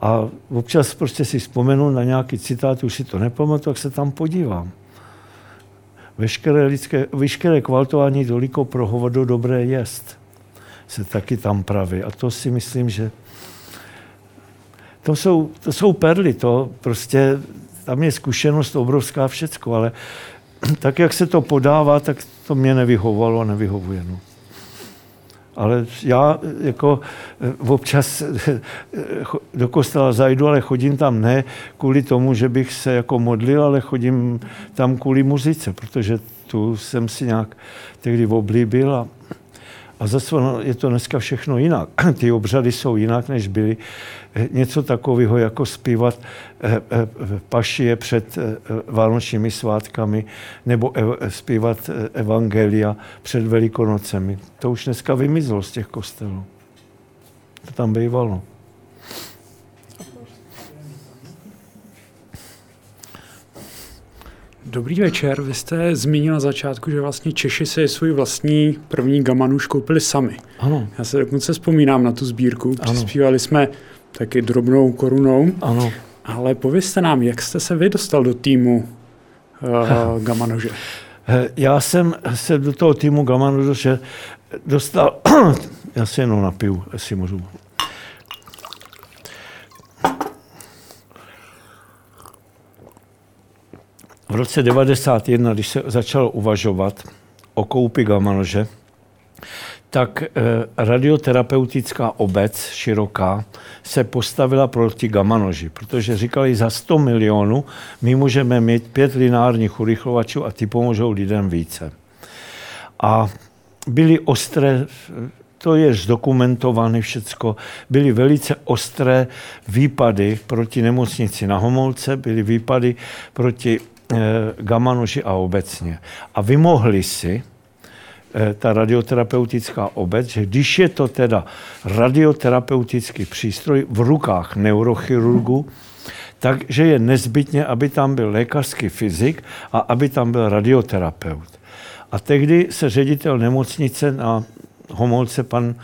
Speaker 3: A občas prostě si vzpomenu na nějaký citát, už si to nepamatuju, tak se tam podívám. Veškeré, lidské, veškeré kvaltování toliko pro hovodu dobré jest se taky tam praví. A to si myslím, že to jsou, to jsou perly, to prostě, tam je zkušenost obrovská všecko, ale tak, jak se to podává, tak to mě nevyhovovalo a nevyhovuje. No. Ale já jako eh, občas eh, do kostela zajdu, ale chodím tam ne kvůli tomu, že bych se jako modlil, ale chodím tam kvůli muzice, protože tu jsem si nějak tehdy oblíbil a a zase je to dneska všechno jinak. Ty obřady jsou jinak, než byly. Něco takového, jako zpívat eh, eh, pašie před eh, vánočními svátkami nebo zpívat evangelia před velikonocemi. To už dneska vymizlo z těch kostelů. To tam bývalo.
Speaker 13: Dobrý večer. Vy jste zmínil na začátku, že vlastně Češi si svůj vlastní první gamanuš koupili sami.
Speaker 3: Ano.
Speaker 13: Já se dokonce vzpomínám na tu sbírku. Přispívali jsme taky drobnou korunou.
Speaker 3: Ano.
Speaker 13: Ale povězte nám, jak jste se vy dostal do týmu uh, Gamanože?
Speaker 3: Já jsem se do toho týmu Gamanože dostal, já se jenom napiju, jestli můžu. v roce 1991, když se začalo uvažovat o koupi gamanože, tak eh, radioterapeutická obec široká se postavila proti gamanoži, protože říkali, za 100 milionů my můžeme mít pět lineárních urychlovačů a ty pomůžou lidem více. A byly ostré, to je zdokumentované všecko, byly velice ostré výpady proti nemocnici na Homolce, byly výpady proti Eh, gamanoži a obecně. A vymohli si, ta radioterapeutická obec, že když je to teda radioterapeutický přístroj v rukách neurochirurgu, takže je nezbytně, aby tam byl lékařský fyzik a aby tam byl radioterapeut. A tehdy se ředitel nemocnice na Homolce, pan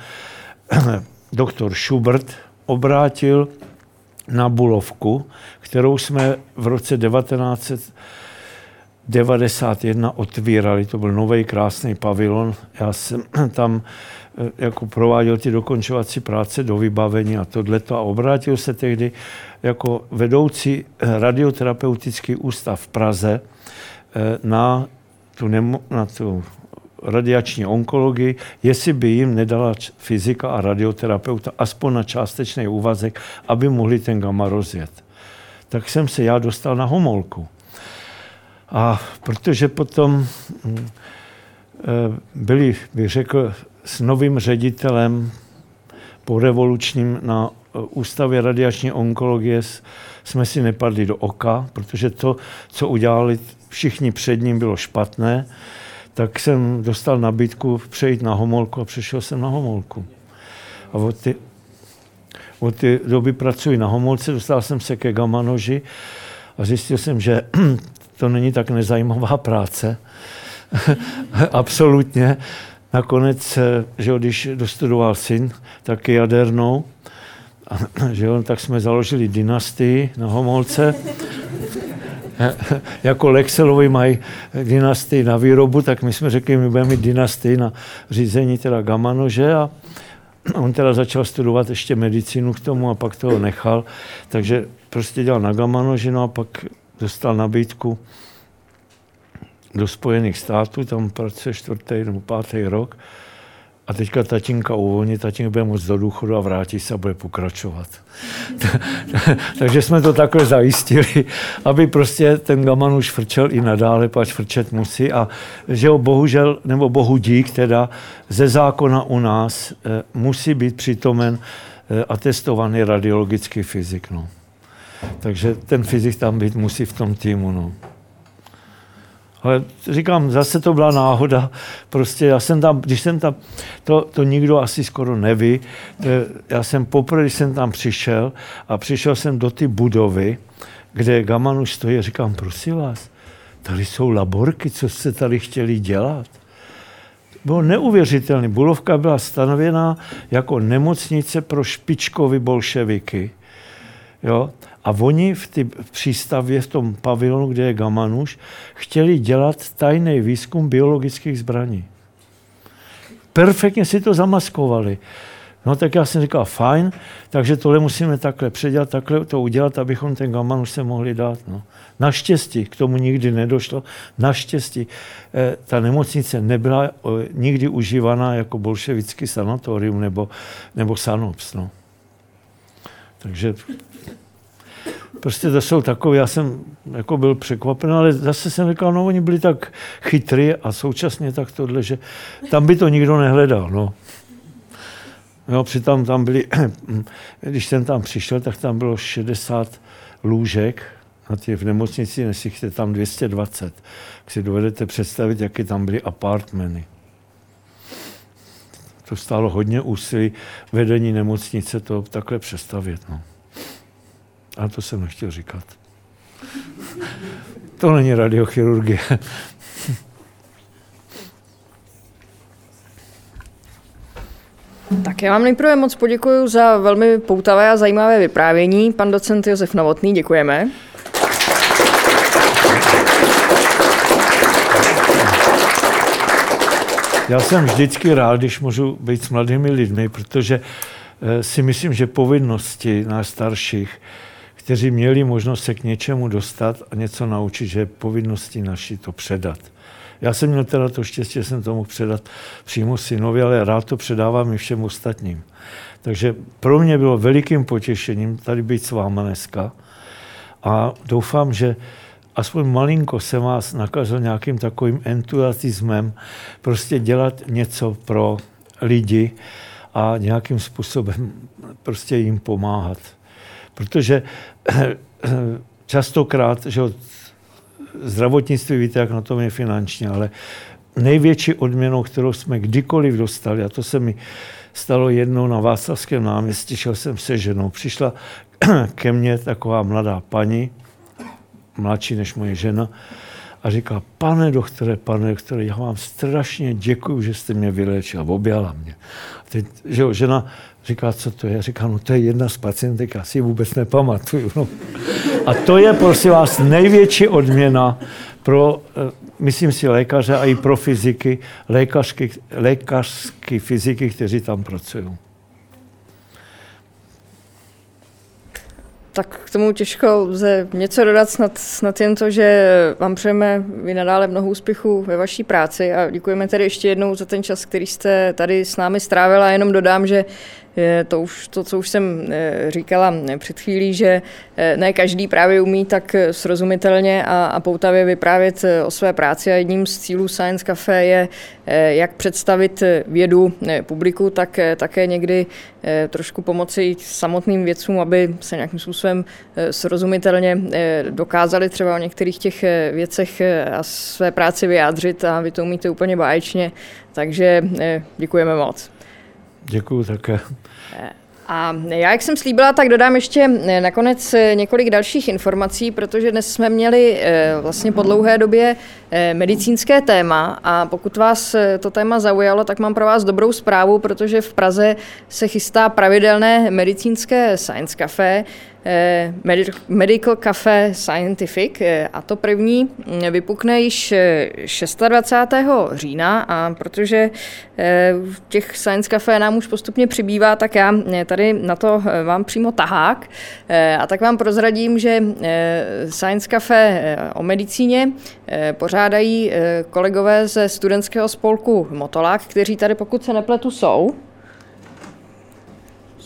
Speaker 3: doktor Schubert, obrátil na Bulovku, kterou jsme v roce 1991 otvírali. To byl nový krásný pavilon. Já jsem tam eh, jako prováděl ty dokončovací práce do vybavení a tohleto a obrátil se tehdy jako vedoucí radioterapeutický ústav v Praze eh, na tu, nemo, na tu radiační onkologii, jestli by jim nedala fyzika a radioterapeuta aspoň na částečný úvazek, aby mohli ten gamma rozjet. Tak jsem se já dostal na homolku. A protože potom hm, eh, byli, bych řekl, s novým ředitelem po revolučním na eh, Ústavě radiační onkologie jsme si nepadli do oka, protože to, co udělali všichni před ním, bylo špatné tak jsem dostal nabídku přejít na Homolku a přešel jsem na Homolku. A od ty, od ty doby pracuji na Homolce, dostal jsem se ke gamanoži a zjistil jsem, že to není tak nezajímavá práce. Absolutně. Nakonec, že když dostudoval syn, tak jadernou, že jo, tak jsme založili dynastii na Homolce jako Lexelovi mají dynastii na výrobu, tak my jsme řekli, my budeme mít dynastii na řízení teda gamanože a on teda začal studovat ještě medicínu k tomu a pak toho nechal, takže prostě dělal na gamanoži, no a pak dostal nabídku do Spojených států, tam pracuje čtvrtý nebo pátý rok a teďka tatínka uvolní, tatínek bude moc do důchodu a vrátí se a bude pokračovat. Takže jsme to takhle zajistili, aby prostě ten gaman už frčel i nadále, pač frčet musí a že ho bohužel, nebo bohu dík teda, ze zákona u nás eh, musí být přitomen eh, atestovaný radiologický fyzik. No. Takže ten fyzik tam být musí v tom týmu. No. Ale říkám, zase to byla náhoda. Prostě já jsem tam, když jsem tam, to, to nikdo asi skoro neví, to, já jsem poprvé, když jsem tam přišel a přišel jsem do ty budovy, kde Gaman už stojí říkám, prosím vás, tady jsou laborky, co jste tady chtěli dělat? Bylo neuvěřitelné. Bulovka byla stanovená jako nemocnice pro špičkovy bolševiky. Jo? A oni v, ty, přístavě, v tom pavilonu, kde je Gamanuš, chtěli dělat tajný výzkum biologických zbraní. Perfektně si to zamaskovali. No tak já jsem říkal, fajn, takže tohle musíme takhle předělat, takhle to udělat, abychom ten gaman už se mohli dát. No. Naštěstí, k tomu nikdy nedošlo, naštěstí eh, ta nemocnice nebyla eh, nikdy užívaná jako bolševický sanatorium nebo, nebo sanops. No. Takže prostě to jsou takové, já jsem jako byl překvapen, ale zase jsem říkal, no oni byli tak chytrý a současně tak tohle, že tam by to nikdo nehledal, no. No, přitom tam byli, když jsem tam přišel, tak tam bylo 60 lůžek, na tě v nemocnici nesíchte tam 220. Tak si dovedete představit, jaké tam byly apartmeny. To stálo hodně úsilí vedení nemocnice to takhle přestavět. No. A to jsem nechtěl říkat. To není radiochirurgie.
Speaker 1: Tak já vám nejprve moc poděkuji za velmi poutavé a zajímavé vyprávění. Pan docent Josef Novotný, děkujeme.
Speaker 3: Já jsem vždycky rád, když můžu být s mladými lidmi, protože eh, si myslím, že povinnosti nás starších kteří měli možnost se k něčemu dostat a něco naučit, že je povinností naší to předat. Já jsem měl teda to štěstí, že jsem to mohl předat přímo synovi, ale rád to předávám i všem ostatním. Takže pro mě bylo velikým potěšením tady být s váma dneska a doufám, že aspoň malinko se vás nakazil nějakým takovým entuziasmem prostě dělat něco pro lidi a nějakým způsobem prostě jim pomáhat. Protože častokrát, že zdravotnictví víte, jak na tom je finančně, ale největší odměnou, kterou jsme kdykoliv dostali, a to se mi stalo jednou na Václavském náměstí, šel jsem se ženou, přišla ke mně taková mladá paní, mladší než moje žena, a říká, pane doktore, pane doktore, já vám strašně děkuji, že jste mě vylečil. Objala mě. Teď, že jo, žena Říká, co to je? Říká, no to je jedna z pacientek, já si vůbec nepamatuju. No. A to je, prosím vás, největší odměna pro, eh, myslím si, lékaře a i pro fyziky, lékařky, lékařské fyziky, kteří tam pracují.
Speaker 1: Tak k tomu těžko lze něco dodat, snad, snad jen to, že vám přejeme vy nadále mnoho úspěchů ve vaší práci a děkujeme tedy ještě jednou za ten čas, který jste tady s námi strávila. Jenom dodám, že to, už, to, co už jsem eh, říkala před chvílí, že eh, ne každý právě umí tak srozumitelně a, a poutavě vyprávět eh, o své práci a jedním z cílů Science Cafe je jak představit vědu publiku, tak také někdy trošku pomoci samotným vědcům, aby se nějakým způsobem srozumitelně dokázali třeba o některých těch věcech a své práci vyjádřit a vy to umíte úplně báječně, takže děkujeme moc.
Speaker 3: Děkuju také.
Speaker 1: A já, jak jsem slíbila, tak dodám ještě eh, nakonec eh, několik dalších informací, protože dnes jsme měli eh, vlastně po dlouhé době medicínské téma a pokud vás to téma zaujalo, tak mám pro vás dobrou zprávu, protože v Praze se chystá pravidelné medicínské Science Café. Medical Cafe Scientific a to první mm, vypukne již 26. října a protože těch Science Cafe nám už postupně přibývá, tak já tady na to vám přímo tahák a tak vám prozradím, že Science Cafe o medicíně pořádají kolegové ze studentského spolku Motolák, kteří tady, pokud se nepletu, jsou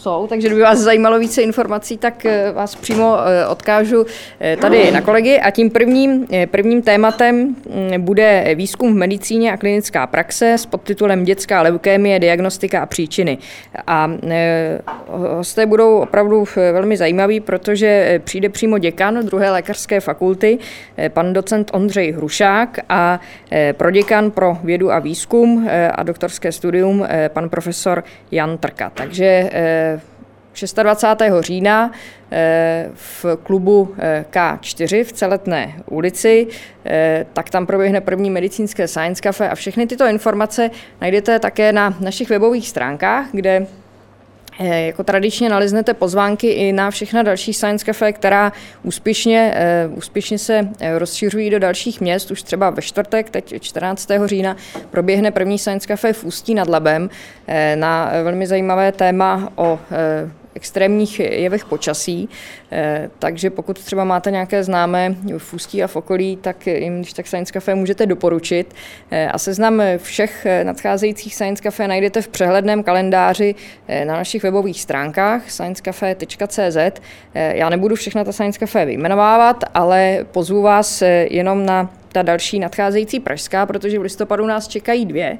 Speaker 1: jsou, takže kdyby vás zajímalo více informací, tak eh, vás přímo eh, odkážu eh, tady na kolegy. A tím prvním, prvním tématem mm, bude výzkum v medicíně a klinická praxe s podtitulem Dětská leukémie, diagnostika a příčiny. A hosté budou opravdu velmi zajímaví, protože přijde přímo děkan druhé lékařské fakulty, pan docent Ondřej Hrušák a proděkan pro vědu a výzkum a doktorské studium pan profesor Jan Trka. Takže 26. října eh, v klubu eh, K4 v Celetné ulici, eh, tak tam proběhne první medicínské Science Cafe a všechny tyto informace najdete také na našich webových stránkách, kde jako tradičně naleznete pozvánky i na všechna další Science Cafe, která úspěšně, úspěšně se rozšiřují do dalších měst. Už třeba ve čtvrtek, teď 14. října, proběhne první Science Cafe v Ústí nad Labem na velmi zajímavé téma o extrémních jevech počasí, eh, takže pokud třeba máte nějaké známé v Ústí a v okolí, tak jim když tak Science Café můžete doporučit. Eh, a seznam všech nadcházejících Science Café najdete v přehledném kalendáři eh, na našich webových stránkách sciencecafe.cz. Já nebudu všechna ta Science Café vyjmenovávat, ale pozvu vás jenom na ta další nadcházející pražská, protože v listopadu nás čekají dvě.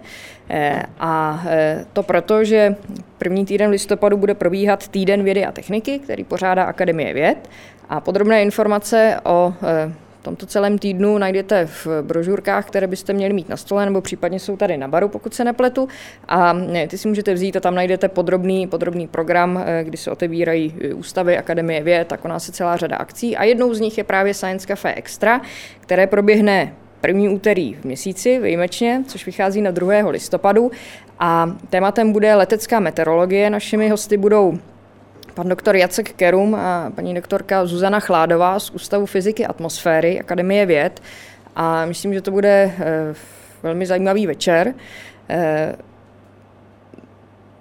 Speaker 1: Eh, a eh, to proto, že první týden listopadu bude probíhat týden vědy a techniky, který pořádá Akademie věd. A podrobné informace o eh, tomto celém týdnu najdete v brožurkách, které byste měli mít na stole, nebo případně jsou tady na baru, pokud se nepletu. A ty si můžete vzít a tam najdete podrobný, podrobný program, kdy se otevírají ústavy Akademie věd a koná se celá řada akcí. A jednou z nich je právě Science Cafe Extra, které proběhne první úterý v měsíci výjimečně, což vychází na 2. listopadu. A tématem bude letecká meteorologie. Našimi hosty budou pan doktor Jacek Kerum a paní doktorka Zuzana Chládová z Ústavu fyziky atmosféry Akademie věd. A myslím, že to bude eh, velmi zajímavý večer. Eh,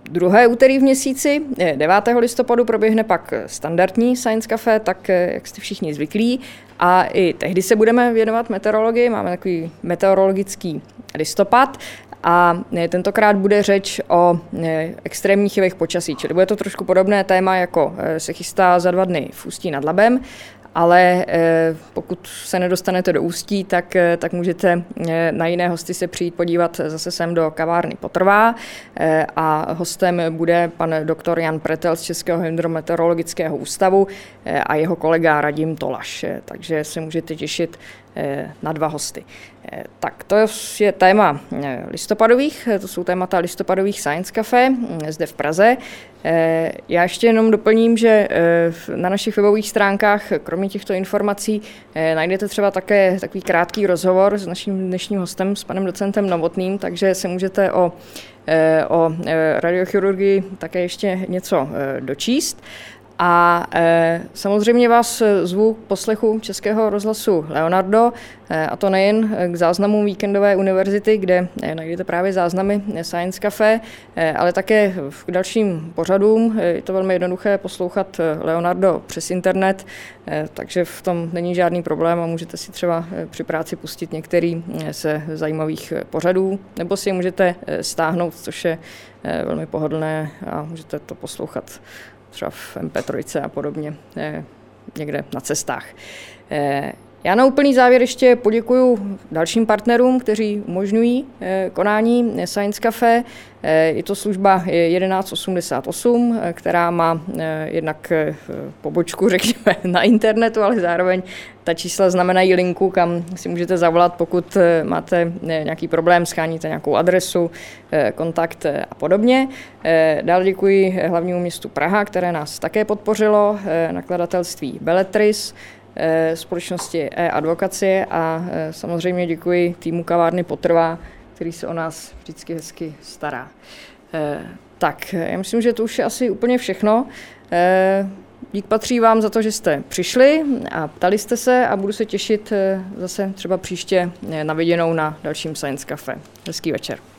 Speaker 1: druhé úterý v měsíci, 9. listopadu, proběhne pak standardní Science Cafe, tak eh, jak jste všichni zvyklí. A i tehdy se budeme věnovat meteorologii, máme takový meteorologický listopad a eh, tentokrát bude řeč o eh, extrémních jevech počasí, čili bude to trošku podobné téma, jako se chystá za dva dny v Ústí nad Labem, ale pokud se nedostanete do Ústí, tak, tak můžete na jiné hosty se přijít podívat zase sem do kavárny Potrvá a hostem bude pan doktor Jan Pretel z Českého hydrometeorologického ústavu a jeho kolega Radim Tolaš, takže se můžete těšit na dva hosty. Tak to je téma listopadových, to jsou témata listopadových Science Cafe hm, zde v Praze. Já ještě jenom doplním, že na našich webových stránkách, kromě těchto informací, najdete třeba také takový krátký rozhovor s naším dnešním hostem, s panem docentem Novotným, takže se můžete o, o radiochirurgii také ještě něco dočíst. A e, samozřejmě vás zvu k poslechu Českého rozhlasu Leonardo, e, a to nejen k záznamu Víkendové univerzity, kde e, najdete právě záznamy Science Cafe, e, ale také k dalším pořadům. E, je to velmi jednoduché poslouchat Leonardo přes internet, e, takže v tom není žádný problém a můžete si třeba při práci pustit některý se zajímavých pořadů, nebo si je můžete stáhnout, což je velmi pohodlné a můžete to poslouchat třeba v MP3 a podobně, eh, někde na cestách. Eh, já na úplný závěr ještě poděkuji dalším partnerům, kteří umožňují eh, konání Science Cafe. Eh, je to služba 1188, eh, která má jednak pobočku, řekněme, na internetu, ale zároveň ta čísla znamenají linku, kam si můžete zavolat, pokud máte nějaký problém, scháníte nějakou adresu, kontakt a podobně. Dál děkuji hlavnímu městu Praha, které nás také podpořilo, nakladatelství Beletris, Eh, společnosti e-advokacie a eh, samozřejmě děkuji týmu kavárny Potrvá, který se o nás vždycky hezky stará. Eh, tak, já myslím, že to už je asi úplně všechno. dík patří vám za to, že jste přišli a ptali jste se a budu se těšit zase třeba příště na viděnou na dalším Science Cafe. Hezký večer.